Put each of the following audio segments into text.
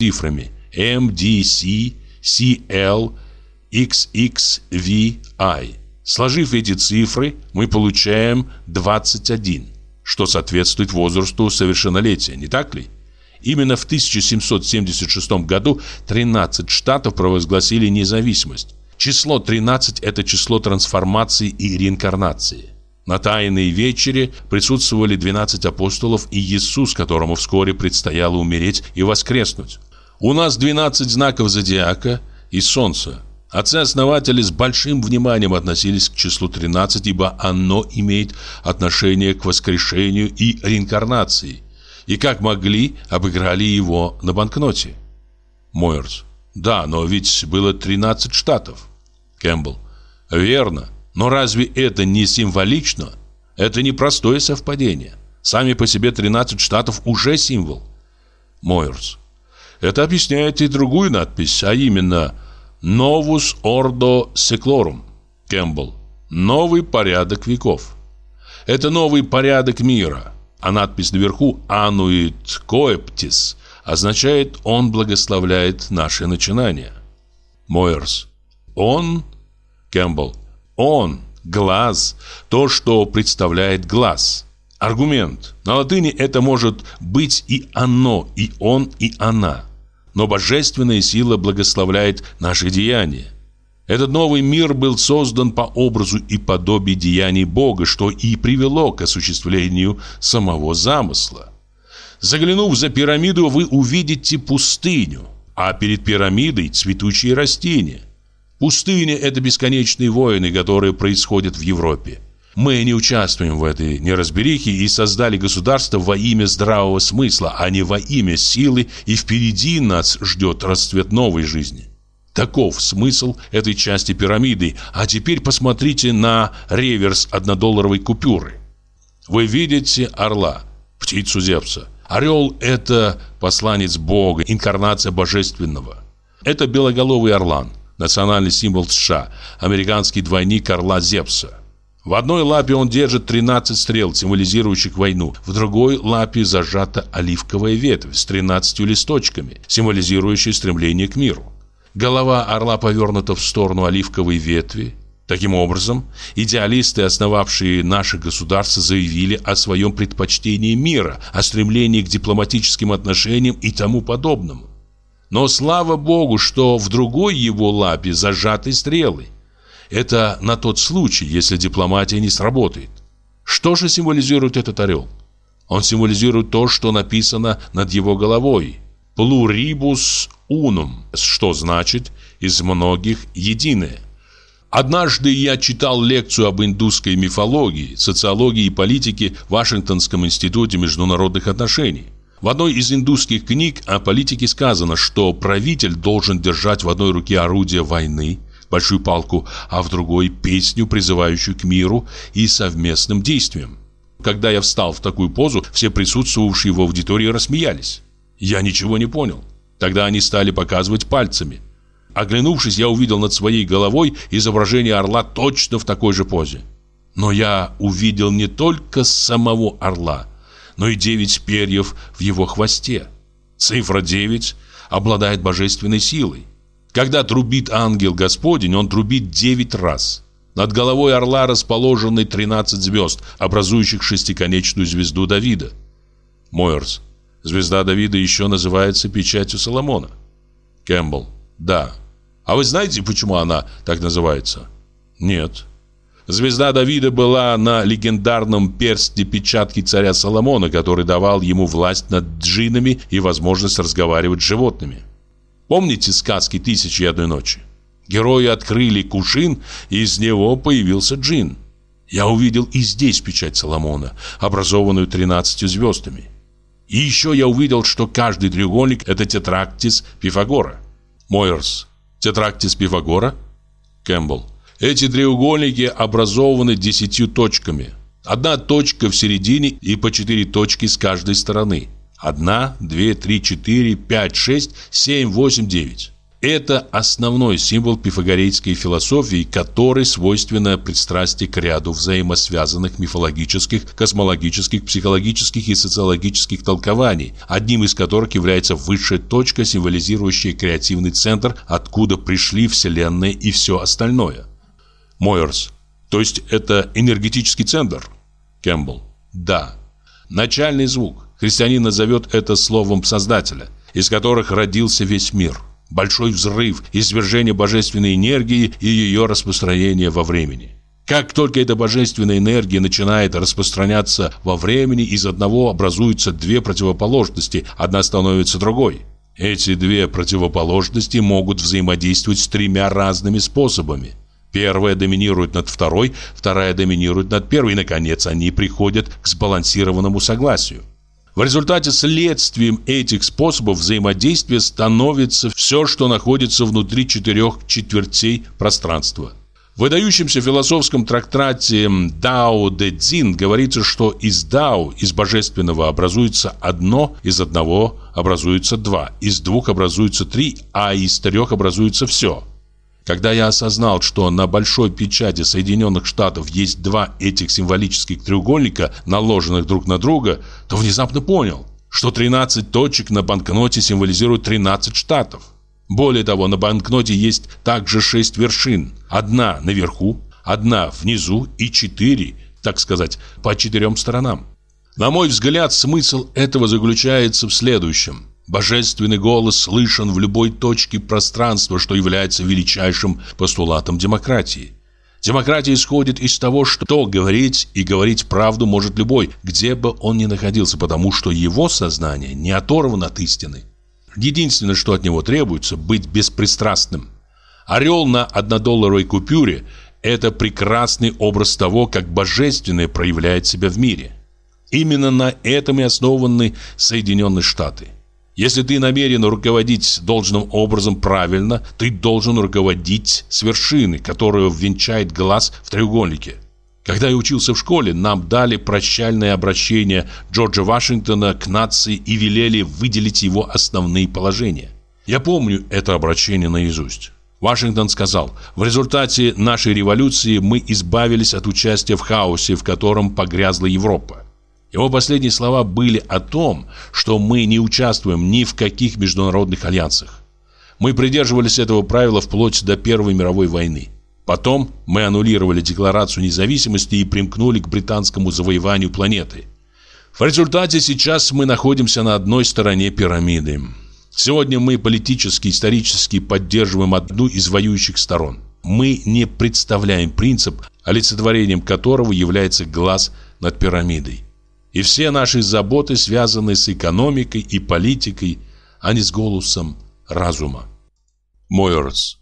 цифрами MDC, CL, XXVI. Сложив эти цифры, мы получаем 21, что соответствует возрасту совершеннолетия, не так ли? Именно в 1776 году 13 штатов провозгласили независимость. Число 13 – это число трансформации и реинкарнации. На Тайной вечере присутствовали 12 апостолов и Иисус, которому вскоре предстояло умереть и воскреснуть. У нас 12 знаков зодиака и солнца. Отцы-основатели с большим вниманием относились к числу 13, ибо оно имеет отношение к воскрешению и реинкарнации. И как могли, обыграли его на банкноте. Мойерс. Да, но ведь было 13 штатов. Кэмпбелл. Верно. Но разве это не символично? Это не простое совпадение. Сами по себе 13 штатов уже символ. Мойерс. Это объясняет и другую надпись, а именно «Novus Ordo Seclorum» Кэмпбелл. «Новый порядок веков». Это новый порядок мира, а надпись наверху «Annuit Coeptis» означает «Он благословляет наши начинания». Мойерс. Он, Кэмпбелл, он, глаз, то, что представляет глаз. Аргумент. На латыни это может быть и оно, и он, и она. Но божественная сила благословляет наши деяния. Этот новый мир был создан по образу и подобию деяний Бога, что и привело к осуществлению самого замысла. Заглянув за пирамиду, вы увидите пустыню, а перед пирамидой цветущие растения. Пустыня – это бесконечные войны, которые происходят в Европе. Мы не участвуем в этой неразберихе и создали государство во имя здравого смысла, а не во имя силы, и впереди нас ждет расцвет новой жизни. Таков смысл этой части пирамиды, а теперь посмотрите на реверс однодолларовой купюры. Вы видите орла, птицу Зевса. Орел – это посланец Бога, инкарнация божественного. Это белоголовый орлан, национальный символ США, американский двойник орла Зевса. В одной лапе он держит 13 стрел, символизирующих войну. В другой лапе зажата оливковая ветвь с 13 листочками, символизирующая стремление к миру. Голова орла повернута в сторону оливковой ветви. Таким образом, идеалисты, основавшие наше государство, заявили о своем предпочтении мира, о стремлении к дипломатическим отношениям и тому подобному. Но слава богу, что в другой его лапе зажаты стрелы. Это на тот случай, если дипломатия не сработает. Что же символизирует этот орел? Он символизирует то, что написано над его головой. Pluribus unum, что значит «из многих единое». Однажды я читал лекцию об индусской мифологии, социологии и политике в Вашингтонском институте международных отношений. В одной из индусских книг о политике сказано, что правитель должен держать в одной руке орудие войны, большую палку, а в другой песню, призывающую к миру и совместным действиям. Когда я встал в такую позу, все присутствовавшие в аудитории рассмеялись. Я ничего не понял. Тогда они стали показывать пальцами. Оглянувшись, я увидел над своей головой изображение орла точно в такой же позе. Но я увидел не только самого орла, но и девять перьев в его хвосте. Цифра девять обладает божественной силой. Когда трубит ангел Господень, он трубит девять раз. Над головой орла расположены 13 звезд, образующих шестиконечную звезду Давида. Мойерс. Звезда Давида еще называется печатью Соломона. Кэмпбелл. Да. А вы знаете, почему она так называется? Нет. Звезда Давида была на легендарном персте печатки царя Соломона, который давал ему власть над джинами и возможность разговаривать с животными. Помните сказки «Тысячи и одной ночи»? Герои открыли кувшин, и из него появился джин. Я увидел и здесь печать Соломона, образованную тринадцатью звездами. И еще я увидел, что каждый треугольник – это тетрактис Пифагора. Мойерс. Тетрактис Пифагора? Кэмпбелл. Эти треугольники образованы десятью точками. Одна точка в середине и по четыре точки с каждой стороны. Одна, две, три, четыре, пять, шесть, семь, восемь, девять. Это основной символ пифагорейской философии, который свойственно пристрастие к ряду взаимосвязанных мифологических, космологических, психологических и социологических толкований, одним из которых является высшая точка, символизирующая креативный центр, откуда пришли Вселенная и все остальное. Мойерс. То есть это энергетический центр? Кэмпбелл. Да. Начальный звук. Христианин назовет это словом Создателя, из которых родился весь мир – большой взрыв, извержение божественной энергии и ее распространение во времени. Как только эта божественная энергия начинает распространяться во времени, из одного образуются две противоположности, одна становится другой. Эти две противоположности могут взаимодействовать с тремя разными способами. Первая доминирует над второй, вторая доминирует над первой, и, наконец, они приходят к сбалансированному согласию. В результате следствием этих способов взаимодействия становится все, что находится внутри четырех четвертей пространства. В выдающемся философском трактате «Дао Дэ Цзин» говорится, что из Дао, из божественного, образуется одно, из одного образуется два, из двух образуется три, а из трех образуется все – когда я осознал, что на большой печати Соединенных Штатов есть два этих символических треугольника, наложенных друг на друга, то внезапно понял, что 13 точек на банкноте символизируют 13 штатов. Более того, на банкноте есть также 6 вершин. Одна наверху, одна внизу и четыре, так сказать, по четырем сторонам. На мой взгляд, смысл этого заключается в следующем. Божественный голос слышен в любой точке пространства, что является величайшим постулатом демократии. Демократия исходит из того, что говорить и говорить правду может любой, где бы он ни находился, потому что его сознание не оторвано от истины. Единственное, что от него требуется, быть беспристрастным. Орел на однодолларовой купюре – это прекрасный образ того, как божественное проявляет себя в мире. Именно на этом и основаны Соединенные Штаты – если ты намерен руководить должным образом правильно, ты должен руководить с вершины, которую венчает глаз в треугольнике. Когда я учился в школе, нам дали прощальное обращение Джорджа Вашингтона к нации и велели выделить его основные положения. Я помню это обращение наизусть. Вашингтон сказал, в результате нашей революции мы избавились от участия в хаосе, в котором погрязла Европа. Его последние слова были о том, что мы не участвуем ни в каких международных альянсах. Мы придерживались этого правила вплоть до Первой мировой войны. Потом мы аннулировали Декларацию независимости и примкнули к британскому завоеванию планеты. В результате сейчас мы находимся на одной стороне пирамиды. Сегодня мы политически, исторически поддерживаем одну из воюющих сторон. Мы не представляем принцип, олицетворением которого является глаз над пирамидой. И все наши заботы связаны с экономикой и политикой, а не с голосом разума. Мойерс.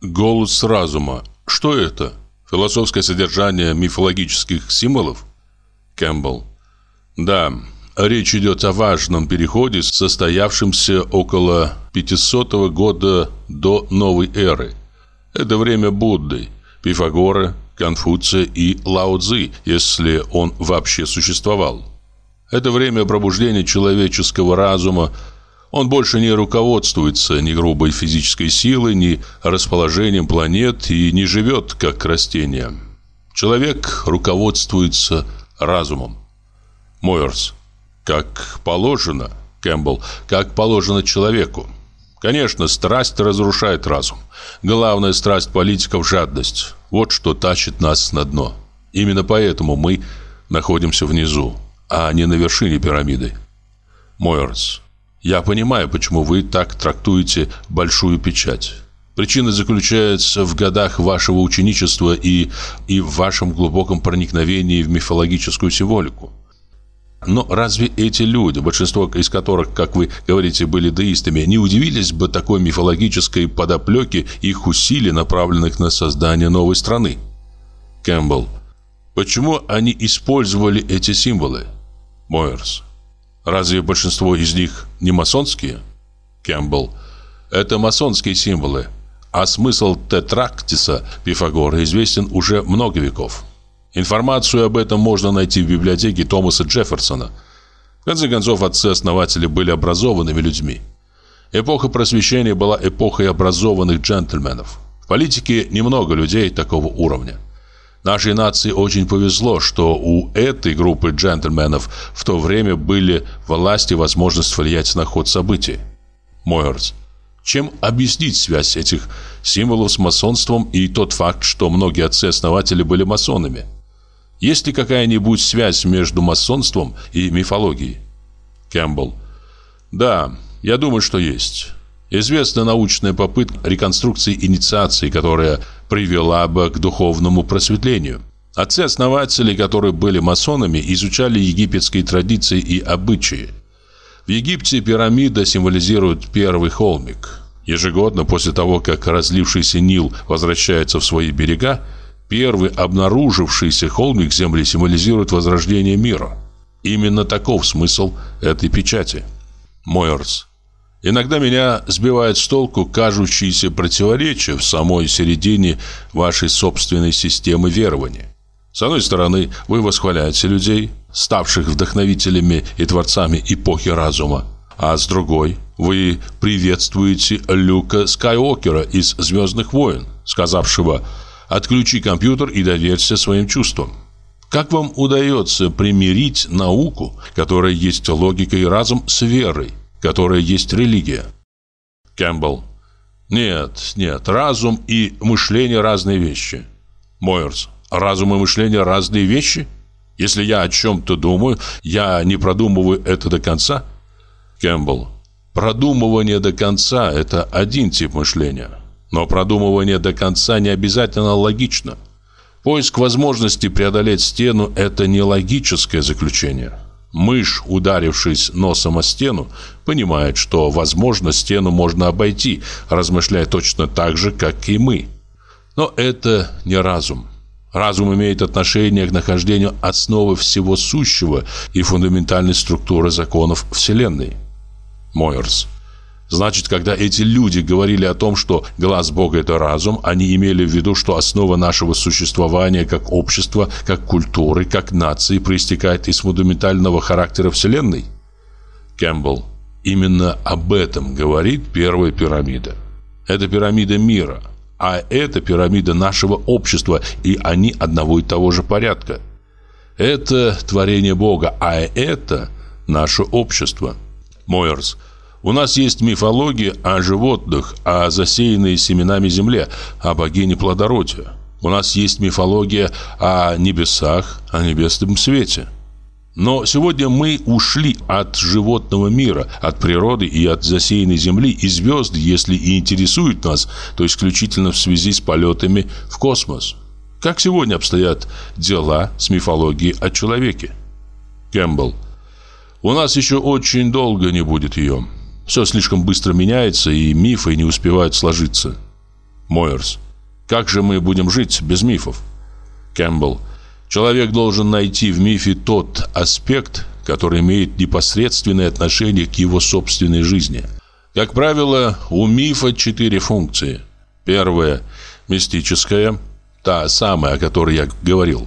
Голос разума. Что это? Философское содержание мифологических символов? Кэмпбелл. Да, речь идет о важном переходе, состоявшемся около 500 года до новой эры. Это время Будды, Пифагора, Конфуция и Лао Цзы, если он вообще существовал. Это время пробуждения человеческого разума. Он больше не руководствуется ни грубой физической силой, ни расположением планет и не живет как растение. Человек руководствуется разумом. Мойерс. Как положено, Кэмпбелл, как положено человеку. Конечно, страсть разрушает разум. Главная страсть политиков – жадность. Вот что тащит нас на дно. Именно поэтому мы находимся внизу а не на вершине пирамиды. Мойерс, я понимаю, почему вы так трактуете большую печать. Причина заключается в годах вашего ученичества и, и в вашем глубоком проникновении в мифологическую символику. Но разве эти люди, большинство из которых, как вы говорите, были деистами, не удивились бы такой мифологической подоплеке их усилий, направленных на создание новой страны? Кэмпбелл. Почему они использовали эти символы? Мойерс. Разве большинство из них не масонские? Кэмпбелл. Это масонские символы, а смысл тетрактиса Пифагора известен уже много веков. Информацию об этом можно найти в библиотеке Томаса Джефферсона. В конце концов, отцы-основатели были образованными людьми. Эпоха просвещения была эпохой образованных джентльменов. В политике немного людей такого уровня. Нашей нации очень повезло, что у этой группы джентльменов в то время были власть и возможность влиять на ход событий. Мойерс. Чем объяснить связь этих символов с масонством и тот факт, что многие отцы-основатели были масонами? Есть ли какая-нибудь связь между масонством и мифологией? Кэмпбелл. Да, я думаю, что есть. Известна научная попытка реконструкции инициации, которая привела бы к духовному просветлению. Отцы-основатели, которые были масонами, изучали египетские традиции и обычаи. В Египте пирамида символизирует первый холмик. Ежегодно после того, как разлившийся Нил возвращается в свои берега, первый обнаружившийся холмик Земли символизирует возрождение мира. Именно таков смысл этой печати. Мойерс. Иногда меня сбивает с толку кажущиеся противоречия в самой середине вашей собственной системы верования. С одной стороны, вы восхваляете людей, ставших вдохновителями и творцами эпохи разума, а с другой, вы приветствуете Люка Скайуокера из «Звездных войн», сказавшего «Отключи компьютер и доверься своим чувствам». Как вам удается примирить науку, которая есть логика и разум, с верой? Которая есть религия. Кэмпбелл. Нет, нет, разум и мышление разные вещи. Мойерс. Разум и мышление разные вещи? Если я о чем-то думаю, я не продумываю это до конца? Кэмпбелл. Продумывание до конца – это один тип мышления. Но продумывание до конца не обязательно логично. Поиск возможности преодолеть стену – это не логическое заключение. Мышь, ударившись носом о стену, понимает, что, возможно, стену можно обойти, размышляя точно так же, как и мы. Но это не разум. Разум имеет отношение к нахождению основы всего сущего и фундаментальной структуры законов Вселенной. Мойерс. Значит, когда эти люди говорили о том, что глаз Бога – это разум, они имели в виду, что основа нашего существования как общества, как культуры, как нации проистекает из фундаментального характера Вселенной? Кэмпбелл. Именно об этом говорит первая пирамида. Это пирамида мира, а это пирамида нашего общества, и они одного и того же порядка. Это творение Бога, а это наше общество. Мойерс. У нас есть мифология о животных, о засеянной семенами земле, о богине плодородия. У нас есть мифология о небесах, о небесном свете. Но сегодня мы ушли от животного мира, от природы и от засеянной земли, и звезды, если и интересуют нас, то исключительно в связи с полетами в космос. Как сегодня обстоят дела с мифологией о человеке? Кэмпбелл. У нас еще очень долго не будет ее. Все слишком быстро меняется, и мифы не успевают сложиться. Мойерс. Как же мы будем жить без мифов? Кэмпбелл. Человек должен найти в мифе тот аспект, который имеет непосредственное отношение к его собственной жизни. Как правило, у мифа четыре функции. Первая – мистическая, та самая, о которой я говорил.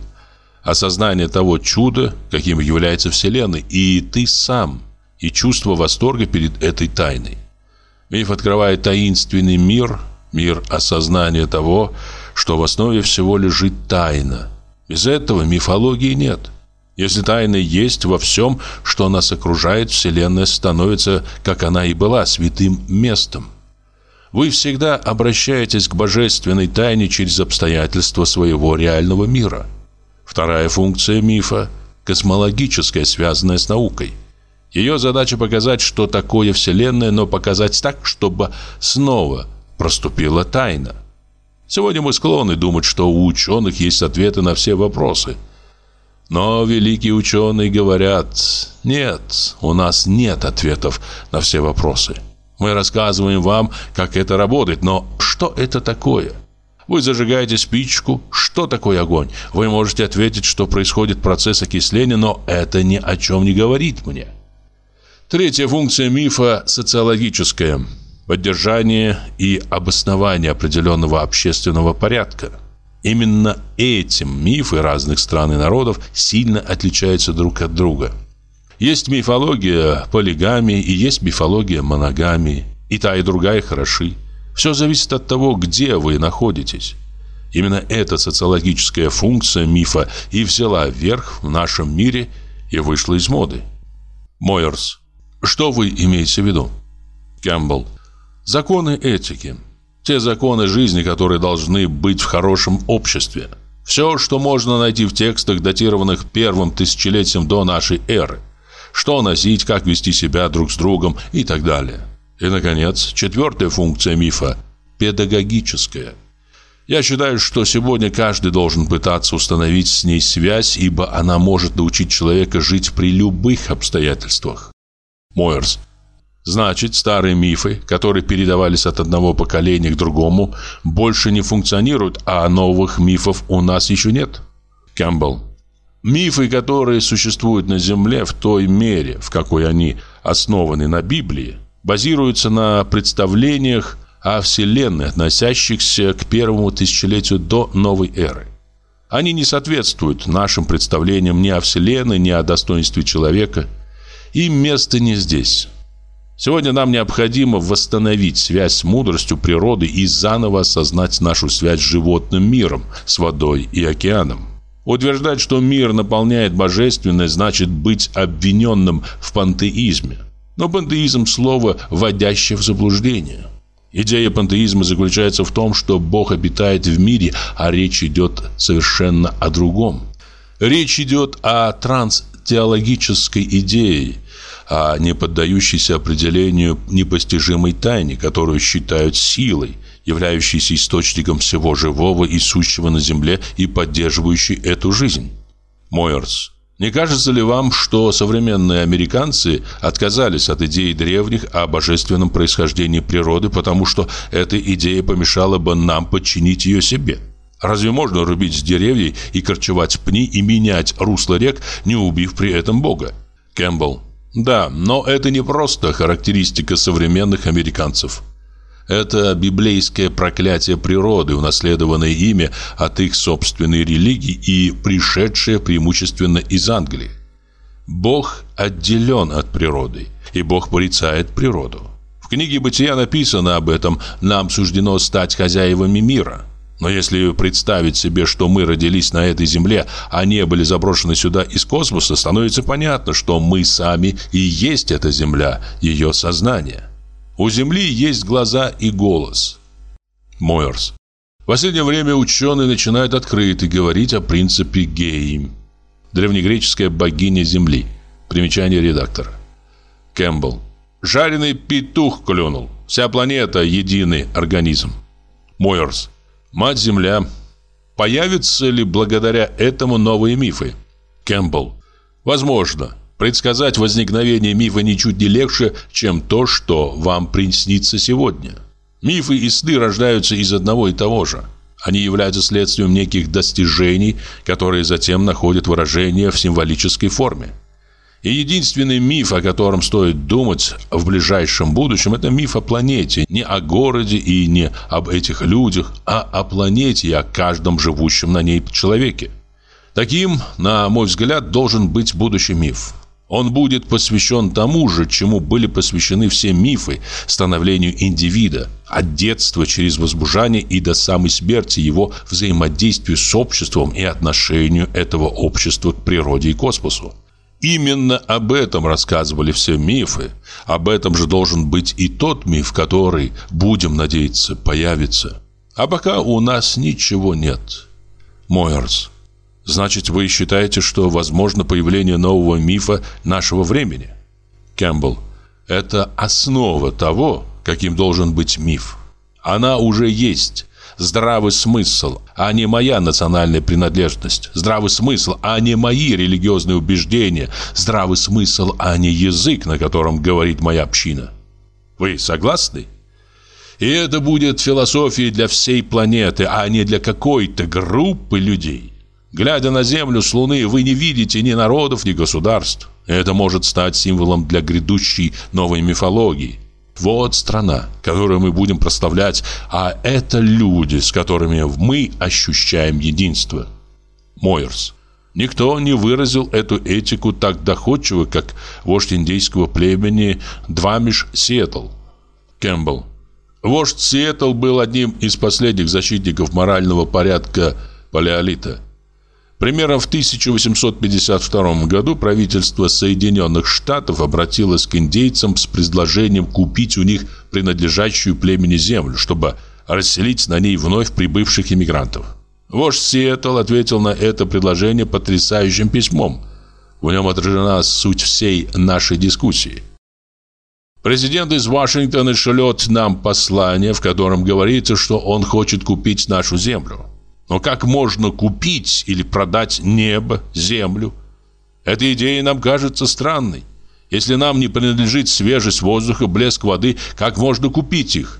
Осознание того чуда, каким является Вселенная, и ты сам – и чувство восторга перед этой тайной. Миф открывает таинственный мир, мир осознания того, что в основе всего лежит тайна. Без этого мифологии нет. Если тайна есть во всем, что нас окружает, Вселенная становится, как она и была, святым местом. Вы всегда обращаетесь к божественной тайне через обстоятельства своего реального мира. Вторая функция мифа – космологическая, связанная с наукой – ее задача показать, что такое Вселенная, но показать так, чтобы снова проступила тайна. Сегодня мы склонны думать, что у ученых есть ответы на все вопросы. Но великие ученые говорят, нет, у нас нет ответов на все вопросы. Мы рассказываем вам, как это работает, но что это такое? Вы зажигаете спичку. Что такое огонь? Вы можете ответить, что происходит процесс окисления, но это ни о чем не говорит мне. Третья функция мифа – социологическая. Поддержание и обоснование определенного общественного порядка. Именно этим мифы разных стран и народов сильно отличаются друг от друга. Есть мифология полигамии и есть мифология моногамии. И та, и другая хороши. Все зависит от того, где вы находитесь. Именно эта социологическая функция мифа и взяла верх в нашем мире и вышла из моды. Мойерс. Что вы имеете в виду? Кэмпбелл. Законы этики. Те законы жизни, которые должны быть в хорошем обществе. Все, что можно найти в текстах, датированных первым тысячелетием до нашей эры. Что носить, как вести себя друг с другом и так далее. И, наконец, четвертая функция мифа – педагогическая. Я считаю, что сегодня каждый должен пытаться установить с ней связь, ибо она может научить человека жить при любых обстоятельствах. Мойерс. Значит, старые мифы, которые передавались от одного поколения к другому, больше не функционируют, а новых мифов у нас еще нет? Кэмпбелл. Мифы, которые существуют на Земле в той мере, в какой они основаны на Библии, базируются на представлениях о Вселенной, относящихся к первому тысячелетию до новой эры. Они не соответствуют нашим представлениям ни о Вселенной, ни о достоинстве человека. Им место не здесь. Сегодня нам необходимо восстановить связь с мудростью природы и заново осознать нашу связь с животным миром, с водой и океаном. Утверждать, что мир наполняет божественное, значит быть обвиненным в пантеизме. Но пантеизм – слово, вводящее в заблуждение. Идея пантеизма заключается в том, что Бог обитает в мире, а речь идет совершенно о другом. Речь идет о транстеологической идее, а не поддающейся определению непостижимой тайне, которую считают силой, являющейся источником всего живого и сущего на земле и поддерживающей эту жизнь. Мойерс. Не кажется ли вам, что современные американцы отказались от идеи древних о божественном происхождении природы, потому что эта идея помешала бы нам подчинить ее себе? Разве можно рубить деревья и корчевать пни и менять русло рек, не убив при этом Бога? Кэмпбелл. Да, но это не просто характеристика современных американцев. Это библейское проклятие природы, унаследованное ими от их собственной религии и пришедшее преимущественно из Англии. Бог отделен от природы, и Бог порицает природу. В книге «Бытия» написано об этом «Нам суждено стать хозяевами мира». Но если представить себе, что мы родились на этой земле, а не были заброшены сюда из космоса, становится понятно, что мы сами и есть эта земля, ее сознание. У Земли есть глаза и голос. Мойерс. В последнее время ученые начинают открыто говорить о принципе Геи. Древнегреческая богиня Земли. Примечание редактора. Кэмпбелл. Жареный петух клюнул. Вся планета – единый организм. Мойерс. Мать Земля. Появятся ли благодаря этому новые мифы? Кэмпбелл. Возможно. Предсказать возникновение мифа ничуть не легче, чем то, что вам приснится сегодня. Мифы и сны рождаются из одного и того же. Они являются следствием неких достижений, которые затем находят выражение в символической форме. И единственный миф, о котором стоит думать в ближайшем будущем, это миф о планете. Не о городе и не об этих людях, а о планете и о каждом живущем на ней человеке. Таким, на мой взгляд, должен быть будущий миф. Он будет посвящен тому же, чему были посвящены все мифы, становлению индивида, от детства через возбуждение и до самой смерти его взаимодействию с обществом и отношению этого общества к природе и космосу. Именно об этом рассказывали все мифы. Об этом же должен быть и тот миф, который, будем надеяться, появится. А пока у нас ничего нет. Мойерс. Значит, вы считаете, что возможно появление нового мифа нашего времени? Кэмпбелл. Это основа того, каким должен быть миф. Она уже есть здравый смысл, а не моя национальная принадлежность, здравый смысл, а не мои религиозные убеждения, здравый смысл, а не язык, на котором говорит моя община. Вы согласны? И это будет философией для всей планеты, а не для какой-то группы людей. Глядя на Землю с Луны, вы не видите ни народов, ни государств. Это может стать символом для грядущей новой мифологии. Вот страна, которую мы будем прославлять, а это люди, с которыми мы ощущаем единство. Мойерс. Никто не выразил эту этику так доходчиво, как вождь индейского племени Двамиш Сиэтл. Кэмпбелл. Вождь Сиэтл был одним из последних защитников морального порядка палеолита. Примерно в 1852 году правительство Соединенных Штатов обратилось к индейцам с предложением купить у них принадлежащую племени землю, чтобы расселить на ней вновь прибывших иммигрантов. Вождь Сиэтл ответил на это предложение потрясающим письмом. В нем отражена суть всей нашей дискуссии. Президент из Вашингтона шлет нам послание, в котором говорится, что он хочет купить нашу землю. Но как можно купить или продать небо, землю? Эта идея нам кажется странной. Если нам не принадлежит свежесть воздуха, блеск воды, как можно купить их?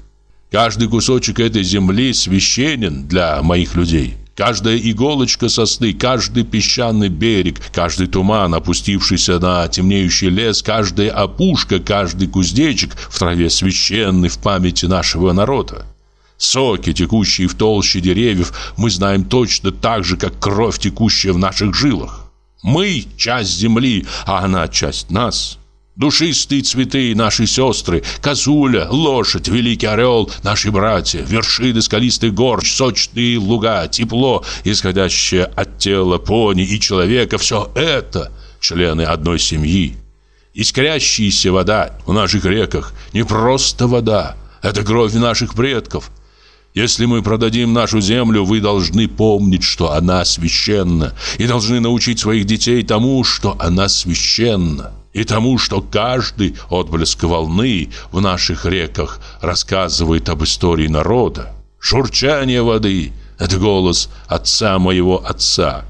Каждый кусочек этой земли священен для моих людей. Каждая иголочка сосны, каждый песчаный берег, каждый туман, опустившийся на темнеющий лес, каждая опушка, каждый кузнечик в траве священный в памяти нашего народа. Соки, текущие в толще деревьев, мы знаем точно так же, как кровь, текущая в наших жилах. Мы – часть земли, а она – часть нас. Душистые цветы – наши сестры, козуля, лошадь, великий орел – наши братья, вершины скалистых гор, сочные луга, тепло, исходящее от тела пони и человека – все это – члены одной семьи. Искрящаяся вода в наших реках – не просто вода, это кровь наших предков – если мы продадим нашу землю, вы должны помнить, что она священна, и должны научить своих детей тому, что она священна, и тому, что каждый отблеск волны в наших реках рассказывает об истории народа. Шурчание воды – это голос отца моего отца.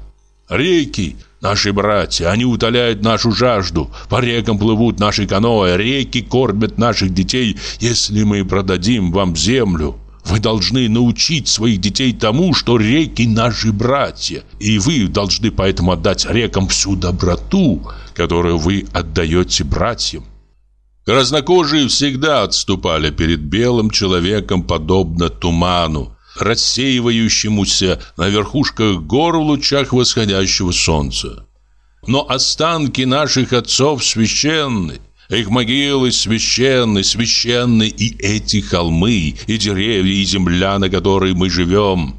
Реки – наши братья, они утоляют нашу жажду. По рекам плывут наши каноэ, реки кормят наших детей. Если мы продадим вам землю – вы должны научить своих детей тому, что реки наши братья, и вы должны поэтому отдать рекам всю доброту, которую вы отдаете братьям. Краснокожие всегда отступали перед белым человеком, подобно туману, рассеивающемуся на верхушках гор в лучах восходящего солнца. Но останки наших отцов священны, их могилы священны, священны и эти холмы, и деревья, и земля, на которой мы живем.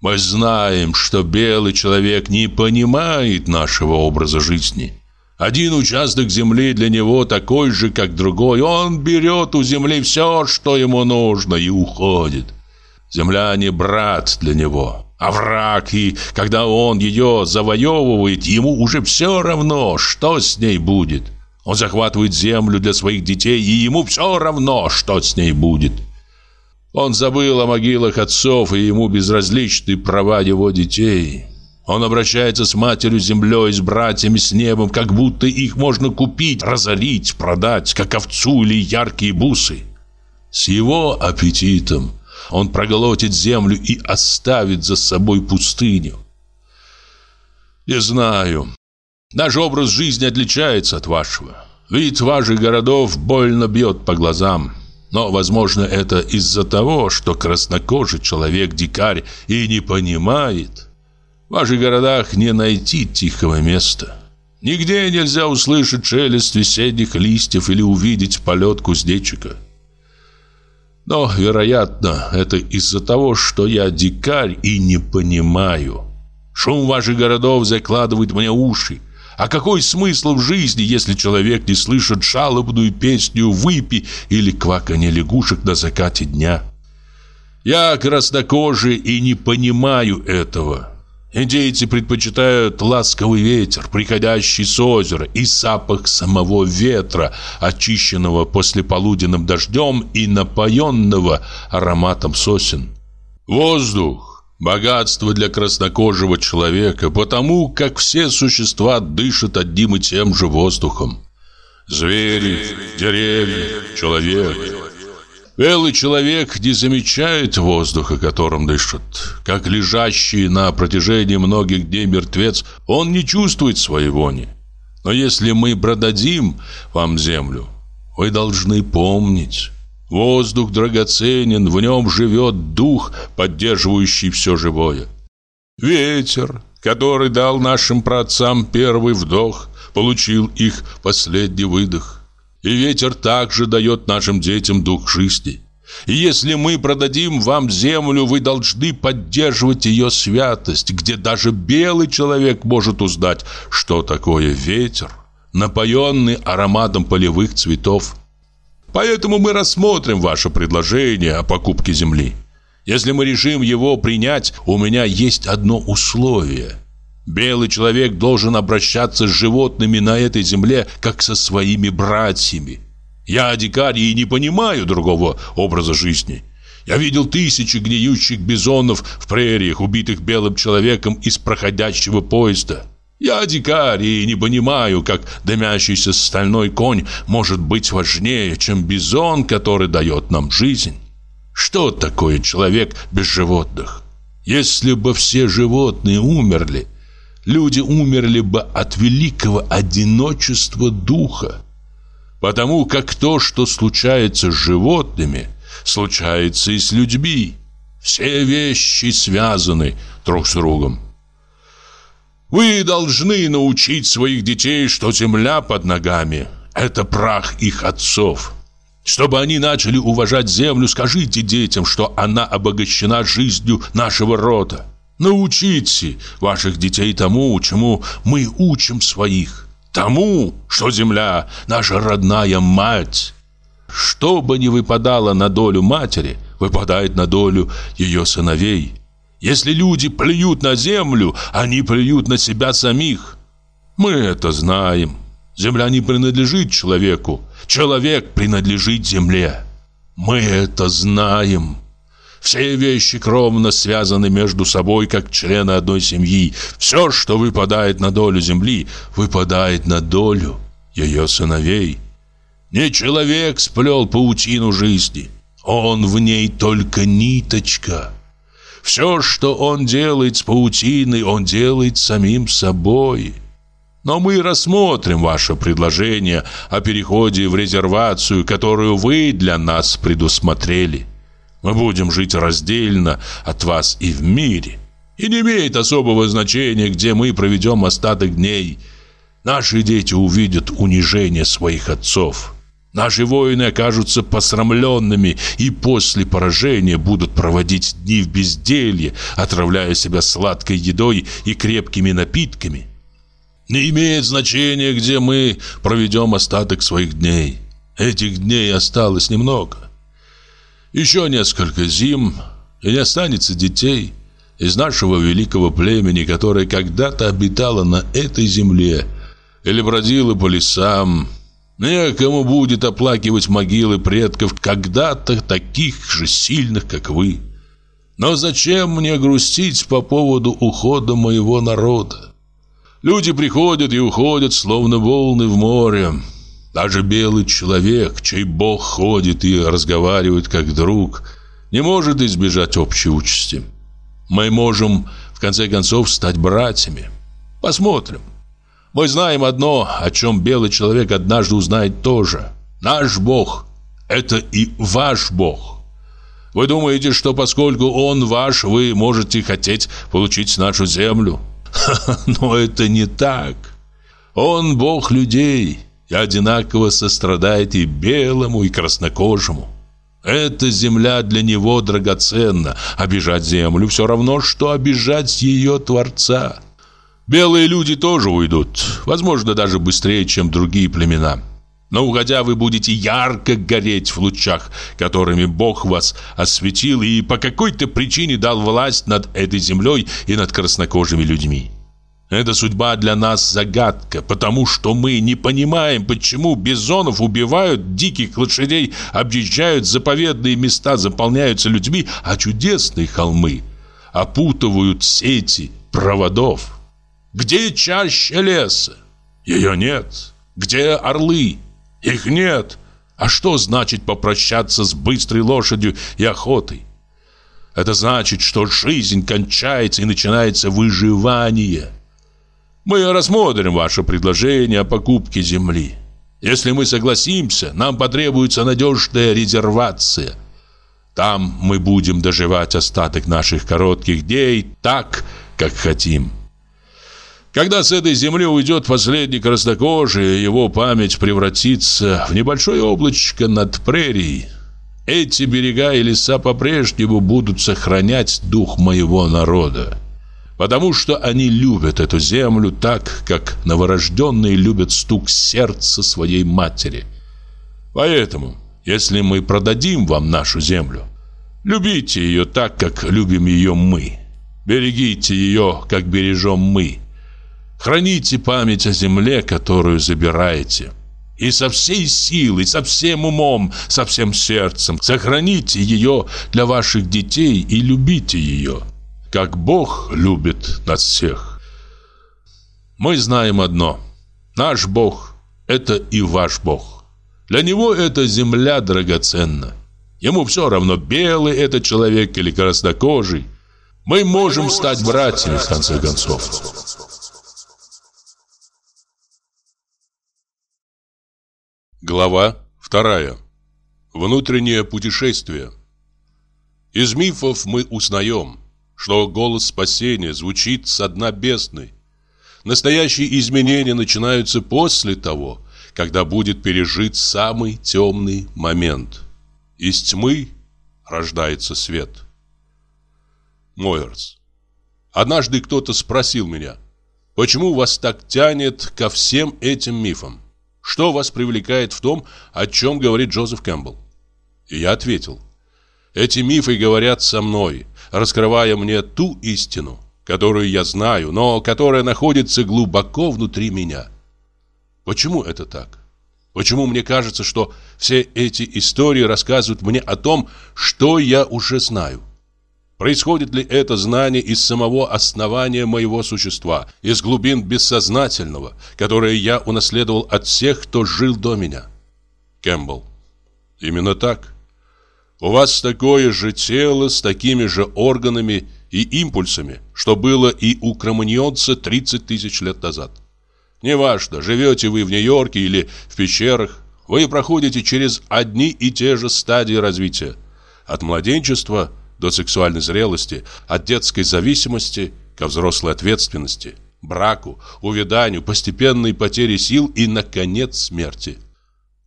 Мы знаем, что белый человек не понимает нашего образа жизни. Один участок земли для него такой же, как другой. Он берет у земли все, что ему нужно, и уходит. Земля не брат для него, а враг, и когда он ее завоевывает, ему уже все равно, что с ней будет. Он захватывает землю для своих детей, и ему все равно, что с ней будет. Он забыл о могилах отцов, и ему безразличны права его детей. Он обращается с матерью землей, с братьями с небом, как будто их можно купить, разорить, продать, как овцу или яркие бусы. С его аппетитом он проглотит землю и оставит за собой пустыню. Не знаю, Наш образ жизни отличается от вашего. Вид ваших городов больно бьет по глазам. Но, возможно, это из-за того, что краснокожий человек-дикарь и не понимает. В ваших городах не найти тихого места. Нигде нельзя услышать шелест весенних листьев или увидеть полет кузнечика. Но, вероятно, это из-за того, что я дикарь и не понимаю. Шум ваших городов закладывает мне уши. А какой смысл в жизни, если человек не слышит жалобную песню выпи или кваканье лягушек на закате дня? Я краснокожий и не понимаю этого. Индейцы предпочитают ласковый ветер, приходящий с озера, и запах самого ветра, очищенного послеполуденным дождем и напоенного ароматом сосен. Воздух, Богатство для краснокожего человека, потому как все существа дышат одним и тем же воздухом. Звери, деревья, человек. Белый человек не замечает воздуха, которым дышит. Как лежащий на протяжении многих дней мертвец, он не чувствует своей вони. Но если мы продадим вам землю, вы должны помнить, Воздух драгоценен, в нем живет дух, поддерживающий все живое. Ветер, который дал нашим праотцам первый вдох, получил их последний выдох. И ветер также дает нашим детям дух жизни. И если мы продадим вам землю, вы должны поддерживать ее святость, где даже белый человек может узнать, что такое ветер, напоенный ароматом полевых цветов. Поэтому мы рассмотрим ваше предложение о покупке земли. Если мы решим его принять, у меня есть одно условие. Белый человек должен обращаться с животными на этой земле, как со своими братьями. Я дикарь и не понимаю другого образа жизни. Я видел тысячи гниющих бизонов в прериях, убитых белым человеком из проходящего поезда. Я дикарь и не понимаю, как дымящийся стальной конь может быть важнее, чем бизон, который дает нам жизнь. Что такое человек без животных? Если бы все животные умерли, люди умерли бы от великого одиночества духа. Потому как то, что случается с животными, случается и с людьми. Все вещи связаны друг с другом. Вы должны научить своих детей, что земля под ногами – это прах их отцов. Чтобы они начали уважать землю, скажите детям, что она обогащена жизнью нашего рода. Научите ваших детей тому, чему мы учим своих. Тому, что земля – наша родная мать. Что бы ни выпадало на долю матери, выпадает на долю ее сыновей. Если люди плюют на землю, они плюют на себя самих. Мы это знаем. Земля не принадлежит человеку. Человек принадлежит земле. Мы это знаем. Все вещи кровно связаны между собой, как члены одной семьи. Все, что выпадает на долю земли, выпадает на долю ее сыновей. Не человек сплел паутину жизни. Он в ней только ниточка. Все, что он делает с паутиной, он делает самим собой. Но мы рассмотрим ваше предложение о переходе в резервацию, которую вы для нас предусмотрели. Мы будем жить раздельно от вас и в мире. И не имеет особого значения, где мы проведем остаток дней. Наши дети увидят унижение своих отцов. Наши воины окажутся посрамленными и после поражения будут проводить дни в безделье, отравляя себя сладкой едой и крепкими напитками. Не имеет значения, где мы проведем остаток своих дней. Этих дней осталось немного. Еще несколько зим, и не останется детей из нашего великого племени, которое когда-то обитало на этой земле или бродило по лесам. Некому будет оплакивать могилы предков когда-то таких же сильных, как вы. Но зачем мне грустить по поводу ухода моего народа? Люди приходят и уходят, словно волны в море. Даже белый человек, чей бог ходит и разговаривает как друг, не может избежать общей участи. Мы можем, в конце концов, стать братьями. Посмотрим. Мы знаем одно, о чем белый человек однажды узнает тоже. Наш бог – это и ваш бог. Вы думаете, что поскольку он ваш, вы можете хотеть получить нашу землю? Но это не так. Он бог людей – и одинаково сострадает и белому, и краснокожему. Эта земля для него драгоценна. Обижать землю все равно, что обижать ее Творца. Белые люди тоже уйдут, возможно, даже быстрее, чем другие племена. Но уходя, вы будете ярко гореть в лучах, которыми Бог вас осветил и по какой-то причине дал власть над этой землей и над краснокожими людьми. Эта судьба для нас загадка, потому что мы не понимаем, почему бизонов убивают, диких лошадей объезжают, заповедные места заполняются людьми, а чудесные холмы опутывают сети проводов. Где чаще леса? Ее нет. Где орлы? Их нет. А что значит попрощаться с быстрой лошадью и охотой? Это значит, что жизнь кончается и начинается выживание – мы рассмотрим ваше предложение о покупке земли. Если мы согласимся, нам потребуется надежная резервация. Там мы будем доживать остаток наших коротких дней так, как хотим. Когда с этой земли уйдет последний краснокожий, его память превратится в небольшое облачко над прерией. Эти берега и леса по-прежнему будут сохранять дух моего народа. Потому что они любят эту землю так, как новорожденные любят стук сердца своей матери. Поэтому, если мы продадим вам нашу землю, любите ее так, как любим ее мы. Берегите ее, как бережем мы. Храните память о земле, которую забираете. И со всей силой, со всем умом, со всем сердцем сохраните ее для ваших детей и любите ее, как Бог любит нас всех. Мы знаем одно. Наш Бог – это и ваш Бог. Для Него эта земля драгоценна. Ему все равно, белый это человек или краснокожий. Мы можем стать братьями, в конце концов. Глава вторая. Внутреннее путешествие. Из мифов мы узнаем, что голос спасения звучит со дна бездны. Настоящие изменения начинаются после того, когда будет пережит самый темный момент. Из тьмы рождается свет. Мойерс. Однажды кто-то спросил меня, почему вас так тянет ко всем этим мифам? Что вас привлекает в том, о чем говорит Джозеф Кэмпбелл? И я ответил. Эти мифы говорят со мной, раскрывая мне ту истину, которую я знаю, но которая находится глубоко внутри меня. Почему это так? Почему мне кажется, что все эти истории рассказывают мне о том, что я уже знаю? Происходит ли это знание из самого основания моего существа, из глубин бессознательного, которое я унаследовал от всех, кто жил до меня? Кэмпбелл. Именно так. У вас такое же тело с такими же органами и импульсами, что было и у кроманьонца 30 тысяч лет назад. Неважно, живете вы в Нью-Йорке или в пещерах, вы проходите через одни и те же стадии развития. От младенчества – до сексуальной зрелости, от детской зависимости ко взрослой ответственности, браку, увяданию, постепенной потере сил и, наконец, смерти.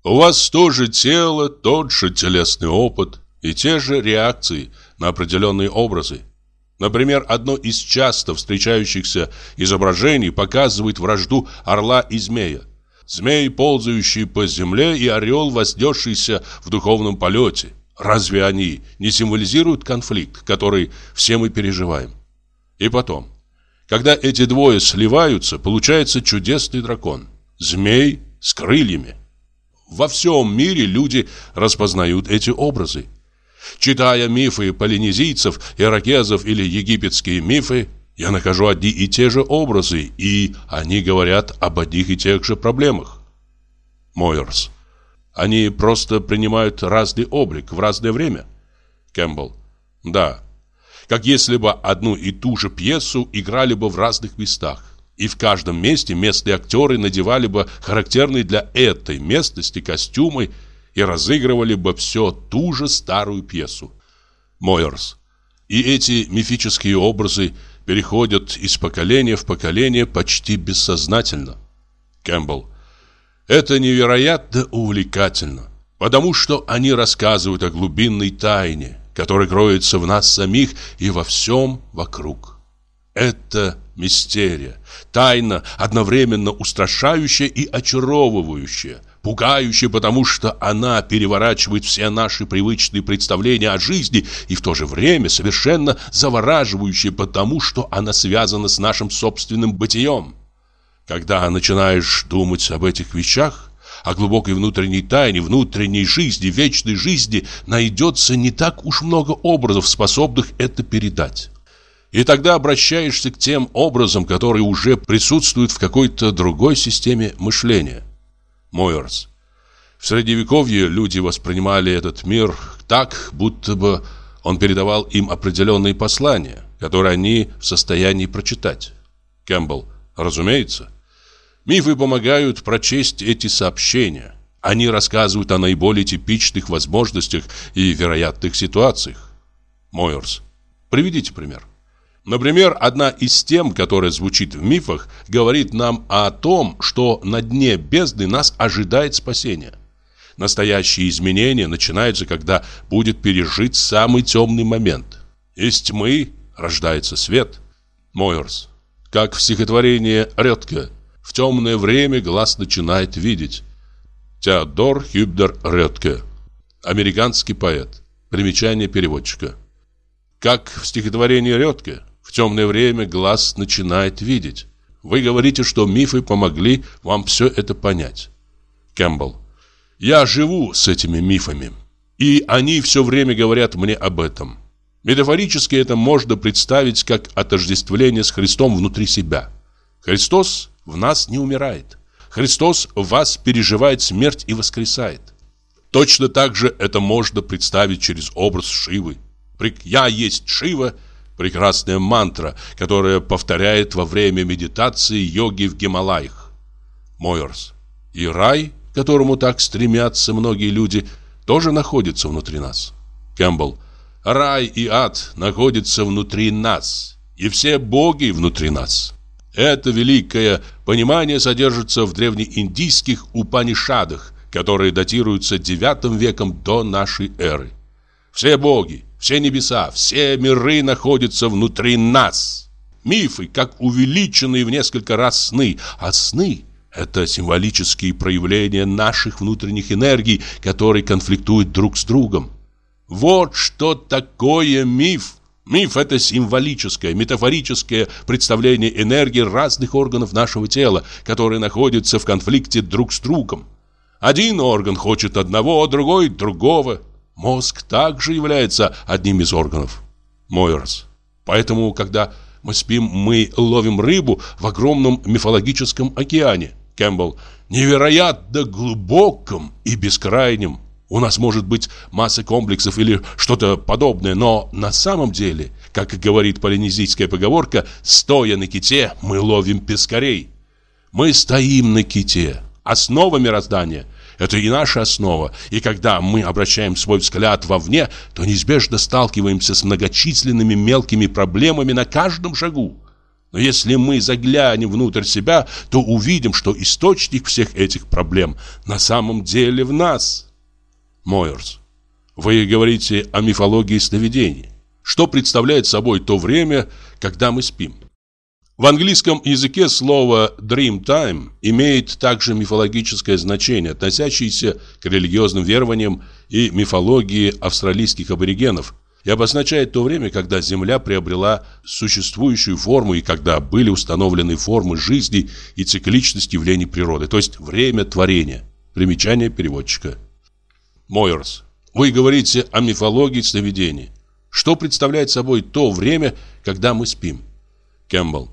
У вас тоже тело, тот же телесный опыт и те же реакции на определенные образы. Например, одно из часто встречающихся изображений показывает вражду орла и змея. Змей, ползающий по земле, и орел, вознесшийся в духовном полете – Разве они не символизируют конфликт, который все мы переживаем? И потом, когда эти двое сливаются, получается чудесный дракон. Змей с крыльями. Во всем мире люди распознают эти образы. Читая мифы полинезийцев, иракезов или египетские мифы, я нахожу одни и те же образы, и они говорят об одних и тех же проблемах. Мойерс они просто принимают разный облик в разное время. Кэмпбелл. Да. Как если бы одну и ту же пьесу играли бы в разных местах. И в каждом месте местные актеры надевали бы характерные для этой местности костюмы и разыгрывали бы все ту же старую пьесу. Мойерс. И эти мифические образы переходят из поколения в поколение почти бессознательно. Кэмпбелл. Это невероятно увлекательно, потому что они рассказывают о глубинной тайне, которая кроется в нас самих и во всем вокруг. Это мистерия, тайна, одновременно устрашающая и очаровывающая, пугающая, потому что она переворачивает все наши привычные представления о жизни и в то же время совершенно завораживающая, потому что она связана с нашим собственным бытием. Когда начинаешь думать об этих вещах, о глубокой внутренней тайне, внутренней жизни, вечной жизни, найдется не так уж много образов, способных это передать. И тогда обращаешься к тем образам, которые уже присутствуют в какой-то другой системе мышления. Мойерс. В Средневековье люди воспринимали этот мир так, будто бы он передавал им определенные послания, которые они в состоянии прочитать. Кэмпбелл. Разумеется. Мифы помогают прочесть эти сообщения. Они рассказывают о наиболее типичных возможностях и вероятных ситуациях. Мойерс. Приведите пример. Например, одна из тем, которая звучит в мифах, говорит нам о том, что на дне бездны нас ожидает спасение. Настоящие изменения начинаются, когда будет пережит самый темный момент. Из тьмы рождается свет. Мойерс. Как в стихотворении Редке. В темное время глаз начинает видеть. Теодор Хюбдер Редке. Американский поэт. Примечание переводчика. Как в стихотворении Редке. В темное время глаз начинает видеть. Вы говорите, что мифы помогли вам все это понять. Кэмпбелл. Я живу с этими мифами. И они все время говорят мне об этом. Метафорически это можно представить как отождествление с Христом внутри себя. Христос в нас не умирает. Христос в вас переживает смерть и воскресает. Точно так же это можно представить через образ Шивы. «Я есть Шива» Прекрасная мантра, которая повторяет во время медитации йоги в Гималаях. Мойерс. И рай, к которому так стремятся многие люди, тоже находится внутри нас. Кэмпбелл. Рай и ад находятся внутри нас, и все боги внутри нас. Это великое понимание содержится в древнеиндийских Упанишадах, которые датируются IX веком до нашей эры. Все боги, все небеса, все миры находятся внутри нас. Мифы, как увеличенные в несколько раз сны, а сны – это символические проявления наших внутренних энергий, которые конфликтуют друг с другом. Вот что такое миф. Миф – это символическое, метафорическое представление энергии разных органов нашего тела, которые находятся в конфликте друг с другом. Один орган хочет одного, другой – другого – Мозг также является одним из органов. Мойерс. Поэтому, когда мы спим, мы ловим рыбу в огромном мифологическом океане. Кэмпбелл. Невероятно глубоком и бескрайнем. У нас может быть масса комплексов или что-то подобное, но на самом деле, как говорит полинезийская поговорка, стоя на ките, мы ловим пескарей. Мы стоим на ките. Основа мироздания это и наша основа. И когда мы обращаем свой взгляд вовне, то неизбежно сталкиваемся с многочисленными мелкими проблемами на каждом шагу. Но если мы заглянем внутрь себя, то увидим, что источник всех этих проблем на самом деле в нас. Мойерс, вы говорите о мифологии сновидений. Что представляет собой то время, когда мы спим? В английском языке слово «dream time» имеет также мифологическое значение, относящееся к религиозным верованиям и мифологии австралийских аборигенов, и обозначает то время, когда Земля приобрела существующую форму и когда были установлены формы жизни и цикличность явлений природы, то есть время творения. Примечание переводчика. Мойерс, вы говорите о мифологии сновидений. Что представляет собой то время, когда мы спим? Кэмпбелл.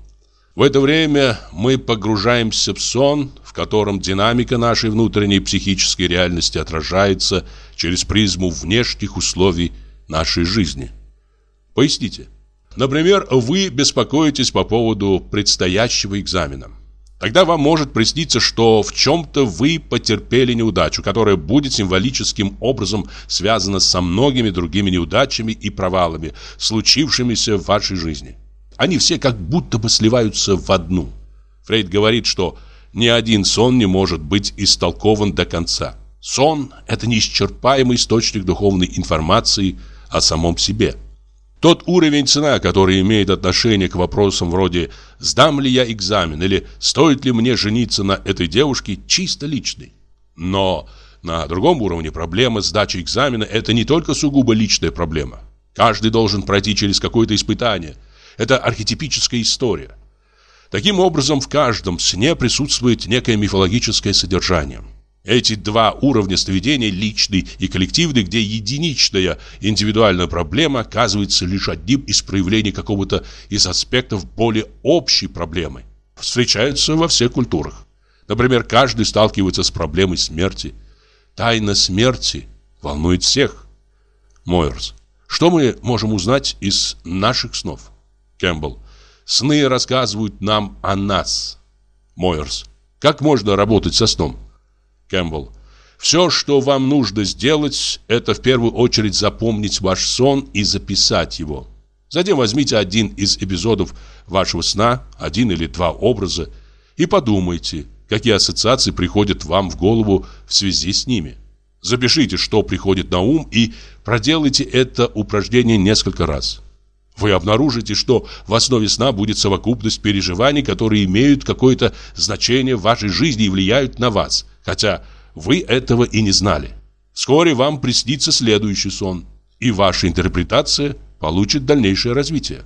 В это время мы погружаемся в сон, в котором динамика нашей внутренней психической реальности отражается через призму внешних условий нашей жизни. Поясните. Например, вы беспокоитесь по поводу предстоящего экзамена. Тогда вам может присниться, что в чем-то вы потерпели неудачу, которая будет символическим образом связана со многими другими неудачами и провалами, случившимися в вашей жизни. Они все как будто бы сливаются в одну. Фрейд говорит, что ни один сон не может быть истолкован до конца. Сон – это неисчерпаемый источник духовной информации о самом себе. Тот уровень цена, который имеет отношение к вопросам вроде «сдам ли я экзамен» или «стоит ли мне жениться на этой девушке» чисто личный. Но на другом уровне проблема сдачи экзамена – это не только сугубо личная проблема. Каждый должен пройти через какое-то испытание – это архетипическая история. Таким образом, в каждом сне присутствует некое мифологическое содержание. Эти два уровня сновидения, личный и коллективный, где единичная индивидуальная проблема оказывается лишь одним из проявлений какого-то из аспектов более общей проблемы, встречаются во всех культурах. Например, каждый сталкивается с проблемой смерти. Тайна смерти волнует всех. Мойерс. Что мы можем узнать из наших снов? Кэмпбелл. Сны рассказывают нам о нас. Мойерс. Как можно работать со сном? Кэмпбелл. Все, что вам нужно сделать, это в первую очередь запомнить ваш сон и записать его. Затем возьмите один из эпизодов вашего сна, один или два образа, и подумайте, какие ассоциации приходят вам в голову в связи с ними. Запишите, что приходит на ум, и проделайте это упражнение несколько раз. Вы обнаружите, что в основе сна будет совокупность переживаний, которые имеют какое-то значение в вашей жизни и влияют на вас, хотя вы этого и не знали. Вскоре вам приснится следующий сон, и ваша интерпретация получит дальнейшее развитие.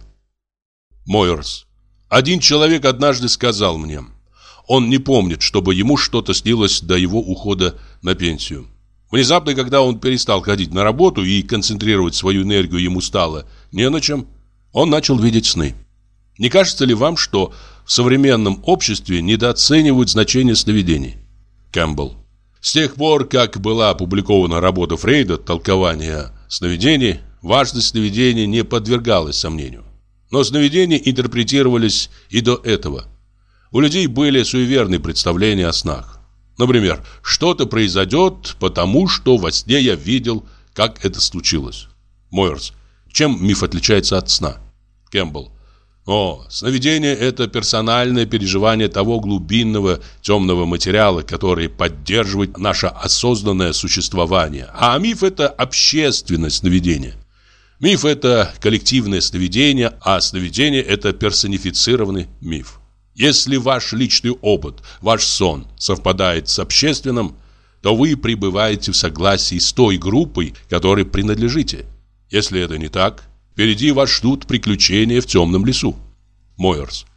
Мойерс. Один человек однажды сказал мне, он не помнит, чтобы ему что-то снилось до его ухода на пенсию. Внезапно, когда он перестал ходить на работу и концентрировать свою энергию ему стало не на чем, он начал видеть сны. Не кажется ли вам, что в современном обществе недооценивают значение сновидений? Кэмпбелл. С тех пор, как была опубликована работа Фрейда «Толкование сновидений», важность сновидений не подвергалась сомнению. Но сновидения интерпретировались и до этого. У людей были суеверные представления о снах. Например, что-то произойдет, потому что во сне я видел, как это случилось. Мойерс. Чем миф отличается от сна? Кэмпбелл. О, сновидение – это персональное переживание того глубинного темного материала, который поддерживает наше осознанное существование. А миф – это общественное сновидение. Миф – это коллективное сновидение, а сновидение – это персонифицированный миф. Если ваш личный опыт, ваш сон совпадает с общественным, то вы пребываете в согласии с той группой, которой принадлежите. Если это не так, Впереди вас ждут приключения в темном лесу. Мойерс.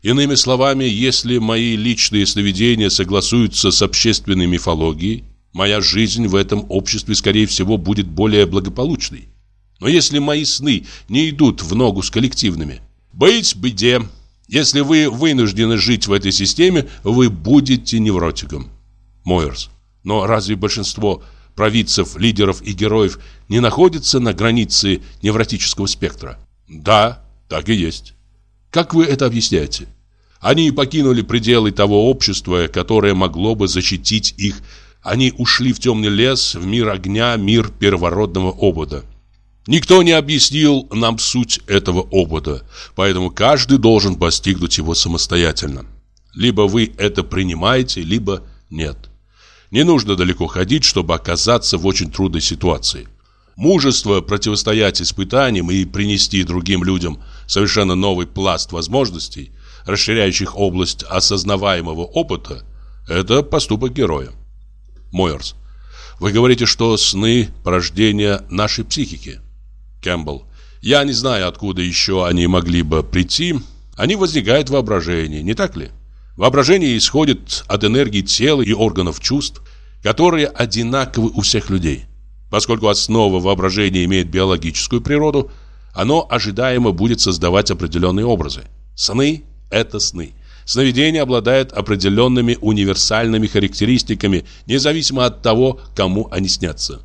Иными словами, если мои личные сновидения согласуются с общественной мифологией, моя жизнь в этом обществе, скорее всего, будет более благополучной. Но если мои сны не идут в ногу с коллективными, быть беде. Если вы вынуждены жить в этой системе, вы будете невротиком. Мойерс. Но разве большинство провидцев, лидеров и героев не находится на границе невротического спектра? Да, так и есть. Как вы это объясняете? Они покинули пределы того общества, которое могло бы защитить их. Они ушли в темный лес, в мир огня, мир первородного опыта. Никто не объяснил нам суть этого опыта, поэтому каждый должен постигнуть его самостоятельно. Либо вы это принимаете, либо нет. Не нужно далеко ходить, чтобы оказаться в очень трудной ситуации. Мужество противостоять испытаниям и принести другим людям совершенно новый пласт возможностей, расширяющих область осознаваемого опыта, это поступок героя. Мойерс. Вы говорите, что сны – порождение нашей психики. Кэмпбелл. Я не знаю, откуда еще они могли бы прийти. Они возникают в воображении, не так ли? Воображение исходит от энергии тела и органов чувств, которые одинаковы у всех людей. Поскольку основа воображения имеет биологическую природу, оно ожидаемо будет создавать определенные образы. Сны – это сны. Сновидения обладают определенными универсальными характеристиками, независимо от того, кому они снятся.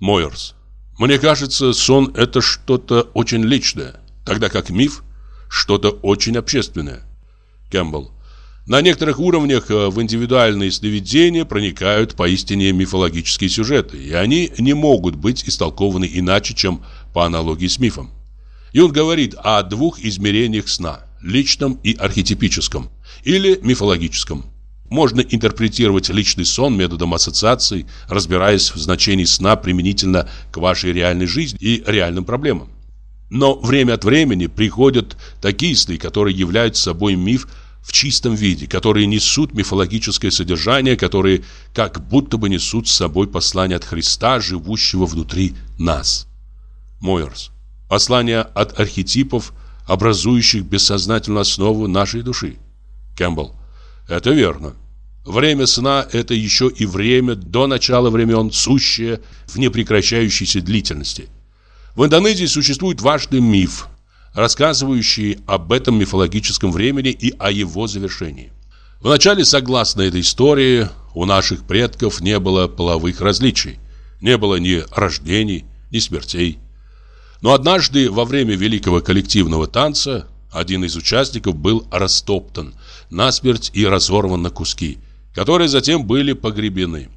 Мойерс. Мне кажется, сон – это что-то очень личное, тогда как миф – что-то очень общественное. Кэмпбелл. На некоторых уровнях э, в индивидуальные сновидения проникают поистине мифологические сюжеты, и они не могут быть истолкованы иначе, чем по аналогии с мифом. Юнг говорит о двух измерениях сна – личном и архетипическом, или мифологическом. Можно интерпретировать личный сон методом ассоциаций, разбираясь в значении сна применительно к вашей реальной жизни и реальным проблемам. Но время от времени приходят такие сны, которые являются собой миф – в чистом виде, которые несут мифологическое содержание, которые как будто бы несут с собой послание от Христа, живущего внутри нас. Мойерс. Послание от архетипов, образующих бессознательную основу нашей души. Кэмпбелл. Это верно. Время сна – это еще и время до начала времен, сущее в непрекращающейся длительности. В Индонезии существует важный миф – рассказывающие об этом мифологическом времени и о его завершении. Вначале, согласно этой истории, у наших предков не было половых различий, не было ни рождений, ни смертей. Но однажды во время великого коллективного танца один из участников был растоптан насмерть и разорван на куски, которые затем были погребены.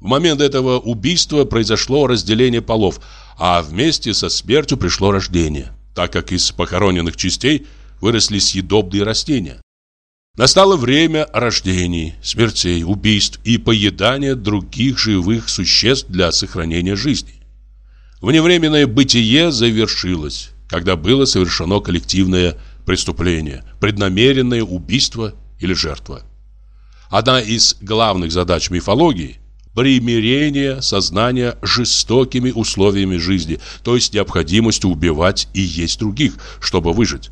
В момент этого убийства произошло разделение полов, а вместе со смертью пришло рождение. Так как из похороненных частей выросли съедобные растения. Настало время рождений, смертей, убийств и поедания других живых существ для сохранения жизни. Вневременное бытие завершилось, когда было совершено коллективное преступление, преднамеренное убийство или жертва. Одна из главных задач мифологии – примирение сознания жестокими условиями жизни, то есть необходимостью убивать и есть других, чтобы выжить.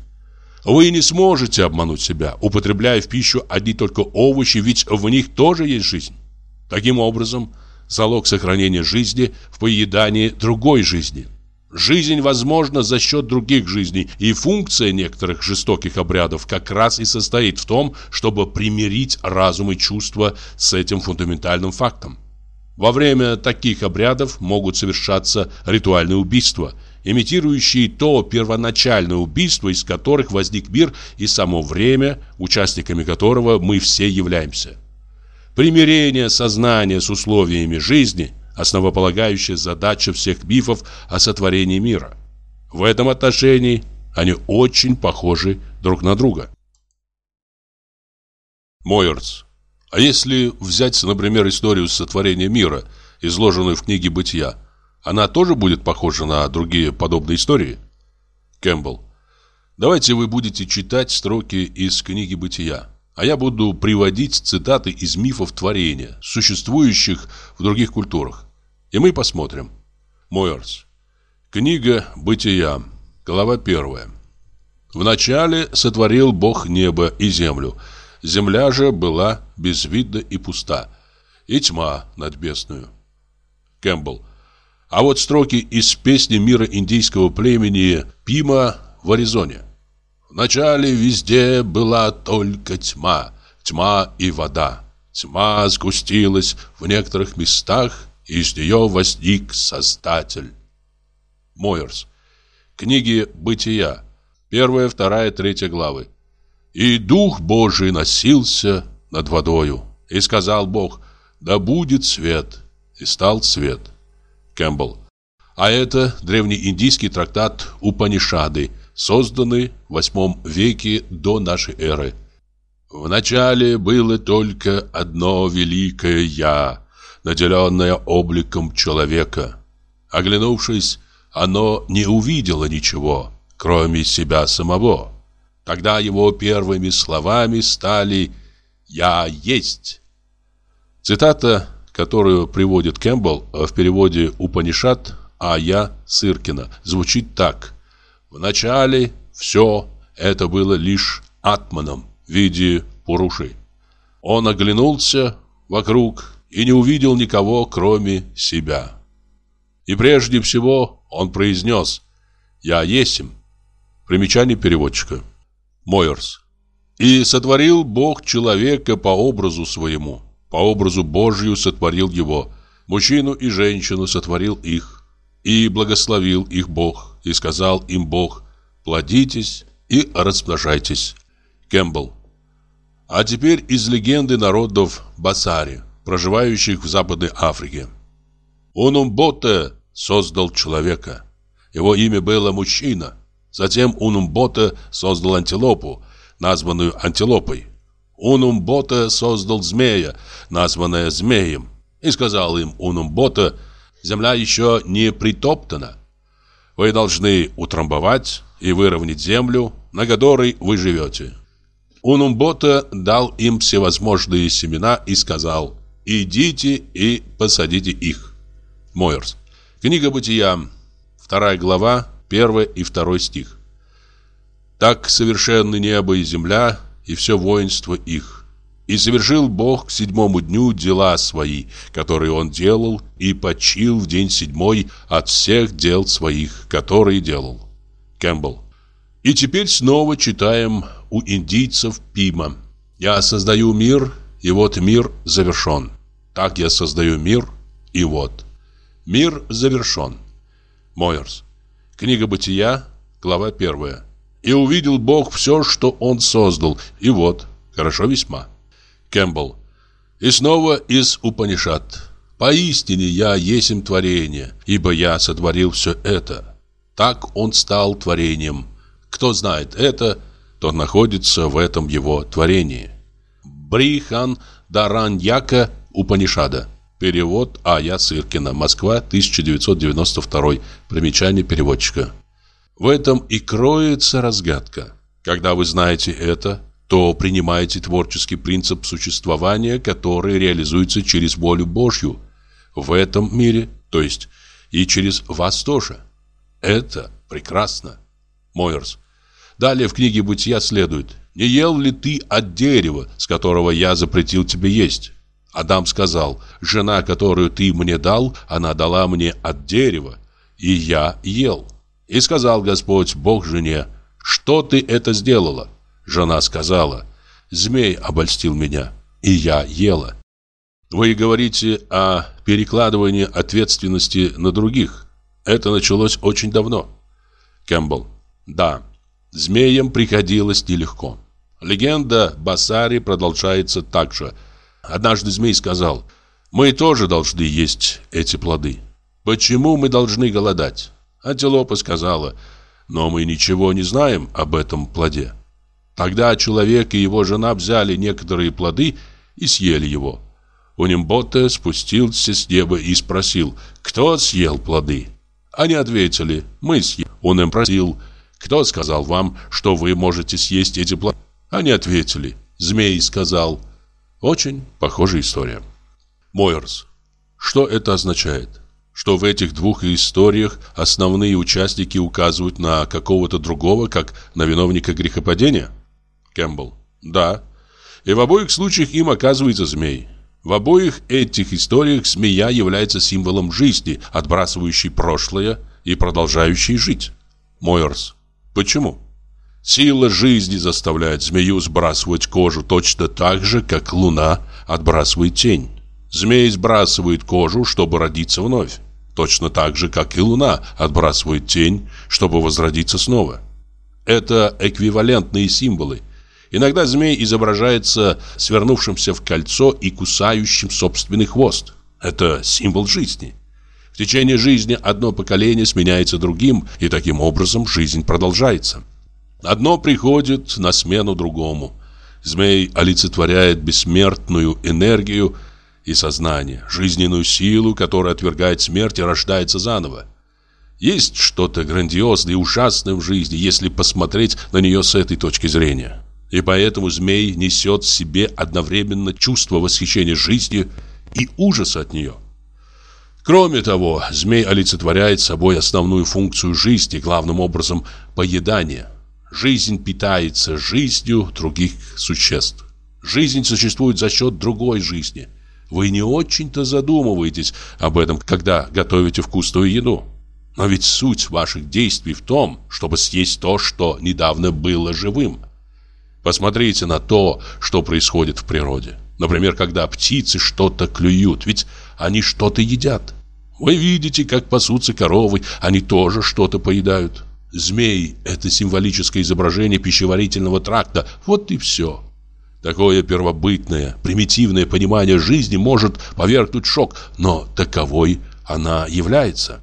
Вы не сможете обмануть себя, употребляя в пищу одни только овощи, ведь в них тоже есть жизнь. Таким образом, залог сохранения жизни в поедании другой жизни. Жизнь возможна за счет других жизней, и функция некоторых жестоких обрядов как раз и состоит в том, чтобы примирить разум и чувства с этим фундаментальным фактом. Во время таких обрядов могут совершаться ритуальные убийства – имитирующие то первоначальное убийство, из которых возник мир и само время, участниками которого мы все являемся. Примирение сознания с условиями жизни – основополагающая задача всех мифов о сотворении мира. В этом отношении они очень похожи друг на друга. Мойерс. А если взять, например, историю сотворения мира, изложенную в книге «Бытия», она тоже будет похожа на другие подобные истории? Кэмпбелл. Давайте вы будете читать строки из книги «Бытия», а я буду приводить цитаты из мифов творения, существующих в других культурах. И мы посмотрим. Мойерс. Книга «Бытия», глава первая. Вначале сотворил Бог небо и землю. Земля же была безвидна и пуста, и тьма над бездною. Кэмпбелл. А вот строки из песни мира индийского племени Пима в Аризоне. Вначале везде была только тьма, тьма и вода. Тьма сгустилась в некоторых местах, и из нее возник Создатель. Мойерс. Книги «Бытия». Первая, вторая, третья главы. «И Дух Божий носился над водою, и сказал Бог, да будет свет, и стал свет». Кэмпбелл. А это древнеиндийский трактат Упанишады, созданный в восьмом веке до нашей эры. Вначале было только одно великое «Я», наделенное обликом человека. Оглянувшись, оно не увидело ничего, кроме себя самого. Тогда его первыми словами стали «Я есть». Цитата которую приводит Кэмпбелл в переводе Упанишат а я Сыркина, звучит так. Вначале все это было лишь атманом в виде Пуруши. Он оглянулся вокруг и не увидел никого, кроме себя. И прежде всего он произнес «Я есим». Примечание переводчика. Мойерс. «И сотворил Бог человека по образу своему». По образу Божию сотворил его, мужчину и женщину сотворил их. И благословил их Бог, и сказал им Бог, плодитесь и размножайтесь. Кэмпбелл. А теперь из легенды народов Басари, проживающих в Западной Африке. Унумбота создал человека. Его имя было мужчина. Затем Унумбота создал антилопу, названную антилопой. Унумбота создал змея, названная змеем, и сказал им Унумбота, земля еще не притоптана. Вы должны утрамбовать и выровнять землю, на которой вы живете. Унумбота дал им всевозможные семена и сказал, идите и посадите их. Мойерс. Книга Бытия, вторая глава, первый и второй стих. Так совершенны небо и земля, и все воинство их. И совершил Бог к седьмому дню дела свои, которые он делал, и почил в день седьмой от всех дел своих, которые делал. Кэмпбелл. И теперь снова читаем у индийцев Пима. «Я создаю мир, и вот мир завершен. Так я создаю мир, и вот. Мир завершен». Мойерс. Книга Бытия, глава первая. И увидел Бог все, что Он создал. И вот, хорошо весьма. Кэмпбелл. И снова из Упанишат. «Поистине я есмь творение, ибо я сотворил все это». Так он стал творением. Кто знает это, тот находится в этом его творении. Брихан Дараньяка Упанишада. Перевод А.Я. Сыркина. Москва, 1992. Примечание переводчика. В этом и кроется разгадка. Когда вы знаете это, то принимаете творческий принцип существования, который реализуется через волю Божью в этом мире, то есть и через вас тоже. Это прекрасно. Мойерс. Далее в книге «Бытия» следует «Не ел ли ты от дерева, с которого я запретил тебе есть?» Адам сказал «Жена, которую ты мне дал, она дала мне от дерева, и я ел». И сказал Господь Бог жене «Что ты это сделала?» Жена сказала, змей обольстил меня, и я ела. Вы говорите о перекладывании ответственности на других. Это началось очень давно. Кэмпбелл. Да, змеям приходилось нелегко. Легенда Басари продолжается так же. Однажды змей сказал, мы тоже должны есть эти плоды. Почему мы должны голодать? Антилопа сказала, но мы ничего не знаем об этом плоде. Тогда человек и его жена взяли некоторые плоды и съели его. Унимбота спустился с неба и спросил, кто съел плоды. Они ответили, мы съели. Он им просил, кто сказал вам, что вы можете съесть эти плоды? Они ответили, змей сказал. Очень похожая история. Мойерс. Что это означает? Что в этих двух историях основные участники указывают на какого-то другого, как на виновника грехопадения? Кэмпбелл. Да. И в обоих случаях им оказывается змей. В обоих этих историях змея является символом жизни, отбрасывающей прошлое и продолжающей жить. Мойерс. Почему? Сила жизни заставляет змею сбрасывать кожу точно так же, как луна отбрасывает тень. Змей сбрасывает кожу, чтобы родиться вновь. Точно так же, как и луна отбрасывает тень, чтобы возродиться снова. Это эквивалентные символы, Иногда змей изображается свернувшимся в кольцо и кусающим собственный хвост. Это символ жизни. В течение жизни одно поколение сменяется другим, и таким образом жизнь продолжается. Одно приходит на смену другому. Змей олицетворяет бессмертную энергию и сознание, жизненную силу, которая отвергает смерть и рождается заново. Есть что-то грандиозное и ужасное в жизни, если посмотреть на нее с этой точки зрения. И поэтому змей несет в себе одновременно чувство восхищения жизнью и ужаса от нее. Кроме того, змей олицетворяет собой основную функцию жизни, главным образом поедание. Жизнь питается жизнью других существ. Жизнь существует за счет другой жизни. Вы не очень-то задумываетесь об этом, когда готовите вкусную еду. Но ведь суть ваших действий в том, чтобы съесть то, что недавно было живым. Посмотрите на то, что происходит в природе. Например, когда птицы что-то клюют, ведь они что-то едят. Вы видите, как пасутся коровы, они тоже что-то поедают. Змей – это символическое изображение пищеварительного тракта. Вот и все. Такое первобытное, примитивное понимание жизни может повергнуть шок, но таковой она является.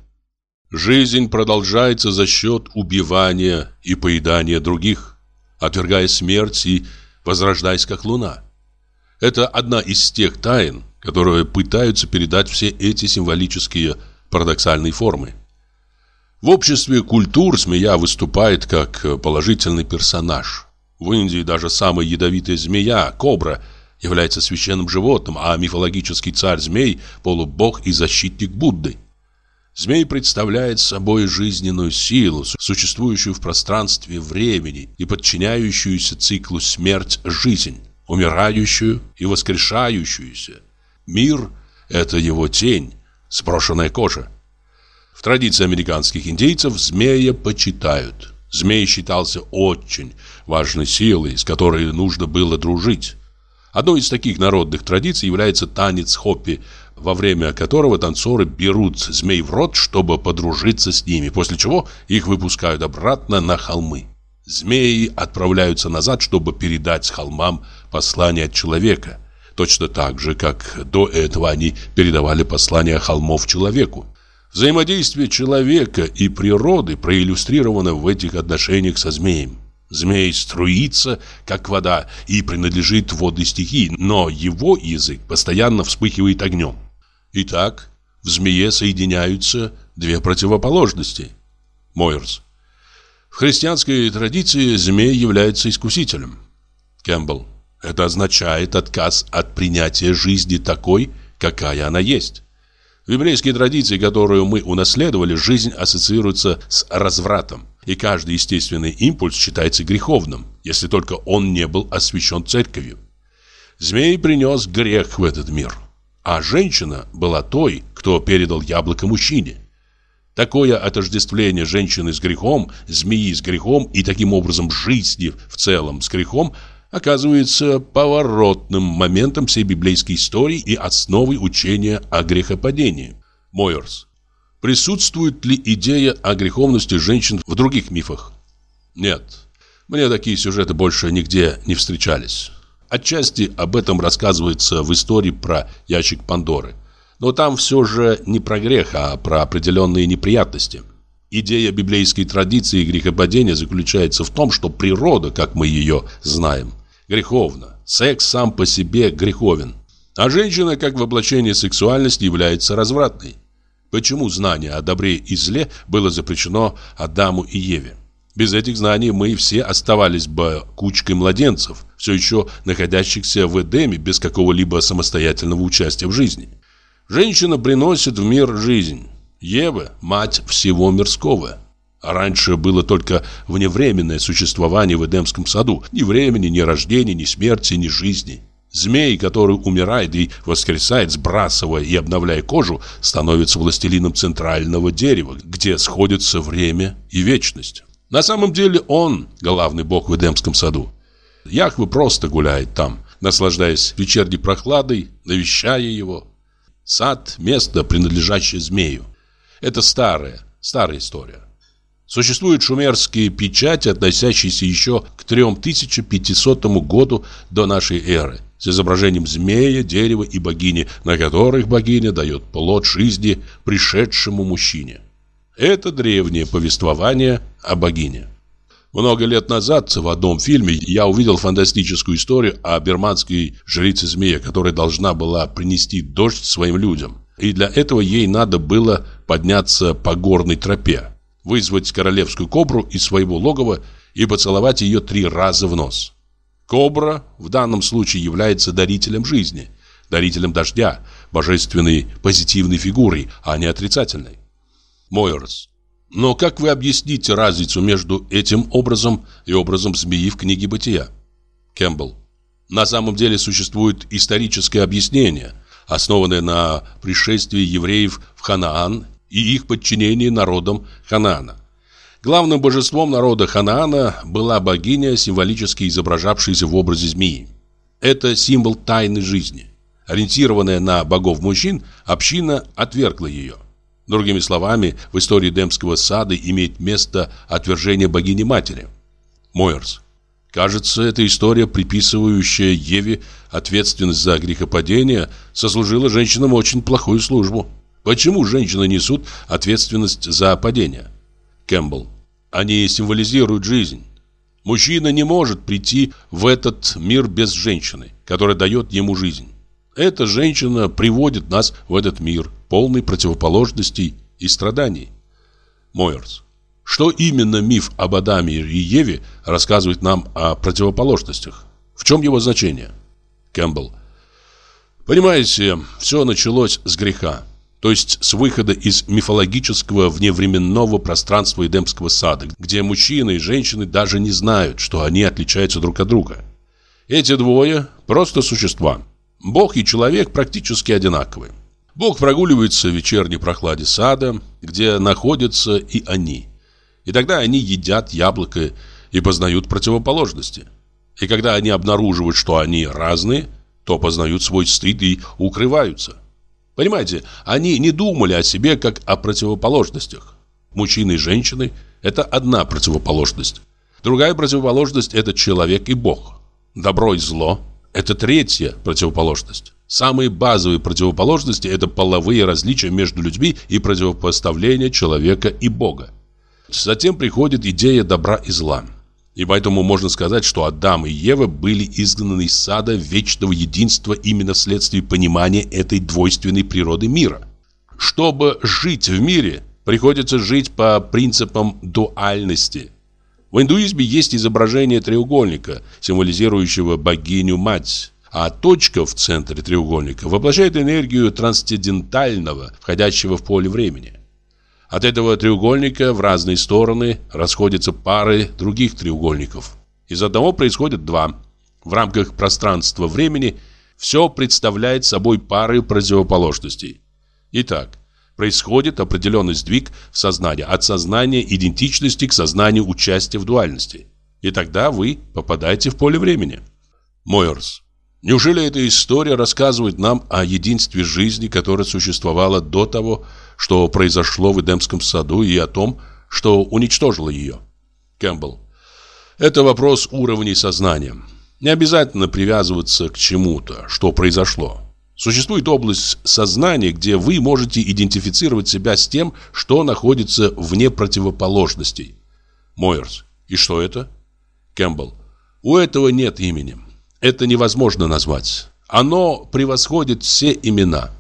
Жизнь продолжается за счет убивания и поедания других отвергая смерть и возрождаясь как луна. Это одна из тех тайн, которые пытаются передать все эти символические парадоксальные формы. В обществе культур змея выступает как положительный персонаж. В Индии даже самая ядовитая змея, кобра, является священным животным, а мифологический царь-змей – полубог и защитник Будды – Змей представляет собой жизненную силу, существующую в пространстве времени и подчиняющуюся циклу смерть-жизнь, умирающую и воскрешающуюся. Мир – это его тень, сброшенная кожа. В традиции американских индейцев змея почитают. Змей считался очень важной силой, с которой нужно было дружить. Одной из таких народных традиций является танец хоппи – во время которого танцоры берут змей в рот, чтобы подружиться с ними, после чего их выпускают обратно на холмы. Змеи отправляются назад, чтобы передать холмам послание от человека, точно так же, как до этого они передавали послание холмов человеку. Взаимодействие человека и природы проиллюстрировано в этих отношениях со змеем. Змей струится, как вода, и принадлежит водной стихии, но его язык постоянно вспыхивает огнем. Итак, в змее соединяются две противоположности. Мойерс. В христианской традиции змей является искусителем. Кэмпбелл. Это означает отказ от принятия жизни такой, какая она есть. В еврейской традиции, которую мы унаследовали, жизнь ассоциируется с развратом, и каждый естественный импульс считается греховным, если только он не был освящен церковью. Змей принес грех в этот мир, а женщина была той, кто передал яблоко мужчине. Такое отождествление женщины с грехом, змеи с грехом и таким образом жизни в целом с грехом – оказывается поворотным моментом всей библейской истории и основой учения о грехопадении. Мойерс. Присутствует ли идея о греховности женщин в других мифах? Нет. Мне такие сюжеты больше нигде не встречались. Отчасти об этом рассказывается в истории про ящик Пандоры. Но там все же не про грех, а про определенные неприятности. Идея библейской традиции грехопадения заключается в том, что природа, как мы ее знаем, греховна. Секс сам по себе греховен. А женщина, как воплощение сексуальности, является развратной. Почему знание о добре и зле было запрещено Адаму и Еве? Без этих знаний мы все оставались бы кучкой младенцев, все еще находящихся в Эдеме без какого-либо самостоятельного участия в жизни. Женщина приносит в мир жизнь. Ева – мать всего мирского. А раньше было только вневременное существование в Эдемском саду. Ни времени, ни рождения, ни смерти, ни жизни. Змей, который умирает и воскресает, сбрасывая и обновляя кожу, становится властелином центрального дерева, где сходятся время и вечность. На самом деле он главный бог в Эдемском саду. Яхве просто гуляет там, наслаждаясь вечерней прохладой, навещая его. Сад – место, принадлежащее змею. Это старая, старая история. Существуют шумерские печати, относящиеся еще к 3500 году до нашей эры, с изображением змея, дерева и богини, на которых богиня дает плод жизни пришедшему мужчине. Это древнее повествование о богине. Много лет назад в одном фильме я увидел фантастическую историю о берманской жрице змея, которая должна была принести дождь своим людям. И для этого ей надо было подняться по горной тропе вызвать королевскую кобру из своего логова и поцеловать ее три раза в нос. Кобра в данном случае является дарителем жизни, дарителем дождя, божественной позитивной фигурой, а не отрицательной. Мойерс. Но как вы объясните разницу между этим образом и образом змеи в книге «Бытия»? Кэмпбелл. На самом деле существует историческое объяснение, основанное на пришествии евреев в Ханаан и их подчинении народам Ханаана. Главным божеством народа Ханаана была богиня, символически изображавшаяся в образе змеи. Это символ тайны жизни. Ориентированная на богов-мужчин, община отвергла ее. Другими словами, в истории Демского сада имеет место отвержение богини-матери. Мойерс. Кажется, эта история, приписывающая Еве ответственность за грехопадение, сослужила женщинам очень плохую службу. Почему женщины несут ответственность за падение? Кэмпбелл. Они символизируют жизнь. Мужчина не может прийти в этот мир без женщины, которая дает ему жизнь. Эта женщина приводит нас в этот мир, полный противоположностей и страданий. Мойерс. Что именно миф об Адаме и Еве рассказывает нам о противоположностях? В чем его значение? Кэмпбелл. Понимаете, все началось с греха то есть с выхода из мифологического вневременного пространства Эдемского сада, где мужчины и женщины даже не знают, что они отличаются друг от друга. Эти двое – просто существа. Бог и человек практически одинаковы. Бог прогуливается в вечерней прохладе сада, где находятся и они. И тогда они едят яблоко и познают противоположности. И когда они обнаруживают, что они разные, то познают свой стыд и укрываются – Понимаете, они не думали о себе как о противоположностях. Мужчины и женщины – это одна противоположность. Другая противоположность – это человек и Бог. Добро и зло – это третья противоположность. Самые базовые противоположности – это половые различия между людьми и противопоставление человека и Бога. Затем приходит идея добра и зла. И поэтому можно сказать, что Адам и Ева были изгнаны из сада вечного единства именно вследствие понимания этой двойственной природы мира. Чтобы жить в мире, приходится жить по принципам дуальности. В индуизме есть изображение треугольника, символизирующего богиню-мать, а точка в центре треугольника воплощает энергию трансцендентального, входящего в поле времени. От этого треугольника в разные стороны расходятся пары других треугольников. Из одного происходит два. В рамках пространства-времени все представляет собой пары противоположностей. Итак, происходит определенный сдвиг в сознании от сознания идентичности к сознанию участия в дуальности. И тогда вы попадаете в поле времени. Мойерс. Неужели эта история рассказывает нам о единстве жизни, которое существовало до того, что произошло в Эдемском саду, и о том, что уничтожило ее? Кэмпбелл. Это вопрос уровней сознания. Не обязательно привязываться к чему-то, что произошло. Существует область сознания, где вы можете идентифицировать себя с тем, что находится вне противоположностей. Мойерс. И что это? Кэмпбелл. У этого нет имени. Это невозможно назвать. Оно превосходит все имена.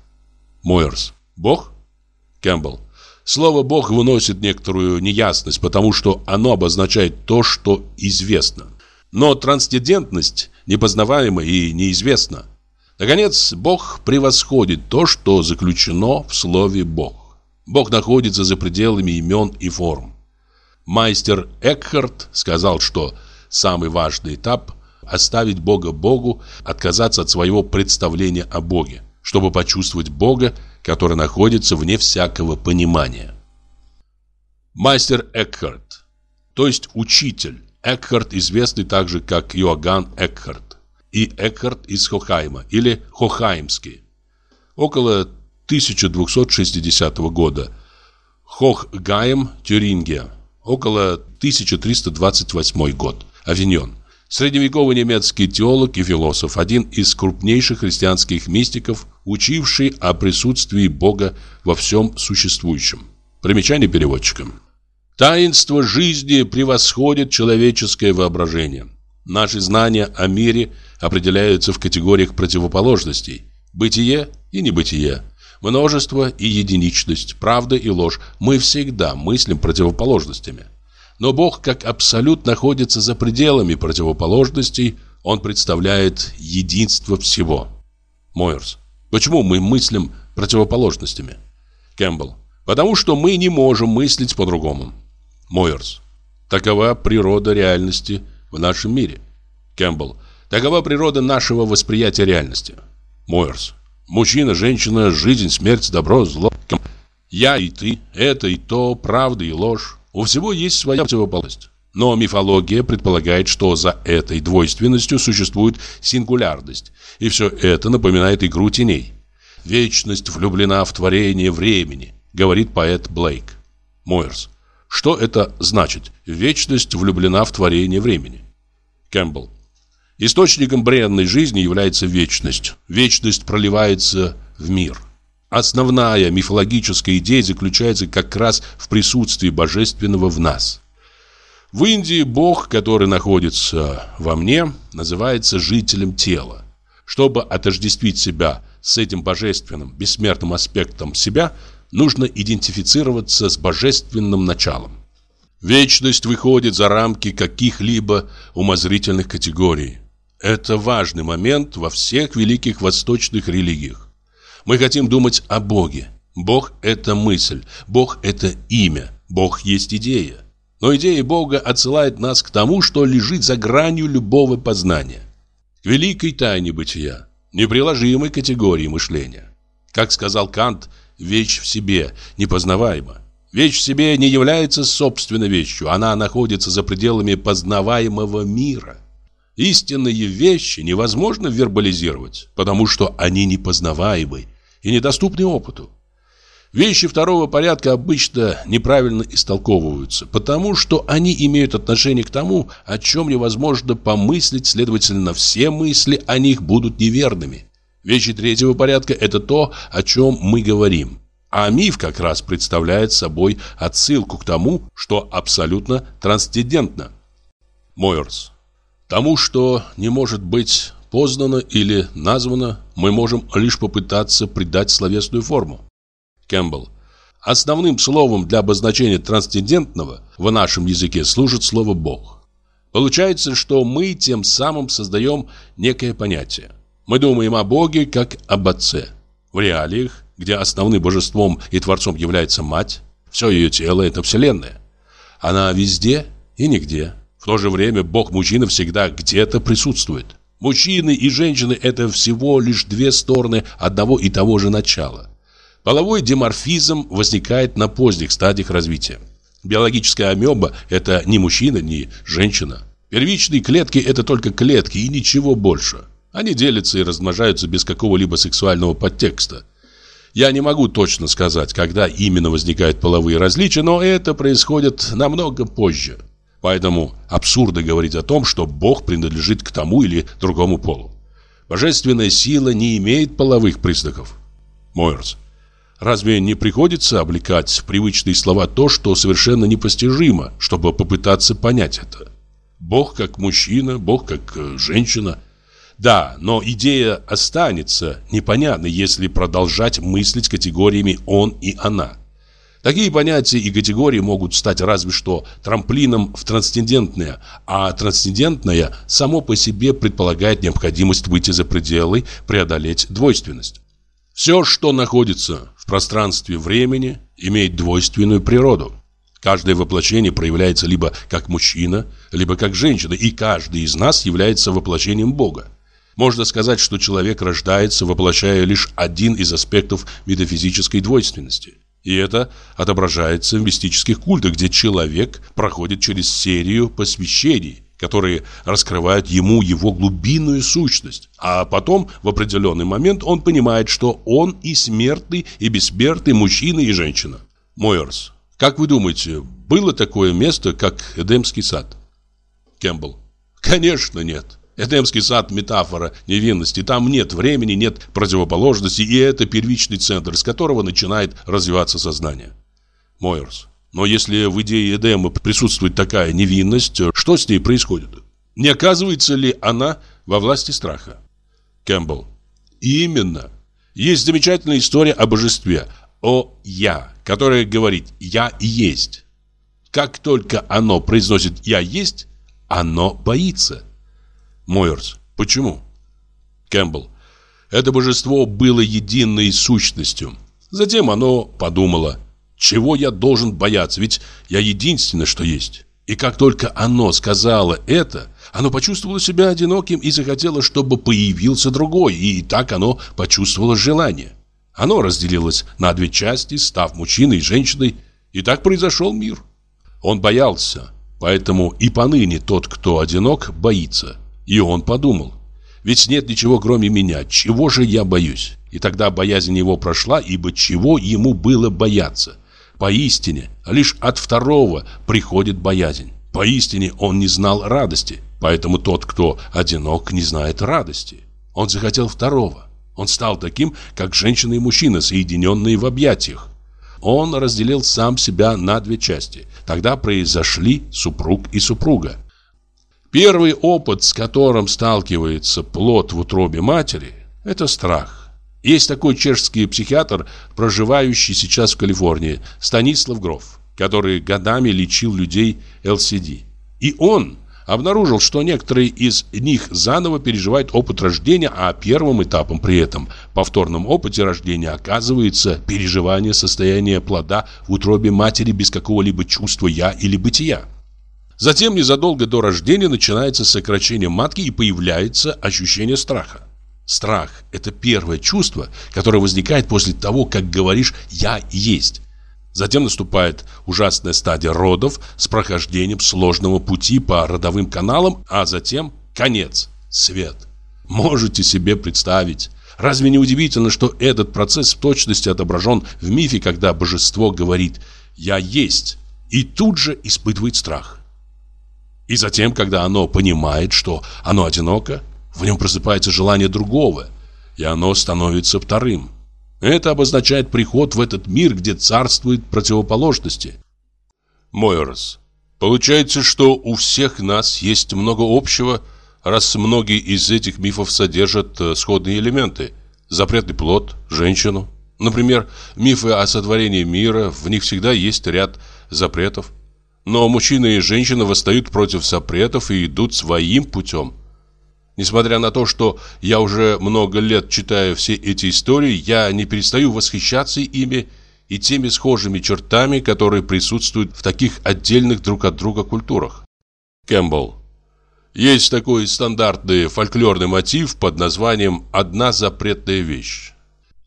Мойерс. Бог? Кэмпбелл. Слово «бог» выносит некоторую неясность, потому что оно обозначает то, что известно. Но трансцендентность непознаваема и неизвестна. Наконец, Бог превосходит то, что заключено в слове «Бог». Бог находится за пределами имен и форм. Майстер Экхарт сказал, что самый важный этап оставить Бога Богу, отказаться от своего представления о Боге, чтобы почувствовать Бога, который находится вне всякого понимания. Мастер Экхарт, то есть учитель. Экхарт известный также как Иоганн Экхарт и Экхарт из Хохайма или Хохаймский. Около 1260 года. Хохгайм, Тюрингия. Около 1328 год. Авиньон. Средневековый немецкий теолог и философ, один из крупнейших христианских мистиков, учивший о присутствии Бога во всем существующем. Примечание переводчика. Таинство жизни превосходит человеческое воображение. Наши знания о мире определяются в категориях противоположностей. Бытие и небытие. Множество и единичность, правда и ложь. Мы всегда мыслим противоположностями. Но Бог как абсолют находится за пределами противоположностей, Он представляет единство всего. Мойерс. Почему мы мыслим противоположностями? Кэмпбелл. Потому что мы не можем мыслить по-другому. Мойерс. Такова природа реальности в нашем мире. Кэмпбелл. Такова природа нашего восприятия реальности. Мойерс. Мужчина, женщина, жизнь, смерть, добро, зло. Я и ты, это и то, правда и ложь. У всего есть своя противоположность. Но мифология предполагает, что за этой двойственностью существует сингулярность. И все это напоминает игру теней. «Вечность влюблена в творение времени», говорит поэт Блейк. Мойерс. Что это значит? Вечность влюблена в творение времени. Кэмпбелл. Источником бренной жизни является вечность. Вечность проливается в мир. Основная мифологическая идея заключается как раз в присутствии божественного в нас. В Индии Бог, который находится во мне, называется жителем тела. Чтобы отождествить себя с этим божественным, бессмертным аспектом себя, нужно идентифицироваться с божественным началом. Вечность выходит за рамки каких-либо умозрительных категорий. Это важный момент во всех великих восточных религиях. Мы хотим думать о Боге. Бог – это мысль, Бог – это имя, Бог есть идея. Но идея Бога отсылает нас к тому, что лежит за гранью любого познания. К великой тайне бытия, неприложимой категории мышления. Как сказал Кант, вещь в себе, непознаваема. Вещь в себе не является собственной вещью, она находится за пределами познаваемого мира. Истинные вещи невозможно вербализировать, потому что они непознаваемы и недоступны опыту. Вещи второго порядка обычно неправильно истолковываются, потому что они имеют отношение к тому, о чем невозможно помыслить, следовательно, все мысли о них будут неверными. Вещи третьего порядка – это то, о чем мы говорим. А миф как раз представляет собой отсылку к тому, что абсолютно трансцендентно. Мойерс. Тому, что не может быть познано или названо, мы можем лишь попытаться придать словесную форму. Кэмпбелл. Основным словом для обозначения трансцендентного в нашем языке служит слово «бог». Получается, что мы тем самым создаем некое понятие. Мы думаем о Боге как об Отце. В реалиях, где основным божеством и Творцом является Мать, все ее тело – это Вселенная. Она везде и нигде. В то же время Бог-мужчина всегда где-то присутствует. Мужчины и женщины – это всего лишь две стороны одного и того же начала. Половой диморфизм возникает на поздних стадиях развития. Биологическая амеба – это не мужчина, не женщина. Первичные клетки – это только клетки и ничего больше. Они делятся и размножаются без какого-либо сексуального подтекста. Я не могу точно сказать, когда именно возникают половые различия, но это происходит намного позже. Поэтому абсурдно говорить о том, что Бог принадлежит к тому или другому полу. Божественная сила не имеет половых признаков. Мойерс. Разве не приходится облекать в привычные слова то, что совершенно непостижимо, чтобы попытаться понять это? Бог как мужчина, Бог как э, женщина. Да, но идея останется непонятной, если продолжать мыслить категориями «он» и «она». Такие понятия и категории могут стать разве что трамплином в трансцендентное, а трансцендентное само по себе предполагает необходимость выйти за пределы, преодолеть двойственность. Все, что находится в пространстве времени, имеет двойственную природу. Каждое воплощение проявляется либо как мужчина, либо как женщина, и каждый из нас является воплощением Бога. Можно сказать, что человек рождается, воплощая лишь один из аспектов метафизической двойственности. И это отображается в мистических культах, где человек проходит через серию посвящений, которые раскрывают ему его глубинную сущность. А потом, в определенный момент, он понимает, что он и смертный, и бессмертный, мужчина и женщина. Мойерс, как вы думаете, было такое место, как Эдемский сад? Кэмпбелл. Конечно, нет. Эдемский сад – метафора невинности. Там нет времени, нет противоположности, и это первичный центр, из которого начинает развиваться сознание. Мойерс. Но если в идее Эдема присутствует такая невинность, что с ней происходит? Не оказывается ли она во власти страха? Кэмпбелл. Именно. Есть замечательная история о божестве, о «я», которое говорит «я есть». Как только оно произносит «я есть», оно боится. Мойерс. Почему? Кэмпбелл. Это божество было единой сущностью. Затем оно подумало, чего я должен бояться, ведь я единственное, что есть. И как только оно сказало это, оно почувствовало себя одиноким и захотело, чтобы появился другой, и так оно почувствовало желание. Оно разделилось на две части, став мужчиной и женщиной, и так произошел мир. Он боялся, поэтому и поныне тот, кто одинок, боится. И он подумал, ведь нет ничего кроме меня, чего же я боюсь? И тогда боязнь его прошла, ибо чего ему было бояться? Поистине, лишь от второго приходит боязнь. Поистине он не знал радости, поэтому тот, кто одинок, не знает радости. Он захотел второго. Он стал таким, как женщина и мужчина, соединенные в объятиях. Он разделил сам себя на две части. Тогда произошли супруг и супруга. Первый опыт, с которым сталкивается плод в утробе матери, это страх. Есть такой чешский психиатр, проживающий сейчас в Калифорнии, Станислав Гроф, который годами лечил людей ЛСД. И он обнаружил, что некоторые из них заново переживают опыт рождения, а первым этапом при этом повторном опыте рождения оказывается переживание состояния плода в утробе матери без какого-либо чувства «я» или «бытия». Затем незадолго до рождения начинается сокращение матки и появляется ощущение страха. Страх – это первое чувство, которое возникает после того, как говоришь «я есть». Затем наступает ужасная стадия родов с прохождением сложного пути по родовым каналам, а затем конец – свет. Можете себе представить. Разве не удивительно, что этот процесс в точности отображен в мифе, когда божество говорит «я есть» и тут же испытывает страх? И затем, когда оно понимает, что оно одиноко, в нем просыпается желание другого. и оно становится вторым. Это обозначает приход в этот мир, где царствуют противоположности. Мойерс. Получается, что у всех нас есть много общего, раз многие из этих мифов содержат э, сходные элементы. Запретный плод, женщину. Например, мифы о сотворении мира, в них всегда есть ряд запретов. Но мужчина и женщина восстают против запретов и идут своим путем. Несмотря на то, что я уже много лет читаю все эти истории, я не перестаю восхищаться ими и теми схожими чертами, которые присутствуют в таких отдельных друг от друга культурах. Кэмпбелл. Есть такой стандартный фольклорный мотив под названием «одна запретная вещь».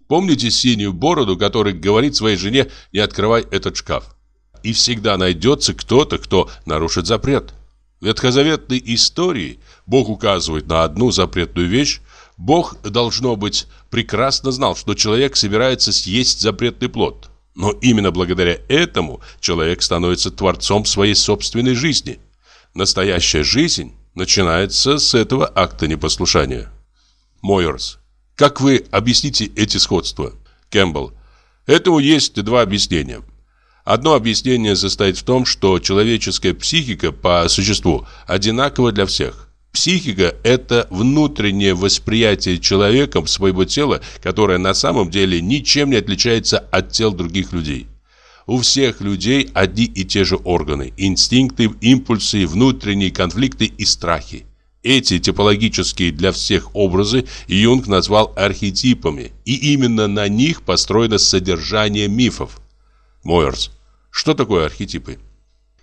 Помните синюю бороду, который говорит своей жене «не открывай этот шкаф»? И всегда найдется кто-то, кто нарушит запрет. В ветхозаветной истории Бог указывает на одну запретную вещь. Бог, должно быть, прекрасно знал, что человек собирается съесть запретный плод. Но именно благодаря этому человек становится творцом своей собственной жизни. Настоящая жизнь начинается с этого акта непослушания. Мойерс. Как вы объясните эти сходства? Кэмпбелл. Этому есть два объяснения. Одно объяснение состоит в том, что человеческая психика по существу одинакова для всех. Психика – это внутреннее восприятие человеком своего тела, которое на самом деле ничем не отличается от тел других людей. У всех людей одни и те же органы – инстинкты, импульсы, внутренние конфликты и страхи. Эти типологические для всех образы Юнг назвал архетипами, и именно на них построено содержание мифов. Мойерс. Что такое архетипы?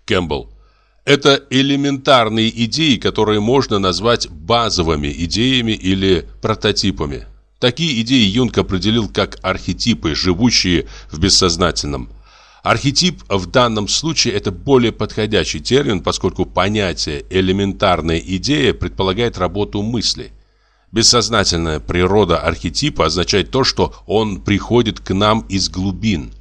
Кэмпбелл. Это элементарные идеи, которые можно назвать базовыми идеями или прототипами. Такие идеи Юнг определил как архетипы, живущие в бессознательном. Архетип в данном случае это более подходящий термин, поскольку понятие «элементарная идея» предполагает работу мысли. Бессознательная природа архетипа означает то, что он приходит к нам из глубин –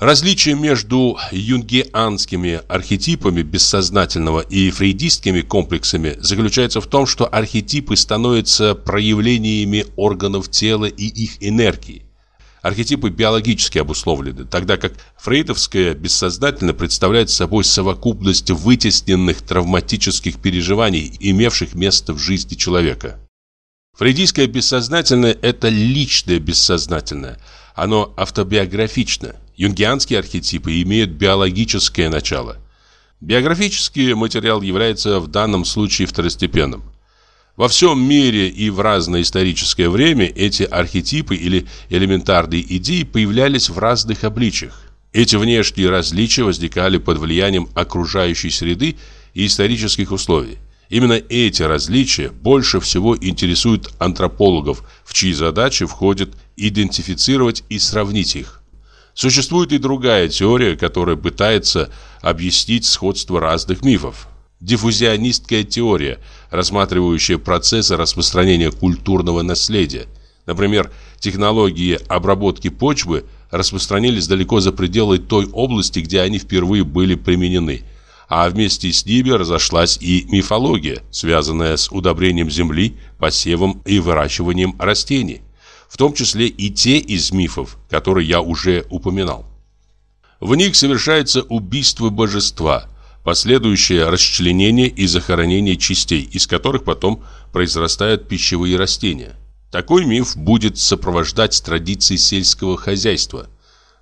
Различие между юнгианскими архетипами бессознательного и фрейдистскими комплексами заключается в том, что архетипы становятся проявлениями органов тела и их энергии. Архетипы биологически обусловлены, тогда как фрейдовское бессознательно представляет собой совокупность вытесненных травматических переживаний, имевших место в жизни человека. Фрейдистское бессознательное – это личное бессознательное, оно автобиографично – Юнгианские архетипы имеют биологическое начало. Биографический материал является в данном случае второстепенным. Во всем мире и в разное историческое время эти архетипы или элементарные идеи появлялись в разных обличиях. Эти внешние различия возникали под влиянием окружающей среды и исторических условий. Именно эти различия больше всего интересуют антропологов, в чьи задачи входит идентифицировать и сравнить их. Существует и другая теория, которая пытается объяснить сходство разных мифов. Диффузионистская теория, рассматривающая процессы распространения культурного наследия. Например, технологии обработки почвы распространились далеко за пределы той области, где они впервые были применены. А вместе с ними разошлась и мифология, связанная с удобрением земли, посевом и выращиванием растений в том числе и те из мифов, которые я уже упоминал. В них совершается убийство божества, последующее расчленение и захоронение частей, из которых потом произрастают пищевые растения. Такой миф будет сопровождать традиции сельского хозяйства,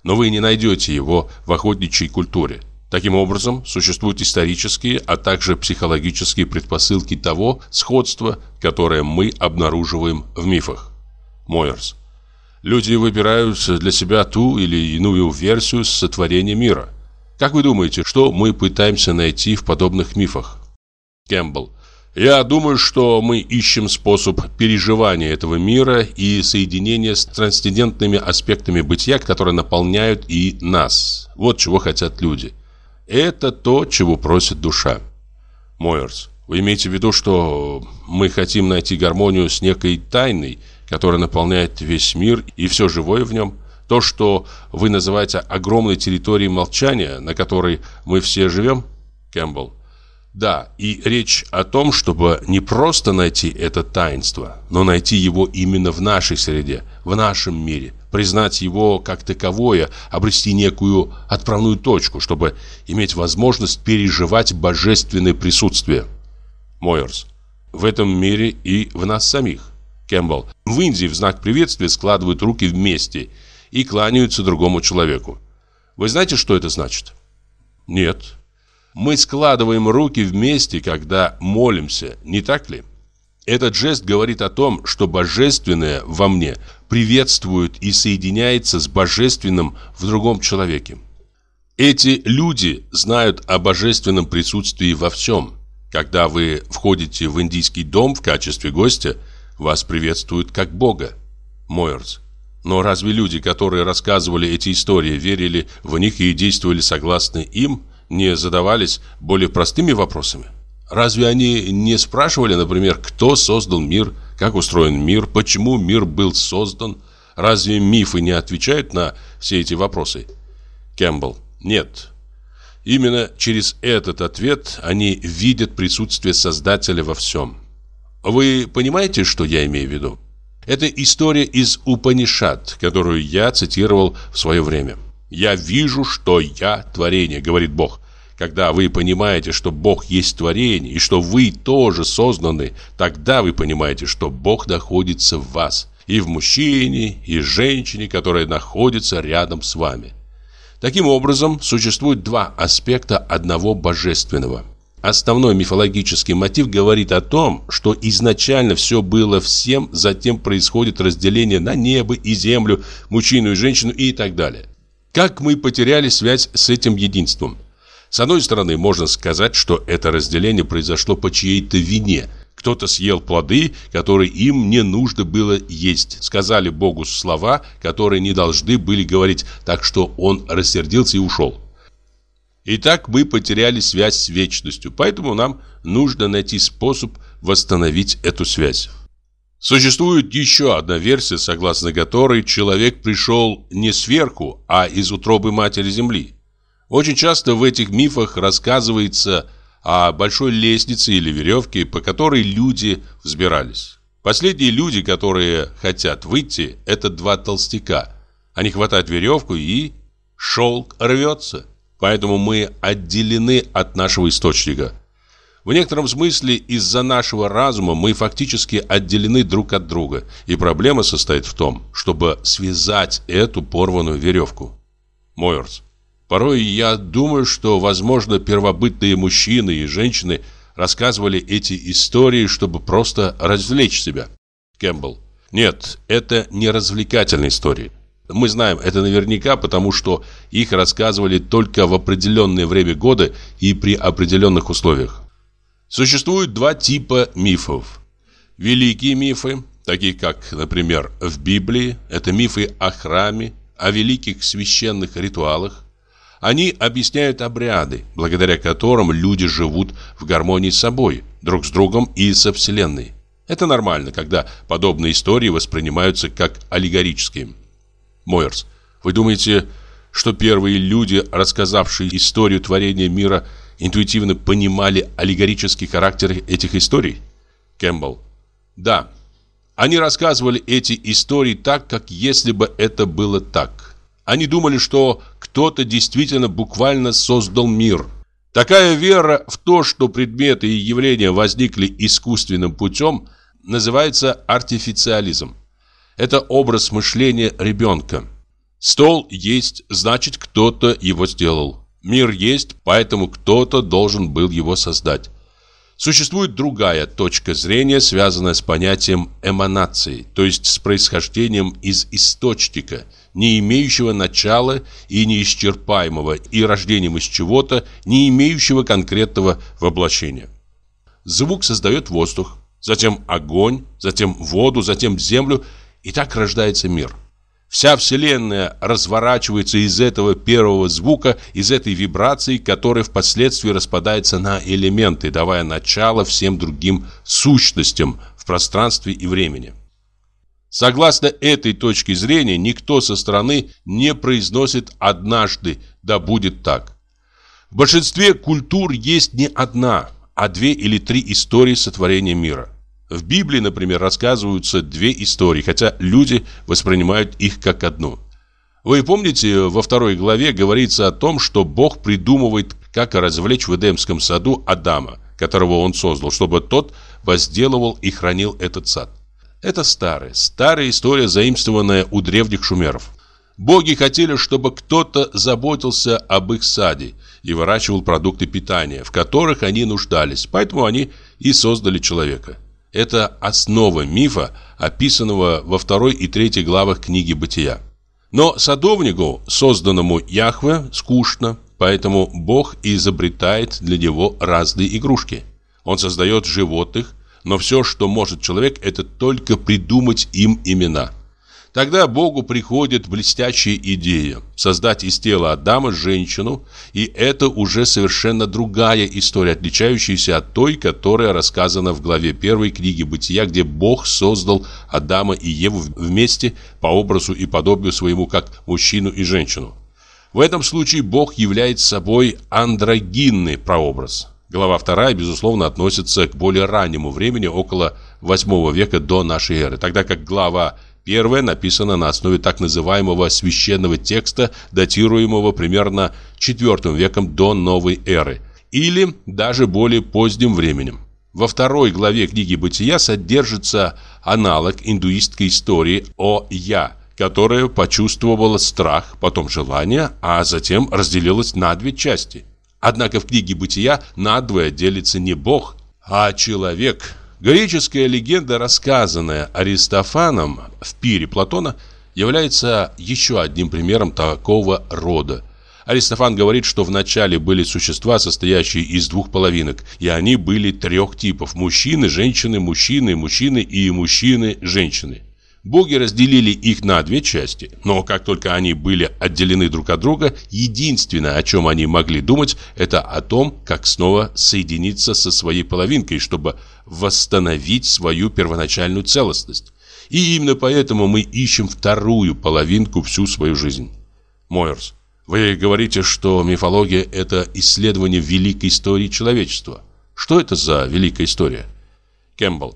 но вы не найдете его в охотничьей культуре. Таким образом, существуют исторические, а также психологические предпосылки того сходства, которое мы обнаруживаем в мифах. Мойерс. Люди выбирают для себя ту или иную версию сотворения мира. Как вы думаете, что мы пытаемся найти в подобных мифах? Кэмпбелл. Я думаю, что мы ищем способ переживания этого мира и соединения с трансцендентными аспектами бытия, которые наполняют и нас. Вот чего хотят люди. Это то, чего просит душа. Мойерс. Вы имеете в виду, что мы хотим найти гармонию с некой тайной, которая наполняет весь мир и все живое в нем, то, что вы называете огромной территорией молчания, на которой мы все живем, Кэмпбелл. Да, и речь о том, чтобы не просто найти это таинство, но найти его именно в нашей среде, в нашем мире, признать его как таковое, обрести некую отправную точку, чтобы иметь возможность переживать божественное присутствие. Мойерс. В этом мире и в нас самих. Кэмпбелл. В Индии в знак приветствия складывают руки вместе и кланяются другому человеку. Вы знаете, что это значит? Нет. Мы складываем руки вместе, когда молимся, не так ли? Этот жест говорит о том, что божественное во мне приветствует и соединяется с божественным в другом человеке. Эти люди знают о божественном присутствии во всем. Когда вы входите в индийский дом в качестве гостя, вас приветствуют как Бога. Мойерс. Но разве люди, которые рассказывали эти истории, верили в них и действовали согласно им – не задавались более простыми вопросами? Разве они не спрашивали, например, кто создал мир, как устроен мир, почему мир был создан? Разве мифы не отвечают на все эти вопросы? Кэмпбелл. Нет. Именно через этот ответ они видят присутствие Создателя во всем. Вы понимаете, что я имею в виду? Это история из Упанишат, которую я цитировал в свое время. «Я вижу, что я творение», — говорит Бог. Когда вы понимаете, что Бог есть творение, и что вы тоже созданы, тогда вы понимаете, что Бог находится в вас, и в мужчине, и женщине, которая находится рядом с вами. Таким образом, существует два аспекта одного божественного. Основной мифологический мотив говорит о том, что изначально все было всем, затем происходит разделение на небо и землю, мужчину и женщину и так далее. Как мы потеряли связь с этим единством? С одной стороны, можно сказать, что это разделение произошло по чьей-то вине. Кто-то съел плоды, которые им не нужно было есть. Сказали Богу слова, которые не должны были говорить, так что он рассердился и ушел. Итак, мы потеряли связь с вечностью, поэтому нам нужно найти способ восстановить эту связь. Существует еще одна версия, согласно которой человек пришел не сверху, а из утробы матери Земли. Очень часто в этих мифах рассказывается о большой лестнице или веревке, по которой люди взбирались. Последние люди, которые хотят выйти, это два толстяка. Они хватают веревку и шелк рвется. Поэтому мы отделены от нашего источника. В некотором смысле из-за нашего разума мы фактически отделены друг от друга, и проблема состоит в том, чтобы связать эту порванную веревку. Мойерс. Порой я думаю, что, возможно, первобытные мужчины и женщины рассказывали эти истории, чтобы просто развлечь себя. Кэмпбелл. Нет, это не развлекательные истории. Мы знаем это наверняка, потому что их рассказывали только в определенное время года и при определенных условиях. Существует два типа мифов. Великие мифы, такие как, например, в Библии, это мифы о храме, о великих священных ритуалах. Они объясняют обряды, благодаря которым люди живут в гармонии с собой, друг с другом и со Вселенной. Это нормально, когда подобные истории воспринимаются как аллегорические. Мойерс, вы думаете, что первые люди, рассказавшие историю творения мира, интуитивно понимали аллегорический характер этих историй? Кэмпбелл. Да. Они рассказывали эти истории так, как если бы это было так. Они думали, что кто-то действительно буквально создал мир. Такая вера в то, что предметы и явления возникли искусственным путем, называется артифициализм. Это образ мышления ребенка. Стол есть, значит, кто-то его сделал. Мир есть, поэтому кто-то должен был его создать. Существует другая точка зрения, связанная с понятием эманации, то есть с происхождением из источника, не имеющего начала и неисчерпаемого, и рождением из чего-то, не имеющего конкретного воплощения. Звук создает воздух, затем огонь, затем воду, затем землю, и так рождается мир. Вся Вселенная разворачивается из этого первого звука, из этой вибрации, которая впоследствии распадается на элементы, давая начало всем другим сущностям в пространстве и времени. Согласно этой точке зрения, никто со стороны не произносит «однажды, да будет так». В большинстве культур есть не одна, а две или три истории сотворения мира. В Библии, например, рассказываются две истории, хотя люди воспринимают их как одну. Вы помните, во второй главе говорится о том, что Бог придумывает, как развлечь в Эдемском саду Адама, которого он создал, чтобы тот возделывал и хранил этот сад. Это старая, старая история, заимствованная у древних шумеров. Боги хотели, чтобы кто-то заботился об их саде и выращивал продукты питания, в которых они нуждались, поэтому они и создали человека. Это основа мифа, описанного во второй и третьей главах книги «Бытия». Но садовнику, созданному Яхве, скучно, поэтому Бог изобретает для него разные игрушки. Он создает животных, но все, что может человек, это только придумать им имена. Тогда Богу приходит блестящая идея создать из тела Адама женщину, и это уже совершенно другая история, отличающаяся от той, которая рассказана в главе 1 книги Бытия, где Бог создал Адама и Еву вместе по образу и подобию своему, как мужчину и женщину. В этом случае Бог является собой андрогинный прообраз – Глава 2, безусловно, относится к более раннему времени, около 8 века до нашей эры, тогда как глава 1 написана на основе так называемого священного текста, датируемого примерно 4 веком до новой эры, или даже более поздним временем. Во второй главе книги «Бытия» содержится аналог индуистской истории о «Я», которая почувствовала страх, потом желание, а затем разделилась на две части – Однако в книге «Бытия» надвое делится не Бог, а человек. Греческая легенда, рассказанная Аристофаном в пире Платона, является еще одним примером такого рода. Аристофан говорит, что вначале были существа, состоящие из двух половинок, и они были трех типов – мужчины, женщины, мужчины, мужчины и мужчины, женщины. Боги разделили их на две части, но как только они были отделены друг от друга, единственное, о чем они могли думать, это о том, как снова соединиться со своей половинкой, чтобы восстановить свою первоначальную целостность. И именно поэтому мы ищем вторую половинку всю свою жизнь. Мойерс, вы говорите, что мифология – это исследование великой истории человечества. Что это за великая история? Кэмпбелл.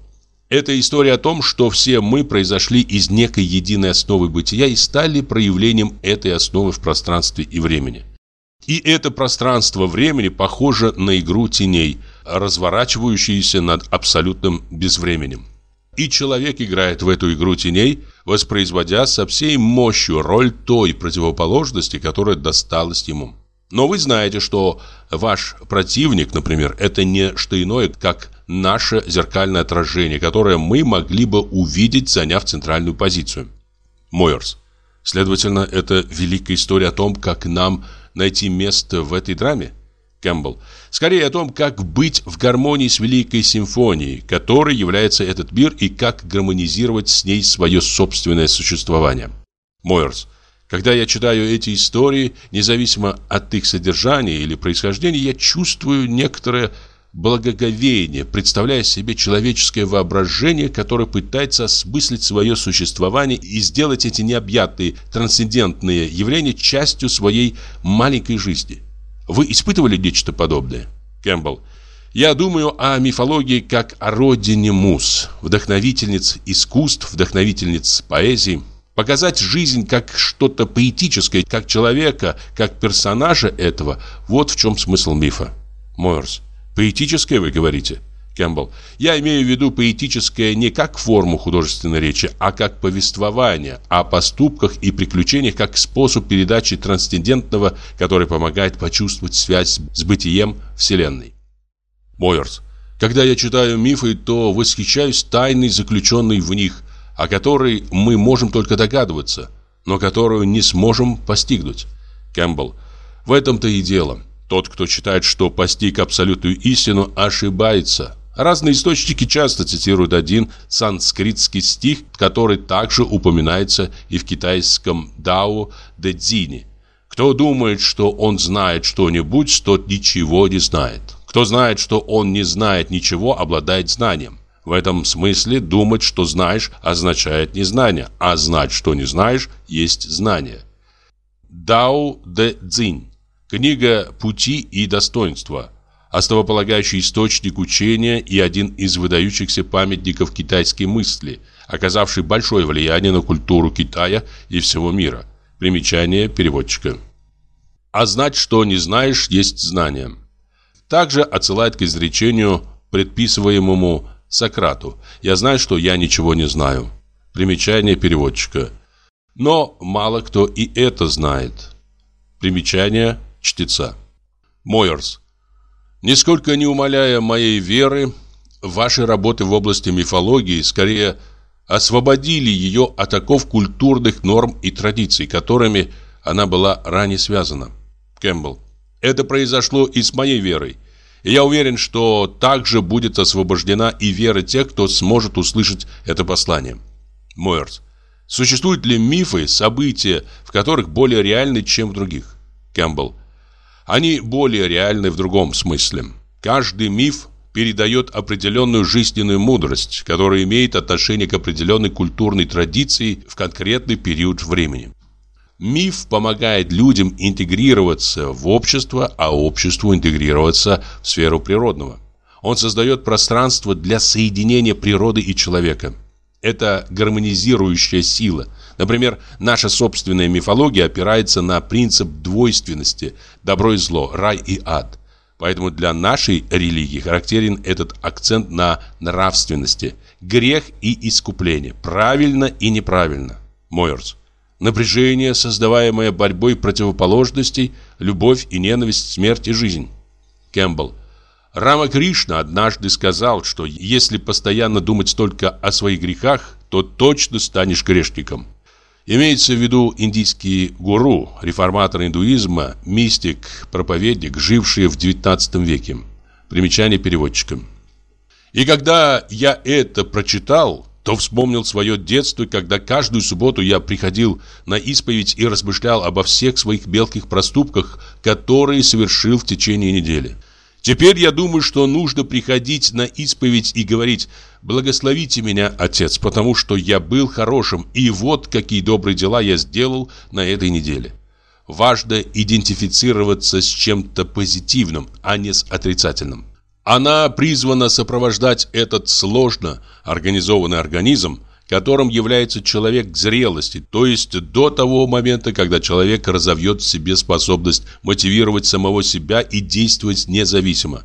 Это история о том, что все мы произошли из некой единой основы бытия и стали проявлением этой основы в пространстве и времени. И это пространство времени похоже на игру теней, разворачивающуюся над абсолютным безвременем. И человек играет в эту игру теней, воспроизводя со всей мощью роль той противоположности, которая досталась ему. Но вы знаете, что ваш противник, например, это не что иное, как наше зеркальное отражение, которое мы могли бы увидеть, заняв центральную позицию. Мойерс. Следовательно, это великая история о том, как нам найти место в этой драме? Кэмпбелл. Скорее о том, как быть в гармонии с великой симфонией, которой является этот мир, и как гармонизировать с ней свое собственное существование. Мойерс. Когда я читаю эти истории, независимо от их содержания или происхождения, я чувствую некоторое благоговение, представляя себе человеческое воображение, которое пытается осмыслить свое существование и сделать эти необъятные трансцендентные явления частью своей маленькой жизни. Вы испытывали нечто подобное? Кэмпбелл. Я думаю о мифологии как о родине муз, вдохновительниц искусств, вдохновительниц поэзии. Показать жизнь как что-то поэтическое, как человека, как персонажа этого – вот в чем смысл мифа. Мойерс. Поэтическое, вы говорите? Кэмпбелл. Я имею в виду поэтическое не как форму художественной речи, а как повествование о поступках и приключениях как способ передачи трансцендентного, который помогает почувствовать связь с бытием Вселенной. Мойерс. Когда я читаю мифы, то восхищаюсь тайной, заключенной в них, о которой мы можем только догадываться, но которую не сможем постигнуть. Кэмпбелл. В этом-то и дело. Тот, кто считает, что постиг абсолютную истину, ошибается. Разные источники часто цитируют один санскритский стих, который также упоминается и в китайском Дао Дэ Цзине. Кто думает, что он знает что-нибудь, тот ничего не знает. Кто знает, что он не знает ничего, обладает знанием. В этом смысле думать, что знаешь, означает незнание, а знать, что не знаешь, есть знание. Дао Дэ Цзинь Книга «Пути и достоинства». основополагающий источник учения и один из выдающихся памятников китайской мысли, оказавший большое влияние на культуру Китая и всего мира. Примечание переводчика. А знать, что не знаешь, есть знание. Также отсылает к изречению, предписываемому Сократу. «Я знаю, что я ничего не знаю». Примечание переводчика. Но мало кто и это знает. Примечание чтеца. Мойерс. Нисколько не умаляя моей веры, ваши работы в области мифологии скорее освободили ее от оков культурных норм и традиций, которыми она была ранее связана. Кэмпбелл. Это произошло и с моей верой. И я уверен, что также будет освобождена и вера тех, кто сможет услышать это послание. Мойерс. Существуют ли мифы, события, в которых более реальны, чем в других? Кэмпбелл. Они более реальны в другом смысле. Каждый миф передает определенную жизненную мудрость, которая имеет отношение к определенной культурной традиции в конкретный период времени. Миф помогает людям интегрироваться в общество, а обществу интегрироваться в сферу природного. Он создает пространство для соединения природы и человека. Это гармонизирующая сила. Например, наша собственная мифология опирается на принцип двойственности – добро и зло, рай и ад. Поэтому для нашей религии характерен этот акцент на нравственности, грех и искупление, правильно и неправильно. Мойерс. Напряжение, создаваемое борьбой противоположностей, любовь и ненависть, смерть и жизнь. Кэмпбелл. Рама Кришна однажды сказал, что если постоянно думать только о своих грехах, то точно станешь грешником. Имеется в виду индийский гуру, реформатор индуизма, мистик, проповедник, живший в XIX веке. Примечание переводчика. И когда я это прочитал, то вспомнил свое детство, когда каждую субботу я приходил на исповедь и размышлял обо всех своих мелких проступках, которые совершил в течение недели. Теперь я думаю, что нужно приходить на исповедь и говорить «Благословите меня, Отец, потому что я был хорошим, и вот какие добрые дела я сделал на этой неделе». Важно идентифицироваться с чем-то позитивным, а не с отрицательным. Она призвана сопровождать этот сложно организованный организм, которым является человек к зрелости, то есть до того момента, когда человек разовьет в себе способность мотивировать самого себя и действовать независимо.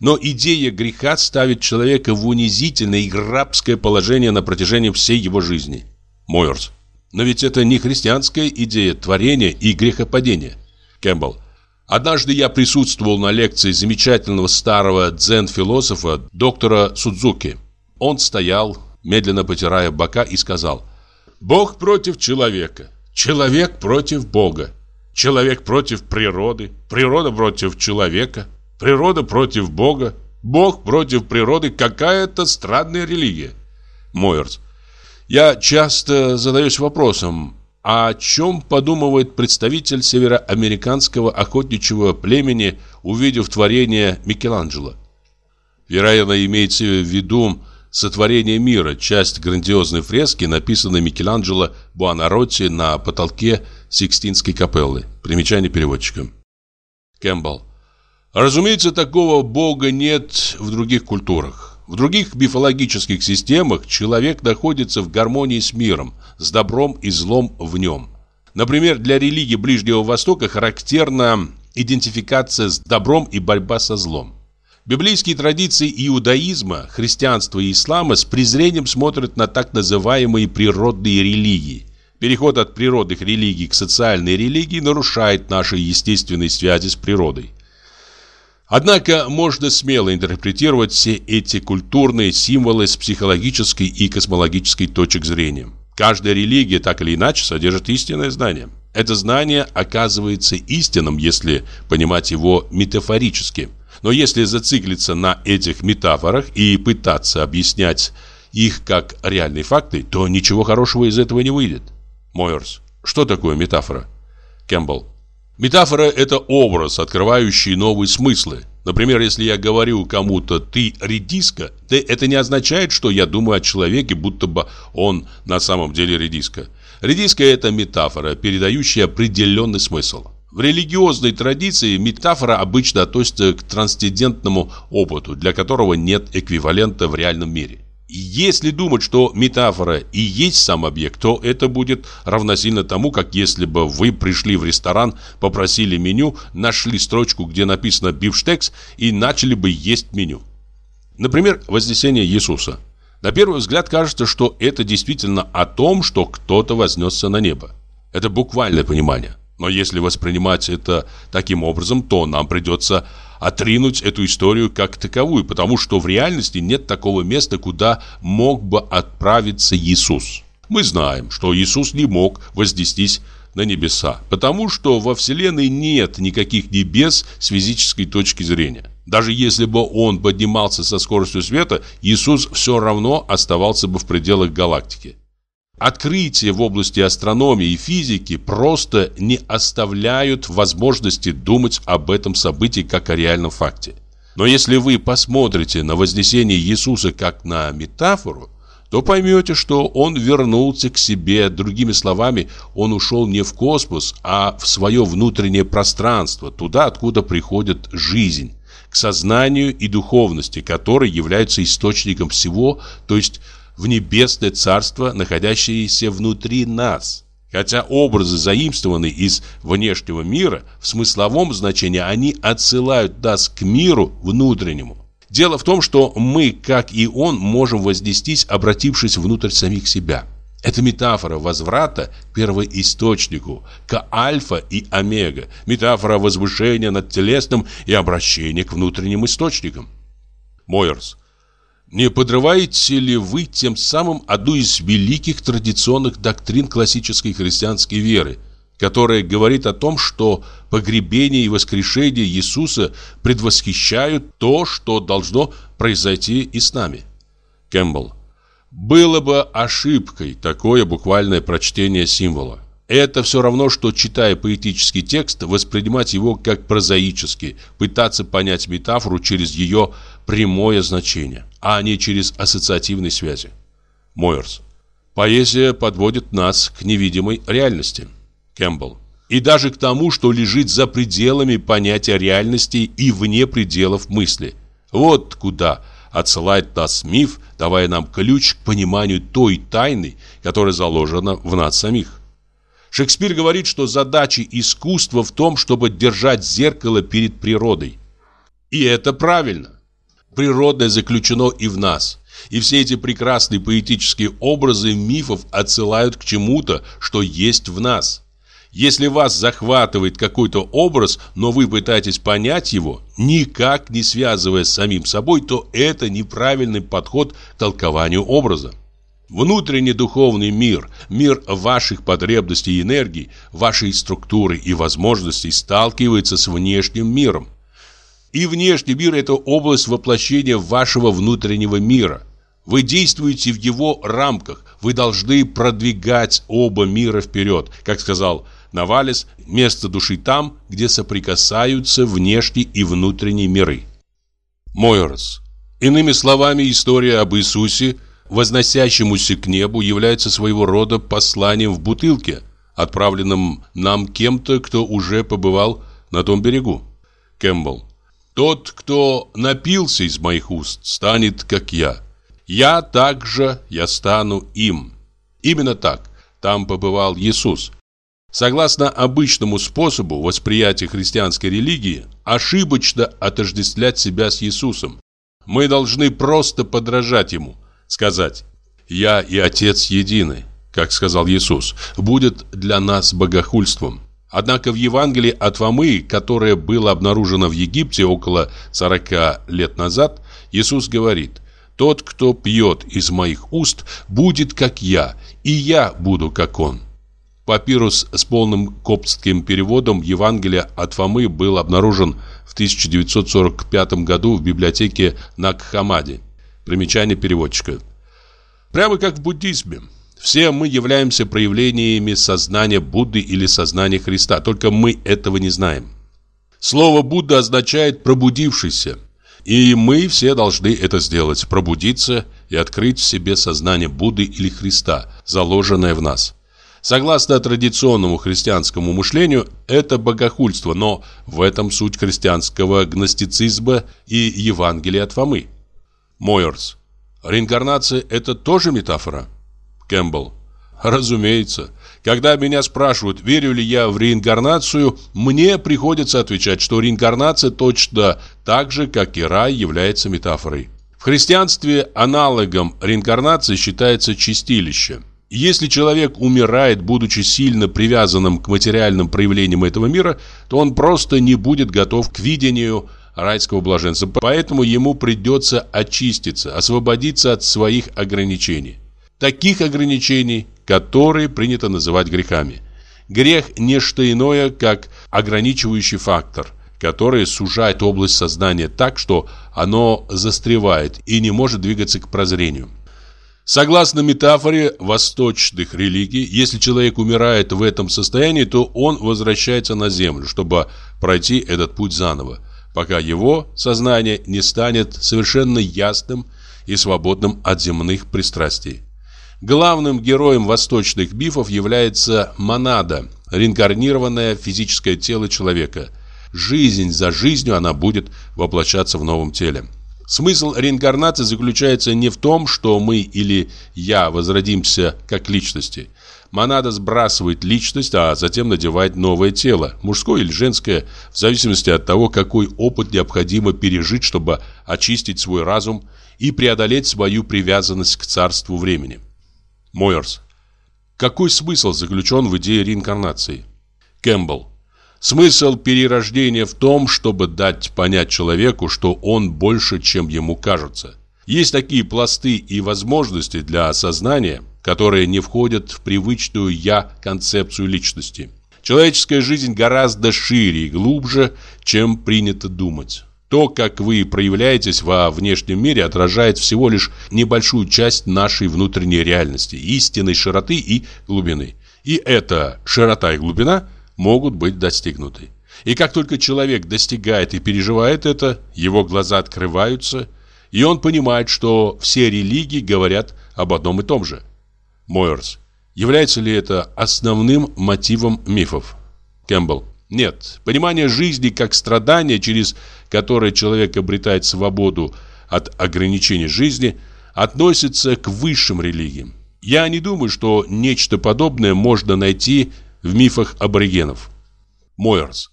Но идея греха ставит человека в унизительное и рабское положение на протяжении всей его жизни. Мойерс. Но ведь это не христианская идея творения и грехопадения. Кэмпбелл. Однажды я присутствовал на лекции замечательного старого дзен-философа доктора Судзуки. Он стоял, медленно потирая бока, и сказал «Бог против человека, человек против Бога, человек против природы, природа против человека, природа против Бога, Бог против природы, какая-то странная религия». Мойерс Я часто задаюсь вопросом, а о чем подумывает представитель североамериканского охотничьего племени, увидев творение Микеланджело? Вероятно, имеется в виду сотворение мира, часть грандиозной фрески, написанной Микеланджело Буонаротти на потолке Сикстинской капеллы. Примечание переводчика. Кэмпбелл. Разумеется, такого бога нет в других культурах. В других мифологических системах человек находится в гармонии с миром, с добром и злом в нем. Например, для религии Ближнего Востока характерна идентификация с добром и борьба со злом. Библейские традиции иудаизма, христианства и ислама с презрением смотрят на так называемые природные религии. Переход от природных религий к социальной религии нарушает наши естественные связи с природой. Однако можно смело интерпретировать все эти культурные символы с психологической и космологической точек зрения. Каждая религия так или иначе содержит истинное знание. Это знание оказывается истинным, если понимать его метафорически. Но если зациклиться на этих метафорах и пытаться объяснять их как реальные факты, то ничего хорошего из этого не выйдет. Мойерс. Что такое метафора? Кэмпбелл. Метафора – это образ, открывающий новые смыслы. Например, если я говорю кому-то «ты редиска», то это не означает, что я думаю о человеке, будто бы он на самом деле редиска. Редиска – это метафора, передающая определенный смысл. В религиозной традиции метафора обычно относится к трансцендентному опыту, для которого нет эквивалента в реальном мире. Если думать, что метафора и есть сам объект, то это будет равносильно тому, как если бы вы пришли в ресторан, попросили меню, нашли строчку, где написано «бифштекс» и начали бы есть меню. Например, Вознесение Иисуса. На первый взгляд кажется, что это действительно о том, что кто-то вознесся на небо. Это буквальное понимание. Но если воспринимать это таким образом, то нам придется отринуть эту историю как таковую, потому что в реальности нет такого места, куда мог бы отправиться Иисус. Мы знаем, что Иисус не мог вознестись на небеса, потому что во Вселенной нет никаких небес с физической точки зрения. Даже если бы он поднимался со скоростью света, Иисус все равно оставался бы в пределах галактики. Открытия в области астрономии и физики просто не оставляют возможности думать об этом событии как о реальном факте. Но если вы посмотрите на вознесение Иисуса как на метафору, то поймете, что он вернулся к себе. Другими словами, он ушел не в космос, а в свое внутреннее пространство, туда, откуда приходит жизнь, к сознанию и духовности, которые являются источником всего, то есть в небесное царство, находящееся внутри нас. Хотя образы заимствованы из внешнего мира, в смысловом значении они отсылают нас к миру внутреннему. Дело в том, что мы, как и он, можем вознестись, обратившись внутрь самих себя. Это метафора возврата к первоисточнику, к альфа и омега, метафора возвышения над телесным и обращения к внутренним источникам. Мойерс. Не подрываете ли вы тем самым одну из великих традиционных доктрин классической христианской веры, которая говорит о том, что погребение и воскрешение Иисуса предвосхищают то, что должно произойти и с нами? Кэмпбелл. Было бы ошибкой такое буквальное прочтение символа. Это все равно, что, читая поэтический текст, воспринимать его как прозаический, пытаться понять метафору через ее прямое значение, а не через ассоциативные связи. Мойерс. Поэзия подводит нас к невидимой реальности. Кэмпбелл. И даже к тому, что лежит за пределами понятия реальности и вне пределов мысли. Вот куда отсылает нас миф, давая нам ключ к пониманию той тайны, которая заложена в нас самих. Шекспир говорит, что задача искусства в том, чтобы держать зеркало перед природой. И это правильно. Природное заключено и в нас. И все эти прекрасные поэтические образы мифов отсылают к чему-то, что есть в нас. Если вас захватывает какой-то образ, но вы пытаетесь понять его, никак не связывая с самим собой, то это неправильный подход к толкованию образа. Внутренний духовный мир, мир ваших потребностей и энергий, вашей структуры и возможностей сталкивается с внешним миром. И внешний мир – это область воплощения вашего внутреннего мира. Вы действуете в его рамках, вы должны продвигать оба мира вперед. Как сказал Навалис, место души там, где соприкасаются внешний и внутренний миры. Мойерс. Иными словами, история об Иисусе – возносящемуся к небу, является своего рода посланием в бутылке, отправленным нам кем-то, кто уже побывал на том берегу. Кэмпбелл. Тот, кто напился из моих уст, станет как я. Я также, я стану им. Именно так. Там побывал Иисус. Согласно обычному способу восприятия христианской религии, ошибочно отождествлять себя с Иисусом. Мы должны просто подражать Ему – сказать «Я и Отец едины», как сказал Иисус, будет для нас богохульством. Однако в Евангелии от Фомы, которое было обнаружено в Египте около 40 лет назад, Иисус говорит «Тот, кто пьет из моих уст, будет как я, и я буду как он». Папирус с полным коптским переводом Евангелия от Фомы был обнаружен в 1945 году в библиотеке Накхамаде. Примечание переводчика. Прямо как в буддизме. Все мы являемся проявлениями сознания Будды или сознания Христа, только мы этого не знаем. Слово Будда означает «пробудившийся», и мы все должны это сделать, пробудиться и открыть в себе сознание Будды или Христа, заложенное в нас. Согласно традиционному христианскому мышлению, это богохульство, но в этом суть христианского гностицизма и Евангелия от Фомы. Мойерс. Реинкарнация – это тоже метафора? Кэмпбелл. Разумеется. Когда меня спрашивают, верю ли я в реинкарнацию, мне приходится отвечать, что реинкарнация точно так же, как и рай, является метафорой. В христианстве аналогом реинкарнации считается чистилище. Если человек умирает, будучи сильно привязанным к материальным проявлениям этого мира, то он просто не будет готов к видению райского блаженства. Поэтому ему придется очиститься, освободиться от своих ограничений. Таких ограничений, которые принято называть грехами. Грех – не что иное, как ограничивающий фактор, который сужает область сознания так, что оно застревает и не может двигаться к прозрению. Согласно метафоре восточных религий, если человек умирает в этом состоянии, то он возвращается на землю, чтобы пройти этот путь заново, пока его сознание не станет совершенно ясным и свободным от земных пристрастий. Главным героем восточных мифов является монада, реинкарнированное физическое тело человека. Жизнь за жизнью она будет воплощаться в новом теле. Смысл реинкарнации заключается не в том, что мы или я возродимся как личности. Монада сбрасывает личность, а затем надевает новое тело, мужское или женское, в зависимости от того, какой опыт необходимо пережить, чтобы очистить свой разум и преодолеть свою привязанность к царству времени. Мойерс. Какой смысл заключен в идее реинкарнации? Кэмпбелл. Смысл перерождения в том, чтобы дать понять человеку, что он больше, чем ему кажется. Есть такие пласты и возможности для осознания, которые не входят в привычную «я» концепцию личности. Человеческая жизнь гораздо шире и глубже, чем принято думать. То, как вы проявляетесь во внешнем мире, отражает всего лишь небольшую часть нашей внутренней реальности, истинной широты и глубины. И эта широта и глубина – могут быть достигнуты. И как только человек достигает и переживает это, его глаза открываются, и он понимает, что все религии говорят об одном и том же. Мойерс. Является ли это основным мотивом мифов? Кэмпбелл. Нет. Понимание жизни как страдания, через которое человек обретает свободу от ограничений жизни, относится к высшим религиям. Я не думаю, что нечто подобное можно найти в мифах аборигенов. Мойерс.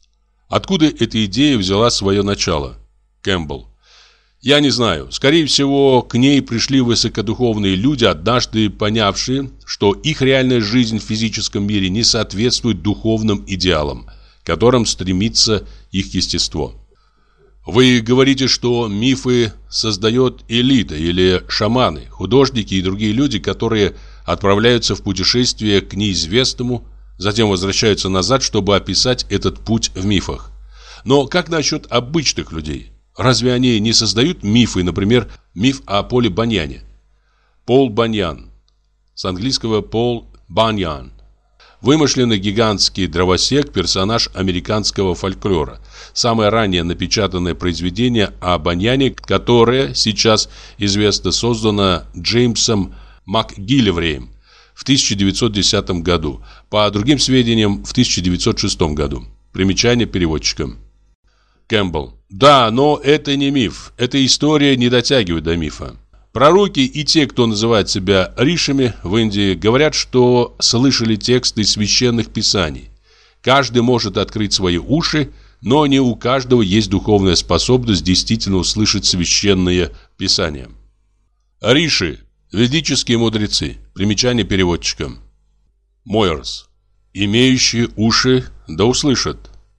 Откуда эта идея взяла свое начало? Кэмпбелл. Я не знаю. Скорее всего, к ней пришли высокодуховные люди, однажды понявшие, что их реальная жизнь в физическом мире не соответствует духовным идеалам, к которым стремится их естество. Вы говорите, что мифы создает элита или шаманы, художники и другие люди, которые отправляются в путешествие к неизвестному, Затем возвращаются назад, чтобы описать этот путь в мифах. Но как насчет обычных людей? Разве они не создают мифы, например, миф о Поле Баньяне? Пол Баньян. С английского Пол Баньян. Вымышленный гигантский дровосек – персонаж американского фольклора. Самое раннее напечатанное произведение о Баньяне, которое сейчас известно создано Джеймсом МакГиллевреем в 1910 году, по другим сведениям в 1906 году. Примечание переводчика. Кэмпбелл. Да, но это не миф. Эта история не дотягивает до мифа. Пророки и те, кто называет себя ришами в Индии, говорят, что слышали тексты священных писаний. Каждый может открыть свои уши, но не у каждого есть духовная способность действительно услышать священные писания. Риши Ведические мудрецы. Примечание переводчика. Мойерс. Имеющие уши да услышат.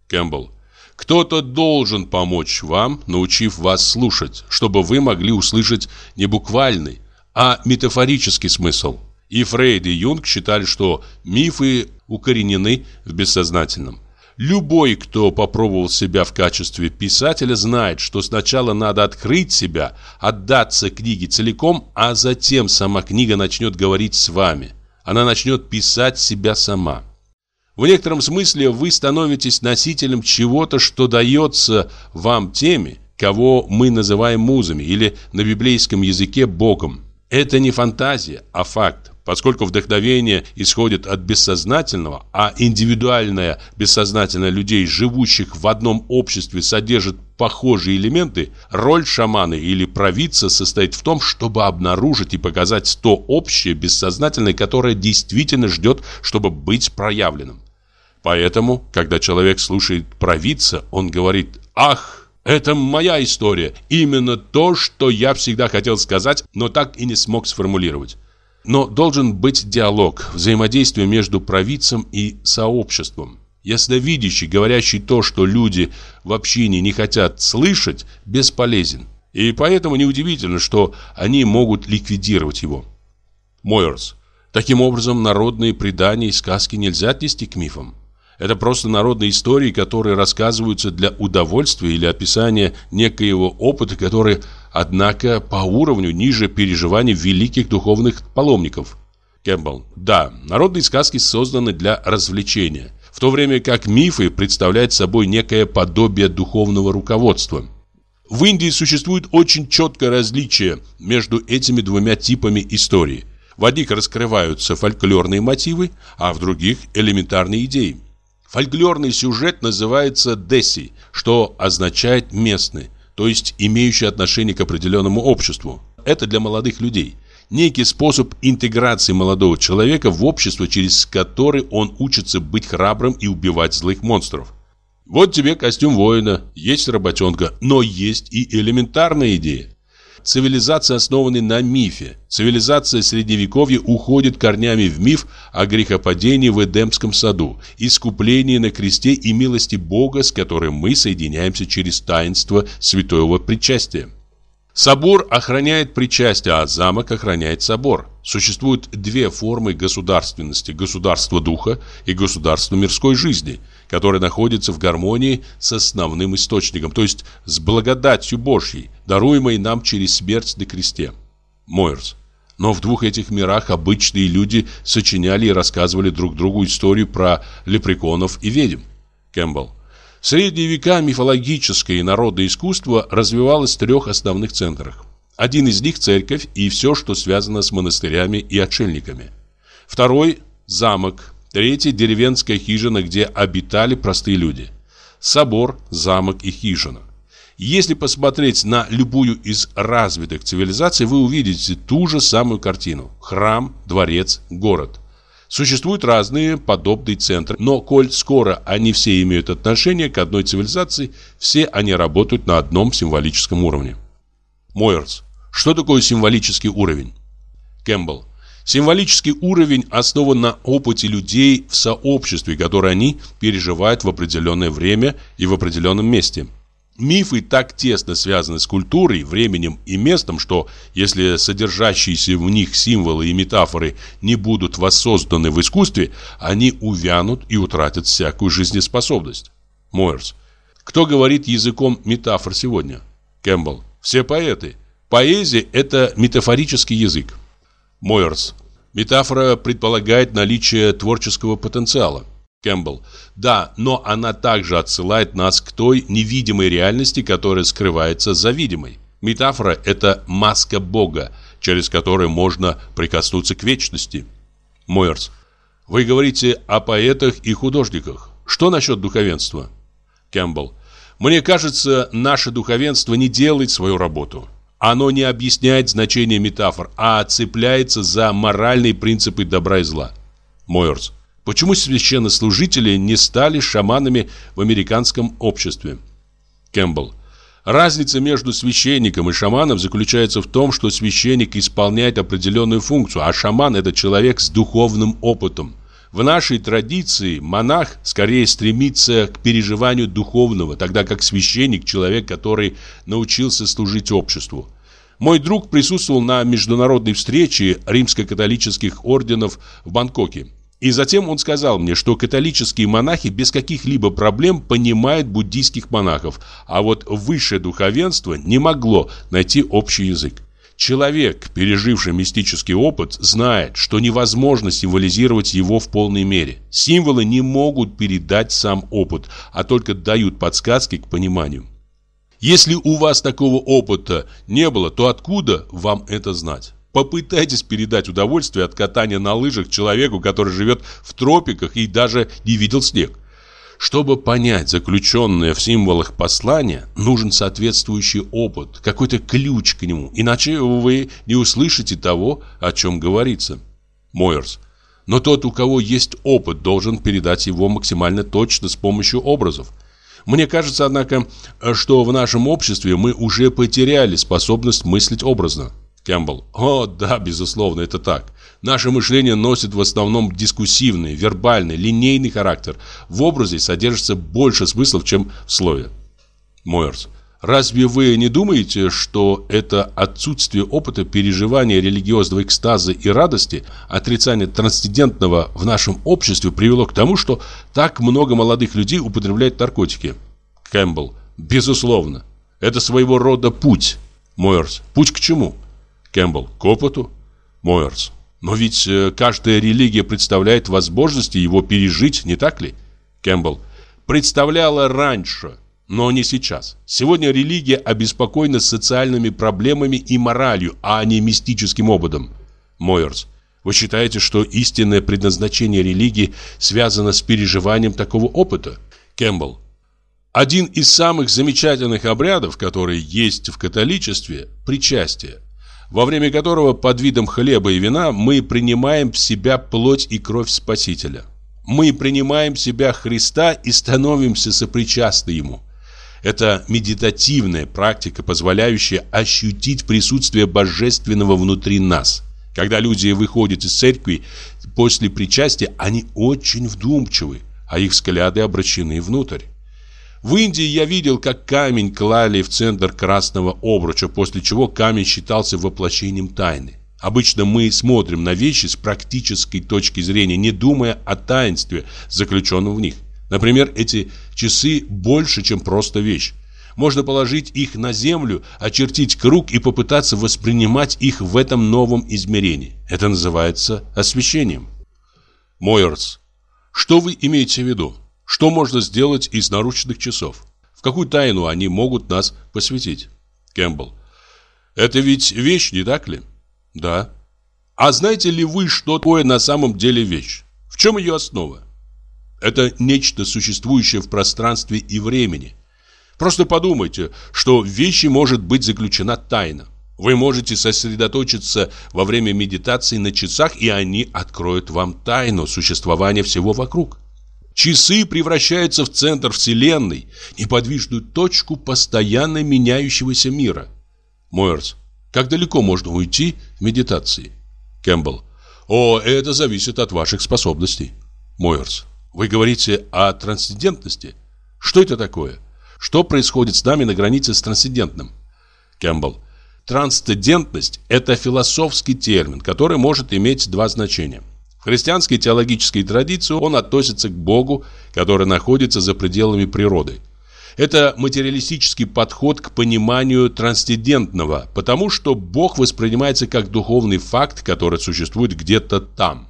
Кэмпбелл. Кто-то должен помочь вам, научив вас слушать, чтобы вы могли услышать не буквальный, а метафорический смысл. И Фрейд и Юнг считали, что мифы укоренены в бессознательном. Любой, кто попробовал себя в качестве писателя, знает, что сначала надо открыть себя, отдаться книге целиком, а затем сама книга начнет говорить с вами. Она начнет писать себя сама. В некотором смысле вы становитесь носителем чего-то, что дается вам теми, кого мы называем музами или на библейском языке Богом. Это не фантазия, а факт. Поскольку вдохновение исходит от бессознательного, а индивидуальное бессознательное людей, живущих в одном обществе, содержит похожие элементы, роль шамана или провидца состоит в том, чтобы обнаружить и показать то общее бессознательное, которое действительно ждет, чтобы быть проявленным. Поэтому, когда человек слушает провидца, он говорит «Ах, это моя история, именно то, что я всегда хотел сказать, но так и не смог сформулировать». Но должен быть диалог, взаимодействие между провидцем и сообществом. Ясновидящий, говорящий то, что люди в общине не хотят слышать, бесполезен. И поэтому неудивительно, что они могут ликвидировать его. Мойерс. Таким образом, народные предания и сказки нельзя отнести к мифам. Это просто народные истории, которые рассказываются для удовольствия или описания некоего опыта, который однако по уровню ниже переживаний великих духовных паломников. Кэмпбелл. Да, народные сказки созданы для развлечения, в то время как мифы представляют собой некое подобие духовного руководства. В Индии существует очень четкое различие между этими двумя типами истории. В одних раскрываются фольклорные мотивы, а в других – элементарные идеи. Фольклорный сюжет называется «деси», что означает «местный», то есть имеющий отношение к определенному обществу. Это для молодых людей. Некий способ интеграции молодого человека в общество, через который он учится быть храбрым и убивать злых монстров. Вот тебе костюм воина, есть работенка, но есть и элементарная идея. Цивилизация, основанная на мифе. Цивилизация Средневековья уходит корнями в миф о грехопадении в Эдемском саду, искуплении на кресте и милости Бога, с которым мы соединяемся через таинство святого причастия. Собор охраняет причастие, а замок охраняет собор. Существуют две формы государственности – государство духа и государство мирской жизни – который находится в гармонии с основным источником, то есть с благодатью Божьей, даруемой нам через смерть на кресте. Мойерс. Но в двух этих мирах обычные люди сочиняли и рассказывали друг другу историю про лепреконов и ведьм. Кэмпбелл. В средние века мифологическое и народное искусство развивалось в трех основных центрах. Один из них – церковь и все, что связано с монастырями и отшельниками. Второй – замок, Третья – деревенская хижина, где обитали простые люди. Собор, замок и хижина. Если посмотреть на любую из развитых цивилизаций, вы увидите ту же самую картину. Храм, дворец, город. Существуют разные подобные центры, но коль скоро они все имеют отношение к одной цивилизации, все они работают на одном символическом уровне. Мойерс. Что такое символический уровень? Кэмпбелл. Символический уровень основан на опыте людей в сообществе, которое они переживают в определенное время и в определенном месте. Мифы так тесно связаны с культурой, временем и местом, что если содержащиеся в них символы и метафоры не будут воссозданы в искусстве, они увянут и утратят всякую жизнеспособность. Мойерс. Кто говорит языком метафор сегодня? Кэмпбелл. Все поэты. Поэзия – это метафорический язык. Мойерс. Метафора предполагает наличие творческого потенциала. Кэмпбелл. Да, но она также отсылает нас к той невидимой реальности, которая скрывается за видимой. Метафора – это маска Бога, через которую можно прикоснуться к вечности. Мойерс. Вы говорите о поэтах и художниках. Что насчет духовенства? Кэмпбелл. Мне кажется, наше духовенство не делает свою работу. Оно не объясняет значение метафор, а цепляется за моральные принципы добра и зла. Мойерс. Почему священнослужители не стали шаманами в американском обществе? Кэмпбелл. Разница между священником и шаманом заключается в том, что священник исполняет определенную функцию, а шаман – это человек с духовным опытом. В нашей традиции монах скорее стремится к переживанию духовного, тогда как священник – человек, который научился служить обществу. Мой друг присутствовал на международной встрече римско-католических орденов в Бангкоке. И затем он сказал мне, что католические монахи без каких-либо проблем понимают буддийских монахов, а вот высшее духовенство не могло найти общий язык. Человек, переживший мистический опыт, знает, что невозможно символизировать его в полной мере. Символы не могут передать сам опыт, а только дают подсказки к пониманию. Если у вас такого опыта не было, то откуда вам это знать? Попытайтесь передать удовольствие от катания на лыжах человеку, который живет в тропиках и даже не видел снег. Чтобы понять заключенное в символах послание, нужен соответствующий опыт, какой-то ключ к нему, иначе вы не услышите того, о чем говорится. Мойерс. Но тот, у кого есть опыт, должен передать его максимально точно с помощью образов. Мне кажется, однако, что в нашем обществе мы уже потеряли способность мыслить образно. Кэмпбелл. О, да, безусловно, это так. Наше мышление носит в основном дискуссивный, вербальный, линейный характер. В образе содержится больше смыслов, чем в слове. Мойерс. Разве вы не думаете, что это отсутствие опыта переживания религиозного экстаза и радости, отрицание трансцендентного в нашем обществе привело к тому, что так много молодых людей употребляют наркотики? Кэмпбелл. Безусловно. Это своего рода путь. Мойерс. Путь к чему? Кэмпбелл. К опыту. Мойерс. Но ведь э, каждая религия представляет возможности его пережить, не так ли? Кэмпбелл. Представляла раньше, но не сейчас. Сегодня религия обеспокоена социальными проблемами и моралью, а не мистическим опытом. Мойерс. Вы считаете, что истинное предназначение религии связано с переживанием такого опыта? Кэмпбелл. Один из самых замечательных обрядов, которые есть в католичестве – причастие во время которого под видом хлеба и вина мы принимаем в себя плоть и кровь Спасителя. Мы принимаем в себя Христа и становимся сопричастны Ему. Это медитативная практика, позволяющая ощутить присутствие Божественного внутри нас. Когда люди выходят из церкви после причастия, они очень вдумчивы, а их взгляды обращены внутрь. В Индии я видел, как камень клали в центр красного обруча, после чего камень считался воплощением тайны. Обычно мы смотрим на вещи с практической точки зрения, не думая о таинстве, заключенном в них. Например, эти часы больше, чем просто вещь. Можно положить их на землю, очертить круг и попытаться воспринимать их в этом новом измерении. Это называется освещением. Мойерс, что вы имеете в виду? Что можно сделать из наручных часов? В какую тайну они могут нас посвятить? Кэмпбелл. Это ведь вещь, не так ли? Да. А знаете ли вы, что такое на самом деле вещь? В чем ее основа? Это нечто, существующее в пространстве и времени. Просто подумайте, что в вещи может быть заключена тайна. Вы можете сосредоточиться во время медитации на часах, и они откроют вам тайну существования всего вокруг. Часы превращаются в центр Вселенной, неподвижную точку постоянно меняющегося мира. Мойерс, как далеко можно уйти в медитации? Кэмпбелл, о, это зависит от ваших способностей. Мойерс, вы говорите о трансцендентности? Что это такое? Что происходит с нами на границе с трансцендентным? Кэмпбелл, трансцендентность – это философский термин, который может иметь два значения – христианской теологической традиции он относится к Богу, который находится за пределами природы. Это материалистический подход к пониманию трансцендентного, потому что Бог воспринимается как духовный факт, который существует где-то там.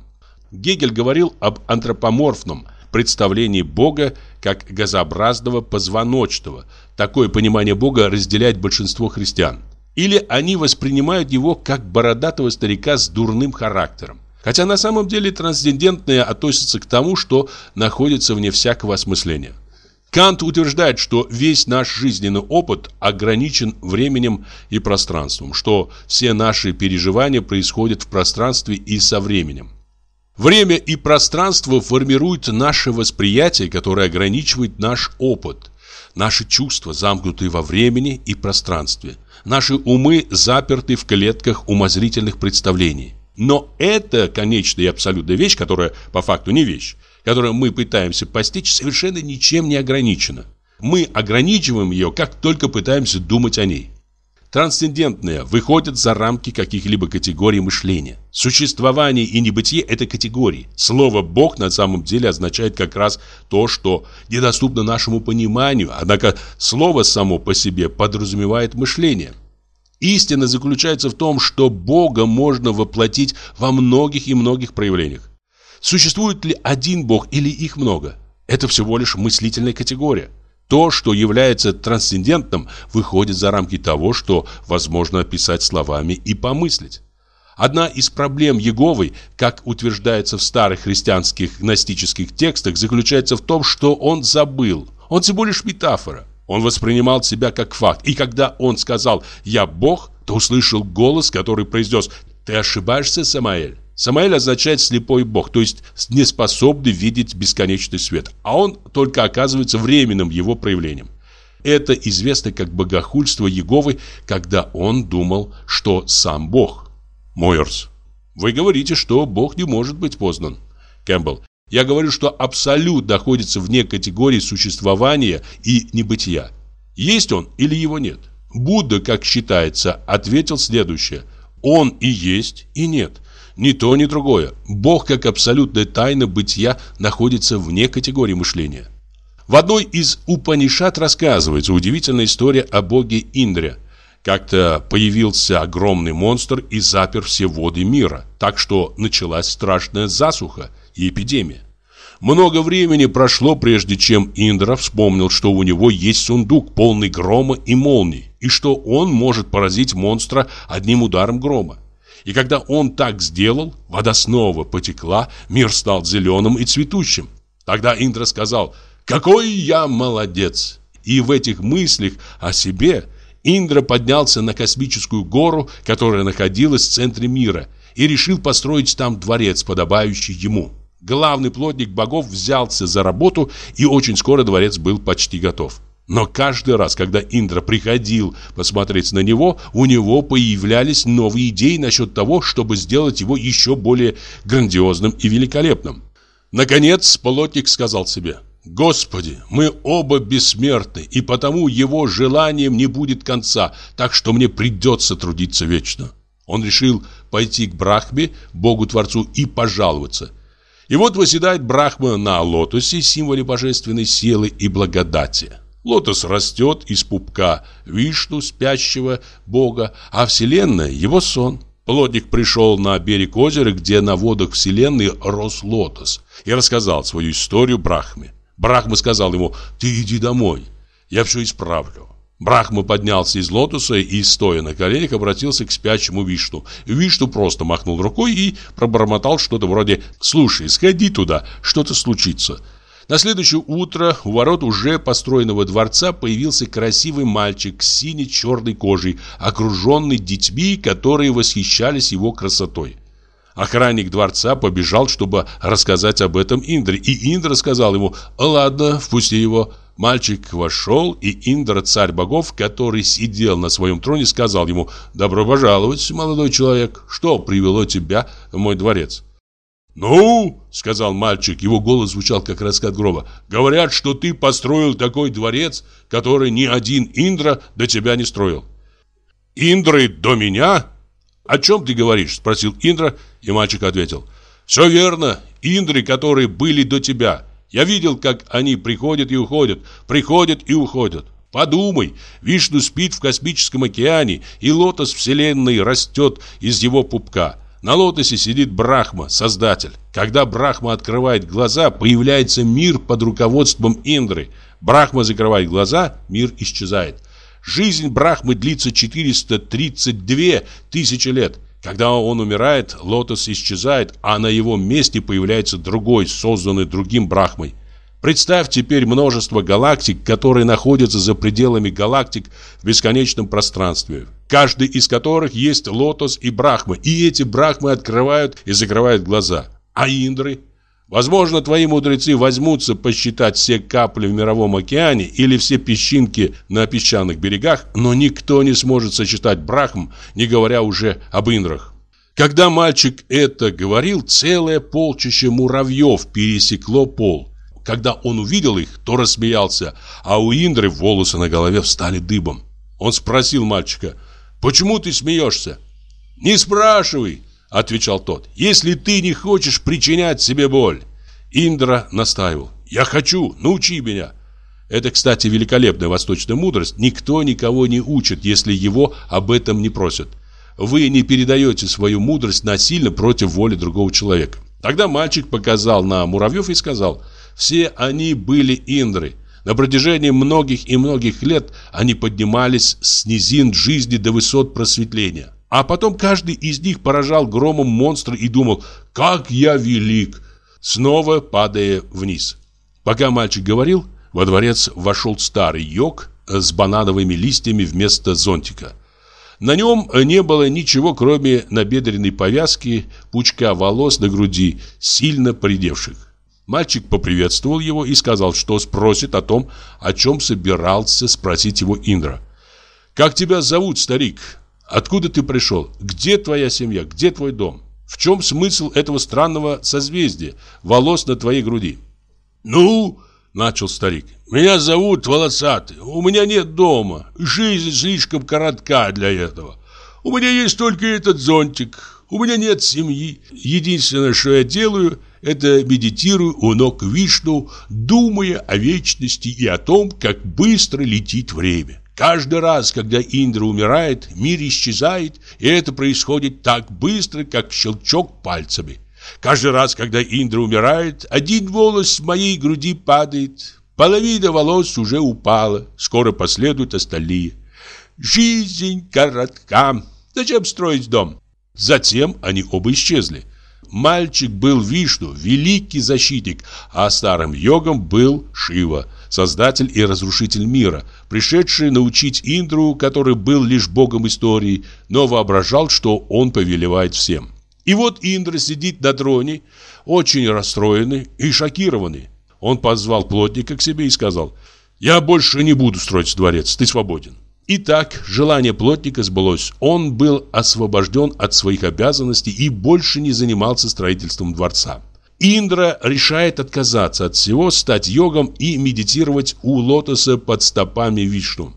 Гегель говорил об антропоморфном представлении Бога как газообразного позвоночного. Такое понимание Бога разделяет большинство христиан. Или они воспринимают его как бородатого старика с дурным характером. Хотя на самом деле трансцендентное относится к тому, что находится вне всякого осмысления. Кант утверждает, что весь наш жизненный опыт ограничен временем и пространством, что все наши переживания происходят в пространстве и со временем. Время и пространство формируют наше восприятие, которое ограничивает наш опыт. Наши чувства замкнуты во времени и пространстве. Наши умы заперты в клетках умозрительных представлений. Но это конечная и абсолютная вещь, которая по факту не вещь, которую мы пытаемся постичь, совершенно ничем не ограничена. Мы ограничиваем ее, как только пытаемся думать о ней. Трансцендентное выходит за рамки каких-либо категорий мышления. Существование и небытие – это категории. Слово «Бог» на самом деле означает как раз то, что недоступно нашему пониманию, однако слово само по себе подразумевает мышление – Истина заключается в том, что Бога можно воплотить во многих и многих проявлениях. Существует ли один Бог или их много? Это всего лишь мыслительная категория. То, что является трансцендентным, выходит за рамки того, что возможно описать словами и помыслить. Одна из проблем Еговы, как утверждается в старых христианских гностических текстах, заключается в том, что он забыл. Он всего лишь метафора. Он воспринимал себя как факт. И когда он сказал «Я Бог», то услышал голос, который произнес «Ты ошибаешься, Самаэль». Самаэль означает «слепой Бог», то есть неспособный видеть бесконечный свет. А он только оказывается временным его проявлением. Это известно как богохульство Еговы, когда он думал, что сам Бог. Мойерс. Вы говорите, что Бог не может быть познан. Кэмпбелл. Я говорю, что абсолют находится вне категории существования и небытия. Есть он или его нет? Будда, как считается, ответил следующее. Он и есть, и нет. Ни то, ни другое. Бог, как абсолютная тайна бытия, находится вне категории мышления. В одной из Упанишат рассказывается удивительная история о боге Индре. Как-то появился огромный монстр и запер все воды мира, так что началась страшная засуха – и эпидемия. Много времени прошло, прежде чем Индра вспомнил, что у него есть сундук, полный грома и молний, и что он может поразить монстра одним ударом грома. И когда он так сделал, вода снова потекла, мир стал зеленым и цветущим. Тогда Индра сказал «Какой я молодец!» И в этих мыслях о себе Индра поднялся на космическую гору, которая находилась в центре мира, и решил построить там дворец, подобающий ему. Главный плотник богов взялся за работу, и очень скоро дворец был почти готов. Но каждый раз, когда Индра приходил посмотреть на него, у него появлялись новые идеи насчет того, чтобы сделать его еще более грандиозным и великолепным. Наконец, плотник сказал себе, «Господи, мы оба бессмертны, и потому его желанием не будет конца, так что мне придется трудиться вечно». Он решил пойти к Брахме, Богу-творцу, и пожаловаться. И вот восседает Брахма на лотосе, символе божественной силы и благодати. Лотос растет из пупка Вишну, спящего бога, а вселенная – его сон. Плотник пришел на берег озера, где на водах вселенной рос лотос, и рассказал свою историю Брахме. Брахма сказал ему «Ты иди домой, я все исправлю». Брахма поднялся из лотоса и, стоя на коленях, обратился к спящему Вишну. Вишну просто махнул рукой и пробормотал что-то вроде «Слушай, сходи туда, что-то случится». На следующее утро у ворот уже построенного дворца появился красивый мальчик с синей-черной кожей, окруженный детьми, которые восхищались его красотой. Охранник дворца побежал, чтобы рассказать об этом Индре, и Индра сказал ему «Ладно, впусти его». Мальчик вошел, и Индра, царь богов, который сидел на своем троне, сказал ему «Добро пожаловать, молодой человек, что привело тебя в мой дворец?» «Ну, — сказал мальчик, его голос звучал как раскат грома, — говорят, что ты построил такой дворец, который ни один Индра до тебя не строил». «Индры до меня?» «О чем ты говоришь?» — спросил Индра, и мальчик ответил. «Все верно, Индры, которые были до тебя. Я видел, как они приходят и уходят, приходят и уходят. Подумай, Вишну спит в космическом океане, и лотос вселенной растет из его пупка. На лотосе сидит Брахма, создатель. Когда Брахма открывает глаза, появляется мир под руководством Индры. Брахма закрывает глаза, мир исчезает. Жизнь Брахмы длится 432 тысячи лет. Когда он умирает, лотос исчезает, а на его месте появляется другой, созданный другим Брахмой. Представь теперь множество галактик, которые находятся за пределами галактик в бесконечном пространстве, каждый из которых есть лотос и Брахма, и эти Брахмы открывают и закрывают глаза. А Индры – Возможно, твои мудрецы возьмутся посчитать все капли в мировом океане или все песчинки на песчаных берегах, но никто не сможет сочетать Брахм, не говоря уже об Индрах. Когда мальчик это говорил, целое полчище муравьев пересекло пол. Когда он увидел их, то рассмеялся, а у Индры волосы на голове встали дыбом. Он спросил мальчика, «Почему ты смеешься?» «Не спрашивай», — отвечал тот, «если ты не хочешь причинять себе боль». Индра настаивал, «Я хочу, научи меня». Это, кстати, великолепная восточная мудрость. Никто никого не учит, если его об этом не просят. Вы не передаете свою мудрость насильно против воли другого человека. Тогда мальчик показал на муравьев и сказал, «Все они были индры». На протяжении многих и многих лет они поднимались с низин жизни до высот просветления. А потом каждый из них поражал громом монстра и думал «Как я велик!» Снова падая вниз. Пока мальчик говорил, во дворец вошел старый йог с банановыми листьями вместо зонтика. На нем не было ничего, кроме набедренной повязки, пучка волос на груди, сильно придевших. Мальчик поприветствовал его и сказал, что спросит о том, о чем собирался спросить его Индра. «Как тебя зовут, старик? Откуда ты пришел? Где твоя семья? Где твой дом? В чем смысл этого странного созвездия, волос на твоей груди?» «Ну, — начал старик, — меня зовут Волосатый, у меня нет дома, жизнь слишком коротка для этого. У меня есть только этот зонтик, у меня нет семьи. Единственное, что я делаю, это медитирую у ног Вишну, думая о вечности и о том, как быстро летит время. Каждый раз, когда Индра умирает, мир исчезает, и это происходит так быстро, как щелчок пальцами. Каждый раз, когда Индра умирает, один волос с моей груди падает, половина волос уже упала, скоро последуют остальные. Жизнь коротка. Зачем строить дом? Затем они оба исчезли. Мальчик был Вишну, великий защитник, а старым йогом был Шива, создатель и разрушитель мира, пришедший научить Индру, который был лишь богом истории, но воображал, что он повелевает всем. И вот Индра сидит на троне, очень расстроенный и шокированный. Он позвал плотника к себе и сказал, «Я больше не буду строить дворец, ты свободен». Итак, желание плотника сбылось. Он был освобожден от своих обязанностей и больше не занимался строительством дворца. Индра решает отказаться от всего, стать йогом и медитировать у лотоса под стопами Вишну.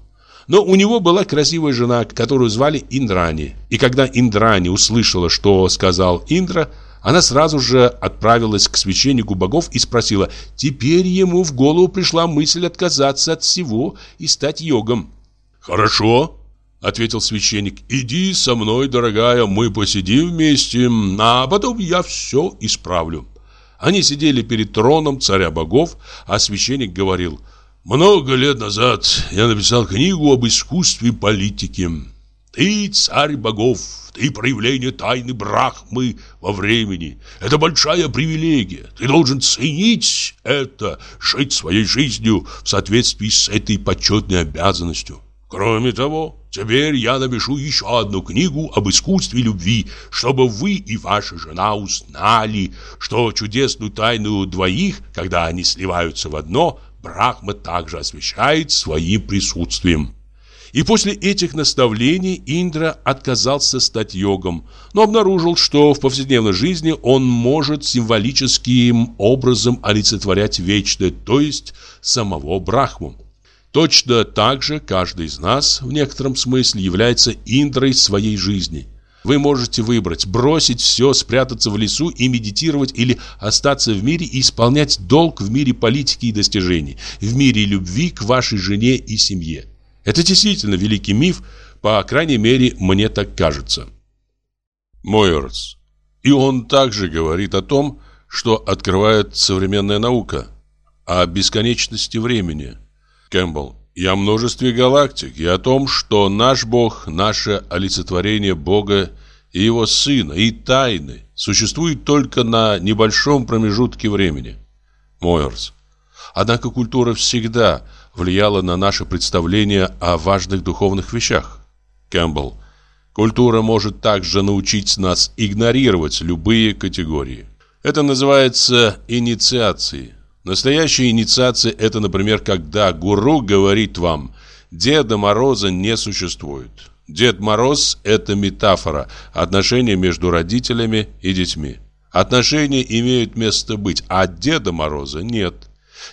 Но у него была красивая жена, которую звали Индрани. И когда Индрани услышала, что сказал Индра, она сразу же отправилась к священнику богов и спросила, теперь ему в голову пришла мысль отказаться от всего и стать йогом. «Хорошо», — ответил священник. «Иди со мной, дорогая, мы посидим вместе, а потом я все исправлю». Они сидели перед троном царя богов, а священник говорил, «Много лет назад я написал книгу об искусстве политики. Ты царь богов, ты проявление тайны Брахмы во времени. Это большая привилегия. Ты должен ценить это, жить своей жизнью в соответствии с этой почетной обязанностью. Кроме того, теперь я напишу еще одну книгу об искусстве любви, чтобы вы и ваша жена узнали, что чудесную тайну двоих, когда они сливаются в одно, Брахма также освещает своим присутствием. И после этих наставлений Индра отказался стать йогом, но обнаружил, что в повседневной жизни он может символическим образом олицетворять вечное, то есть самого Брахму. Точно так же каждый из нас в некотором смысле является индрой своей жизни. Вы можете выбрать, бросить все, спрятаться в лесу и медитировать или остаться в мире и исполнять долг в мире политики и достижений, в мире любви к вашей жене и семье. Это действительно великий миф, по крайней мере, мне так кажется. Мойерс. И он также говорит о том, что открывает современная наука, о бесконечности времени – Кэмпбелл, и о множестве галактик, и о том, что наш Бог, наше олицетворение Бога и Его Сына, и тайны существуют только на небольшом промежутке времени. Мойерс. Однако культура всегда влияла на наше представление о важных духовных вещах. Кэмпбелл. Культура может также научить нас игнорировать любые категории. Это называется инициацией. Настоящая инициация – это, например, когда гуру говорит вам «Деда Мороза не существует». Дед Мороз – это метафора отношения между родителями и детьми. Отношения имеют место быть, а Деда Мороза нет.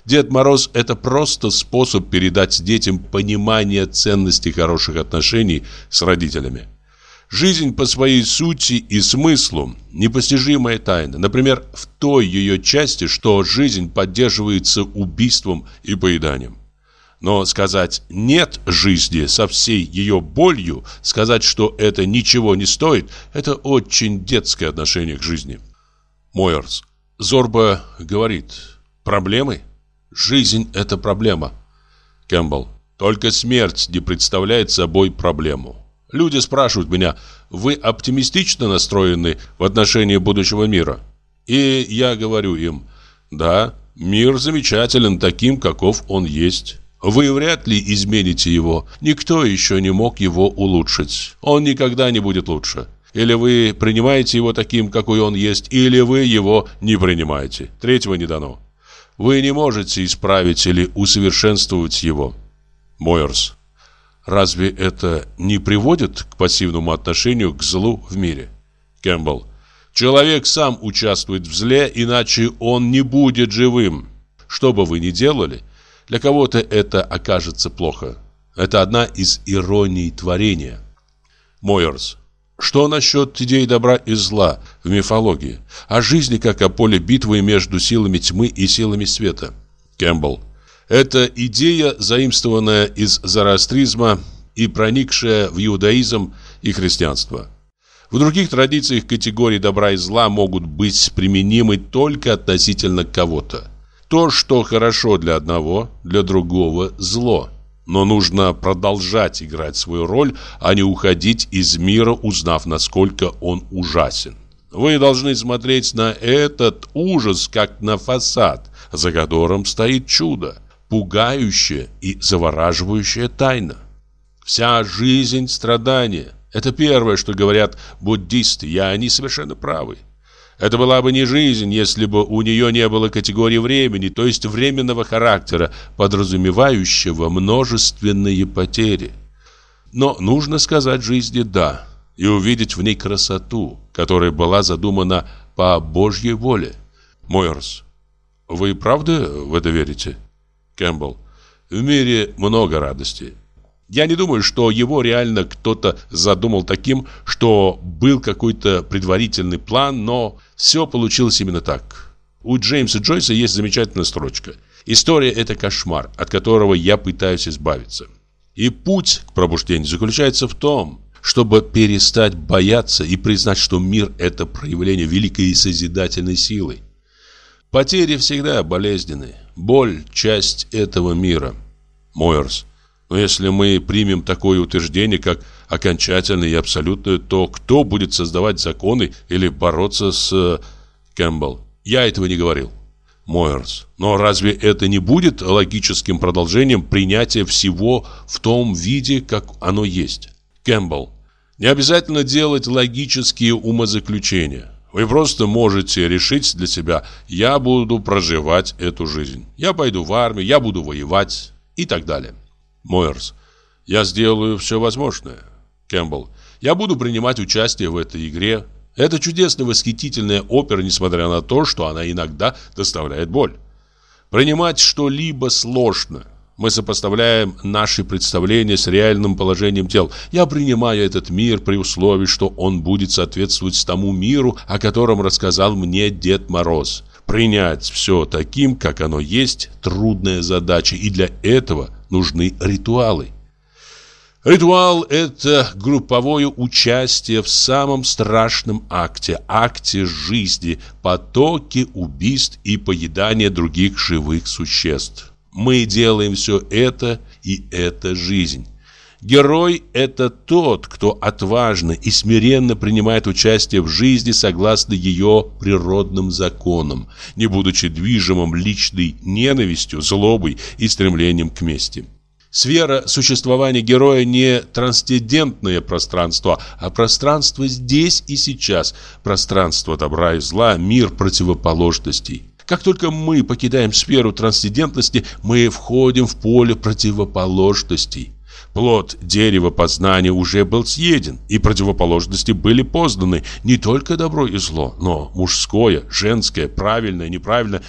Дед Мороз – это просто способ передать детям понимание ценности хороших отношений с родителями. Жизнь по своей сути и смыслу – непостижимая тайна. Например, в той ее части, что жизнь поддерживается убийством и поеданием. Но сказать «нет» жизни со всей ее болью, сказать, что это ничего не стоит – это очень детское отношение к жизни. Мойерс. Зорба говорит «Проблемы? Жизнь – это проблема». Кэмпбелл. Только смерть не представляет собой проблему. Люди спрашивают меня, вы оптимистично настроены в отношении будущего мира? И я говорю им, да, мир замечателен таким, каков он есть. Вы вряд ли измените его. Никто еще не мог его улучшить. Он никогда не будет лучше. Или вы принимаете его таким, какой он есть, или вы его не принимаете. Третьего не дано. Вы не можете исправить или усовершенствовать его. Мойерс. Разве это не приводит к пассивному отношению к злу в мире? Кэмпбелл. Человек сам участвует в зле, иначе он не будет живым. Что бы вы ни делали, для кого-то это окажется плохо. Это одна из ироний творения. Мойерс. Что насчет идей добра и зла в мифологии? О жизни как о поле битвы между силами тьмы и силами света? Кэмпбелл. Это идея, заимствованная из зороастризма и проникшая в иудаизм и христианство. В других традициях категории добра и зла могут быть применимы только относительно кого-то. То, что хорошо для одного, для другого – зло – но нужно продолжать играть свою роль, а не уходить из мира, узнав, насколько он ужасен. Вы должны смотреть на этот ужас, как на фасад, за которым стоит чудо, пугающее и завораживающее тайна. Вся жизнь – страдания. Это первое, что говорят буддисты, и они совершенно правы. Это была бы не жизнь, если бы у нее не было категории времени, то есть временного характера, подразумевающего множественные потери. Но нужно сказать жизни «да» и увидеть в ней красоту, которая была задумана по Божьей воле. Мойерс, вы правда в это верите? Кэмпбелл, в мире много радости. Я не думаю, что его реально кто-то задумал таким, что был какой-то предварительный план, но все получилось именно так. У Джеймса Джойса есть замечательная строчка. История – это кошмар, от которого я пытаюсь избавиться. И путь к пробуждению заключается в том, чтобы перестать бояться и признать, что мир – это проявление великой и созидательной силы. Потери всегда болезненны. Боль – часть этого мира. Мойерс. Но если мы примем такое утверждение, как окончательное и абсолютное, то кто будет создавать законы или бороться с э, Кэмпбелл? Я этого не говорил. Мойерс. Но разве это не будет логическим продолжением принятия всего в том виде, как оно есть? Кэмпбелл. Не обязательно делать логические умозаключения. Вы просто можете решить для себя, я буду проживать эту жизнь. Я пойду в армию, я буду воевать и так далее. Мойерс. Я сделаю все возможное. Кэмпбелл. Я буду принимать участие в этой игре. Это чудесно восхитительная опера, несмотря на то, что она иногда доставляет боль. Принимать что-либо сложно. Мы сопоставляем наши представления с реальным положением дел. Я принимаю этот мир при условии, что он будет соответствовать тому миру, о котором рассказал мне Дед Мороз. Принять все таким, как оно есть, трудная задача, и для этого нужны ритуалы. Ритуал – это групповое участие в самом страшном акте, акте жизни, потоке убийств и поедания других живых существ. Мы делаем все это, и это жизнь. Герой – это тот, кто отважно и смиренно принимает участие в жизни согласно ее природным законам, не будучи движимым личной ненавистью, злобой и стремлением к мести. Сфера существования героя не трансцендентное пространство, а пространство здесь и сейчас, пространство добра и зла, мир противоположностей. Как только мы покидаем сферу трансцендентности, мы входим в поле противоположностей. Плод дерева познания уже был съеден, и противоположности были познаны не только добро и зло, но мужское, женское, правильное, неправильное.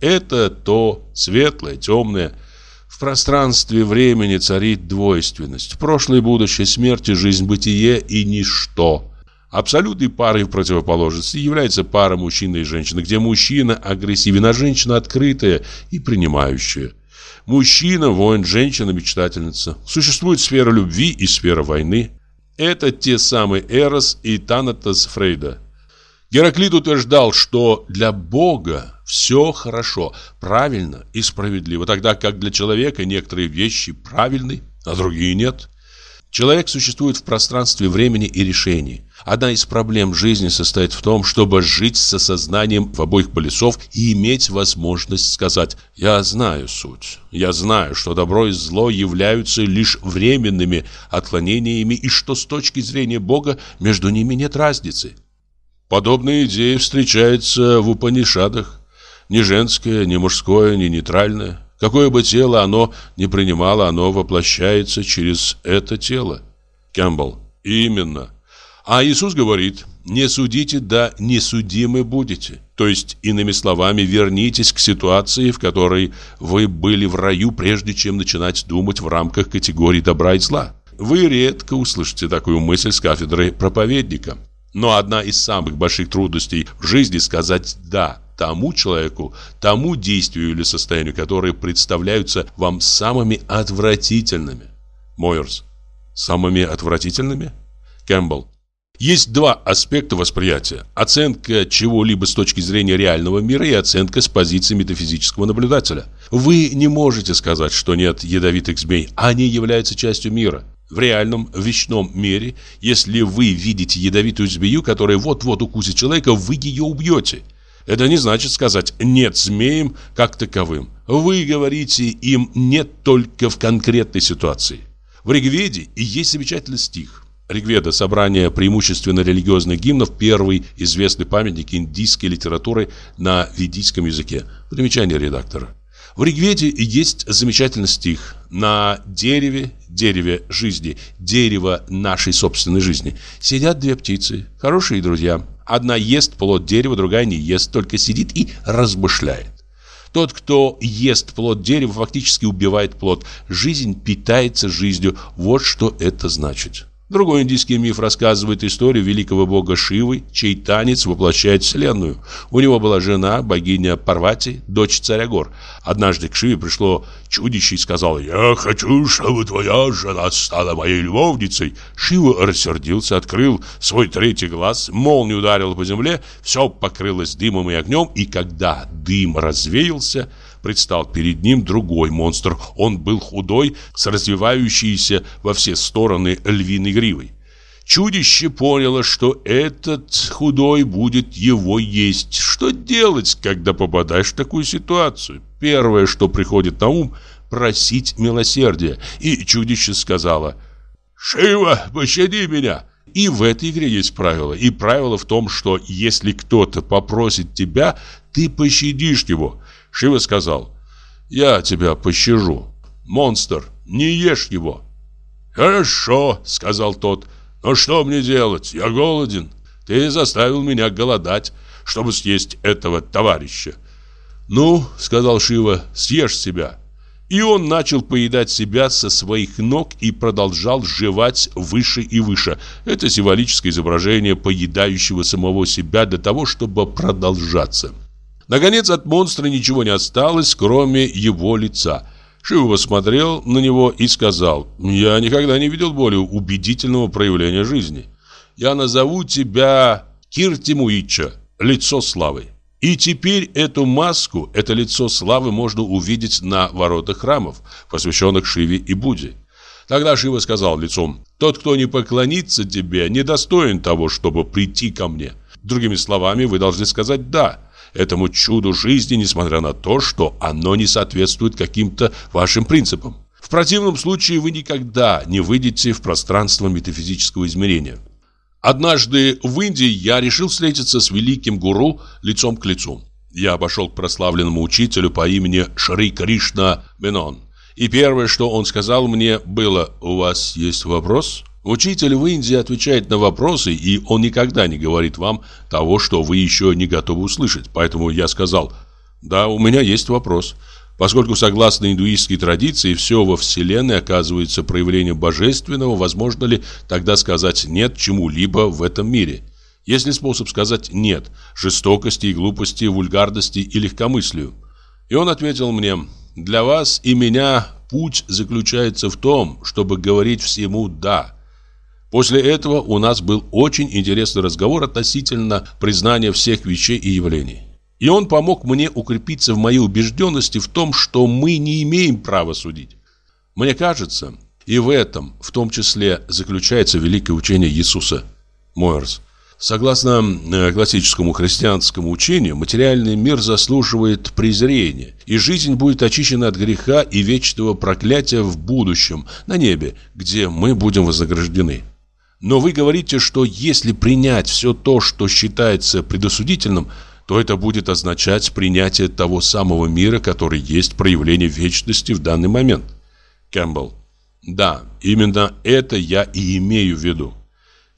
Это то светлое, темное, в пространстве времени царит двойственность. Прошлое и будущее, смерть и жизнь, бытие и ничто. Абсолютной парой в противоположности является пара мужчины и женщины, где мужчина агрессивен, а женщина открытая и принимающая. Мужчина – воин, женщина – мечтательница. Существует сфера любви и сфера войны. Это те самые Эрос и Танатос Фрейда. Гераклит утверждал, что для Бога все хорошо, правильно и справедливо, тогда как для человека некоторые вещи правильны, а другие нет. Человек существует в пространстве времени и решений. Одна из проблем жизни состоит в том, чтобы жить с осознанием в обоих полюсов и иметь возможность сказать «Я знаю суть, я знаю, что добро и зло являются лишь временными отклонениями и что с точки зрения Бога между ними нет разницы». Подобные идеи встречаются в Упанишадах. Ни женское, ни мужское, ни нейтральное. Какое бы тело оно ни принимало, оно воплощается через это тело. Кэмпбелл. Именно. А Иисус говорит, не судите, да не судимы будете. То есть, иными словами, вернитесь к ситуации, в которой вы были в раю, прежде чем начинать думать в рамках категории добра и зла. Вы редко услышите такую мысль с кафедры проповедника. Но одна из самых больших трудностей в жизни сказать «да» тому человеку, тому действию или состоянию, которые представляются вам самыми отвратительными. Мойерс. Самыми отвратительными? Кэмпбелл. Есть два аспекта восприятия. Оценка чего-либо с точки зрения реального мира и оценка с позиции метафизического наблюдателя. Вы не можете сказать, что нет ядовитых змей. Они являются частью мира. В реальном, вечном мире, если вы видите ядовитую змею, которая вот-вот укусит человека, вы ее убьете. Это не значит сказать «нет змеям» как таковым. Вы говорите им «нет» только в конкретной ситуации. В Ригведе и есть замечательный стих. Ригведа – собрание преимущественно религиозных гимнов, первый известный памятник индийской литературы на ведийском языке. Примечание редактора. В Ригведе есть замечательный стих «На дереве, дереве жизни, дерево нашей собственной жизни, сидят две птицы, хорошие друзья, Одна ест плод дерева, другая не ест, только сидит и размышляет. Тот, кто ест плод дерева, фактически убивает плод. Жизнь питается жизнью. Вот что это значит. Другой индийский миф рассказывает историю великого бога Шивы, чей танец воплощает вселенную. У него была жена, богиня Парвати, дочь царя гор. Однажды к Шиве пришло чудище и сказало «Я хочу, чтобы твоя жена стала моей любовницей». Шива рассердился, открыл свой третий глаз, молния ударила по земле, все покрылось дымом и огнем, и когда дым развеялся, предстал перед ним другой монстр. Он был худой, с развивающейся во все стороны львиной гривой. Чудище поняло, что этот худой будет его есть. Что делать, когда попадаешь в такую ситуацию? Первое, что приходит на ум – просить милосердия. И чудище сказала «Шива, пощади меня!» И в этой игре есть правило. И правило в том, что если кто-то попросит тебя, ты пощадишь его. Шива сказал, «Я тебя пощажу. Монстр, не ешь его». «Хорошо», — сказал тот, «но что мне делать? Я голоден. Ты заставил меня голодать, чтобы съесть этого товарища». «Ну», — сказал Шива, — «съешь себя». И он начал поедать себя со своих ног и продолжал жевать выше и выше. Это символическое изображение поедающего самого себя для того, чтобы продолжаться. Наконец от монстра ничего не осталось, кроме его лица. Шива посмотрел на него и сказал, «Я никогда не видел более убедительного проявления жизни. Я назову тебя Киртимуича, лицо славы. И теперь эту маску, это лицо славы можно увидеть на воротах храмов, посвященных Шиве и Будде. Тогда Шива сказал лицом, «Тот, кто не поклонится тебе, недостоин того, чтобы прийти ко мне». Другими словами, вы должны сказать «да» этому чуду жизни, несмотря на то, что оно не соответствует каким-то вашим принципам. В противном случае вы никогда не выйдете в пространство метафизического измерения. Однажды в Индии я решил встретиться с великим гуру лицом к лицу. Я обошел к прославленному учителю по имени Шри Кришна Менон. И первое, что он сказал мне, было «У вас есть вопрос?» Учитель в Индии отвечает на вопросы, и он никогда не говорит вам того, что вы еще не готовы услышать. Поэтому я сказал, да, у меня есть вопрос. Поскольку согласно индуистской традиции все во Вселенной оказывается проявлением божественного, возможно ли тогда сказать «нет» чему-либо в этом мире? Есть ли способ сказать «нет» жестокости и глупости, вульгарности и легкомыслию? И он ответил мне «Для вас и меня путь заключается в том, чтобы говорить всему «да». После этого у нас был очень интересный разговор относительно признания всех вещей и явлений. И он помог мне укрепиться в моей убежденности в том, что мы не имеем права судить. Мне кажется, И в этом, в том числе, заключается великое учение Иисуса. Мойерс. Согласно э, классическому христианскому учению, материальный мир заслуживает презрения, и жизнь будет очищена от греха и вечного проклятия в будущем, на небе, где мы будем вознаграждены. Но вы говорите, что если принять все то, что считается предосудительным, то это будет означать принятие того самого мира, который есть проявление вечности в данный момент. Кэмпбелл. Да, именно это я и имею в виду.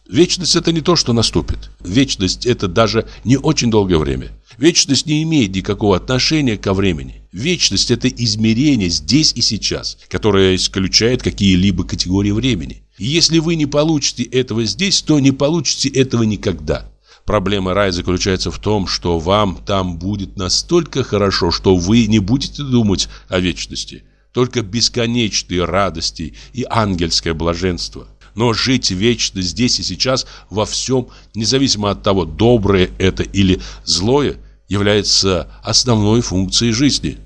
Вечность – это не то, что наступит. Вечность – это даже не очень долгое время. Вечность не имеет никакого отношения ко времени. Вечность – это измерение здесь и сейчас, которое исключает какие-либо категории времени. Если вы не получите этого здесь, то не получите этого никогда. Проблема рая заключается в том, что вам там будет настолько хорошо, что вы не будете думать о вечности. Только бесконечные радости и ангельское блаженство но жить вечно здесь и сейчас во всем, независимо от того, доброе это или злое, является основной функцией жизни.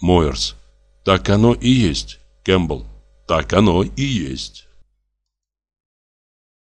Мойерс. Так оно и есть. Кэмпбелл. Так оно и есть.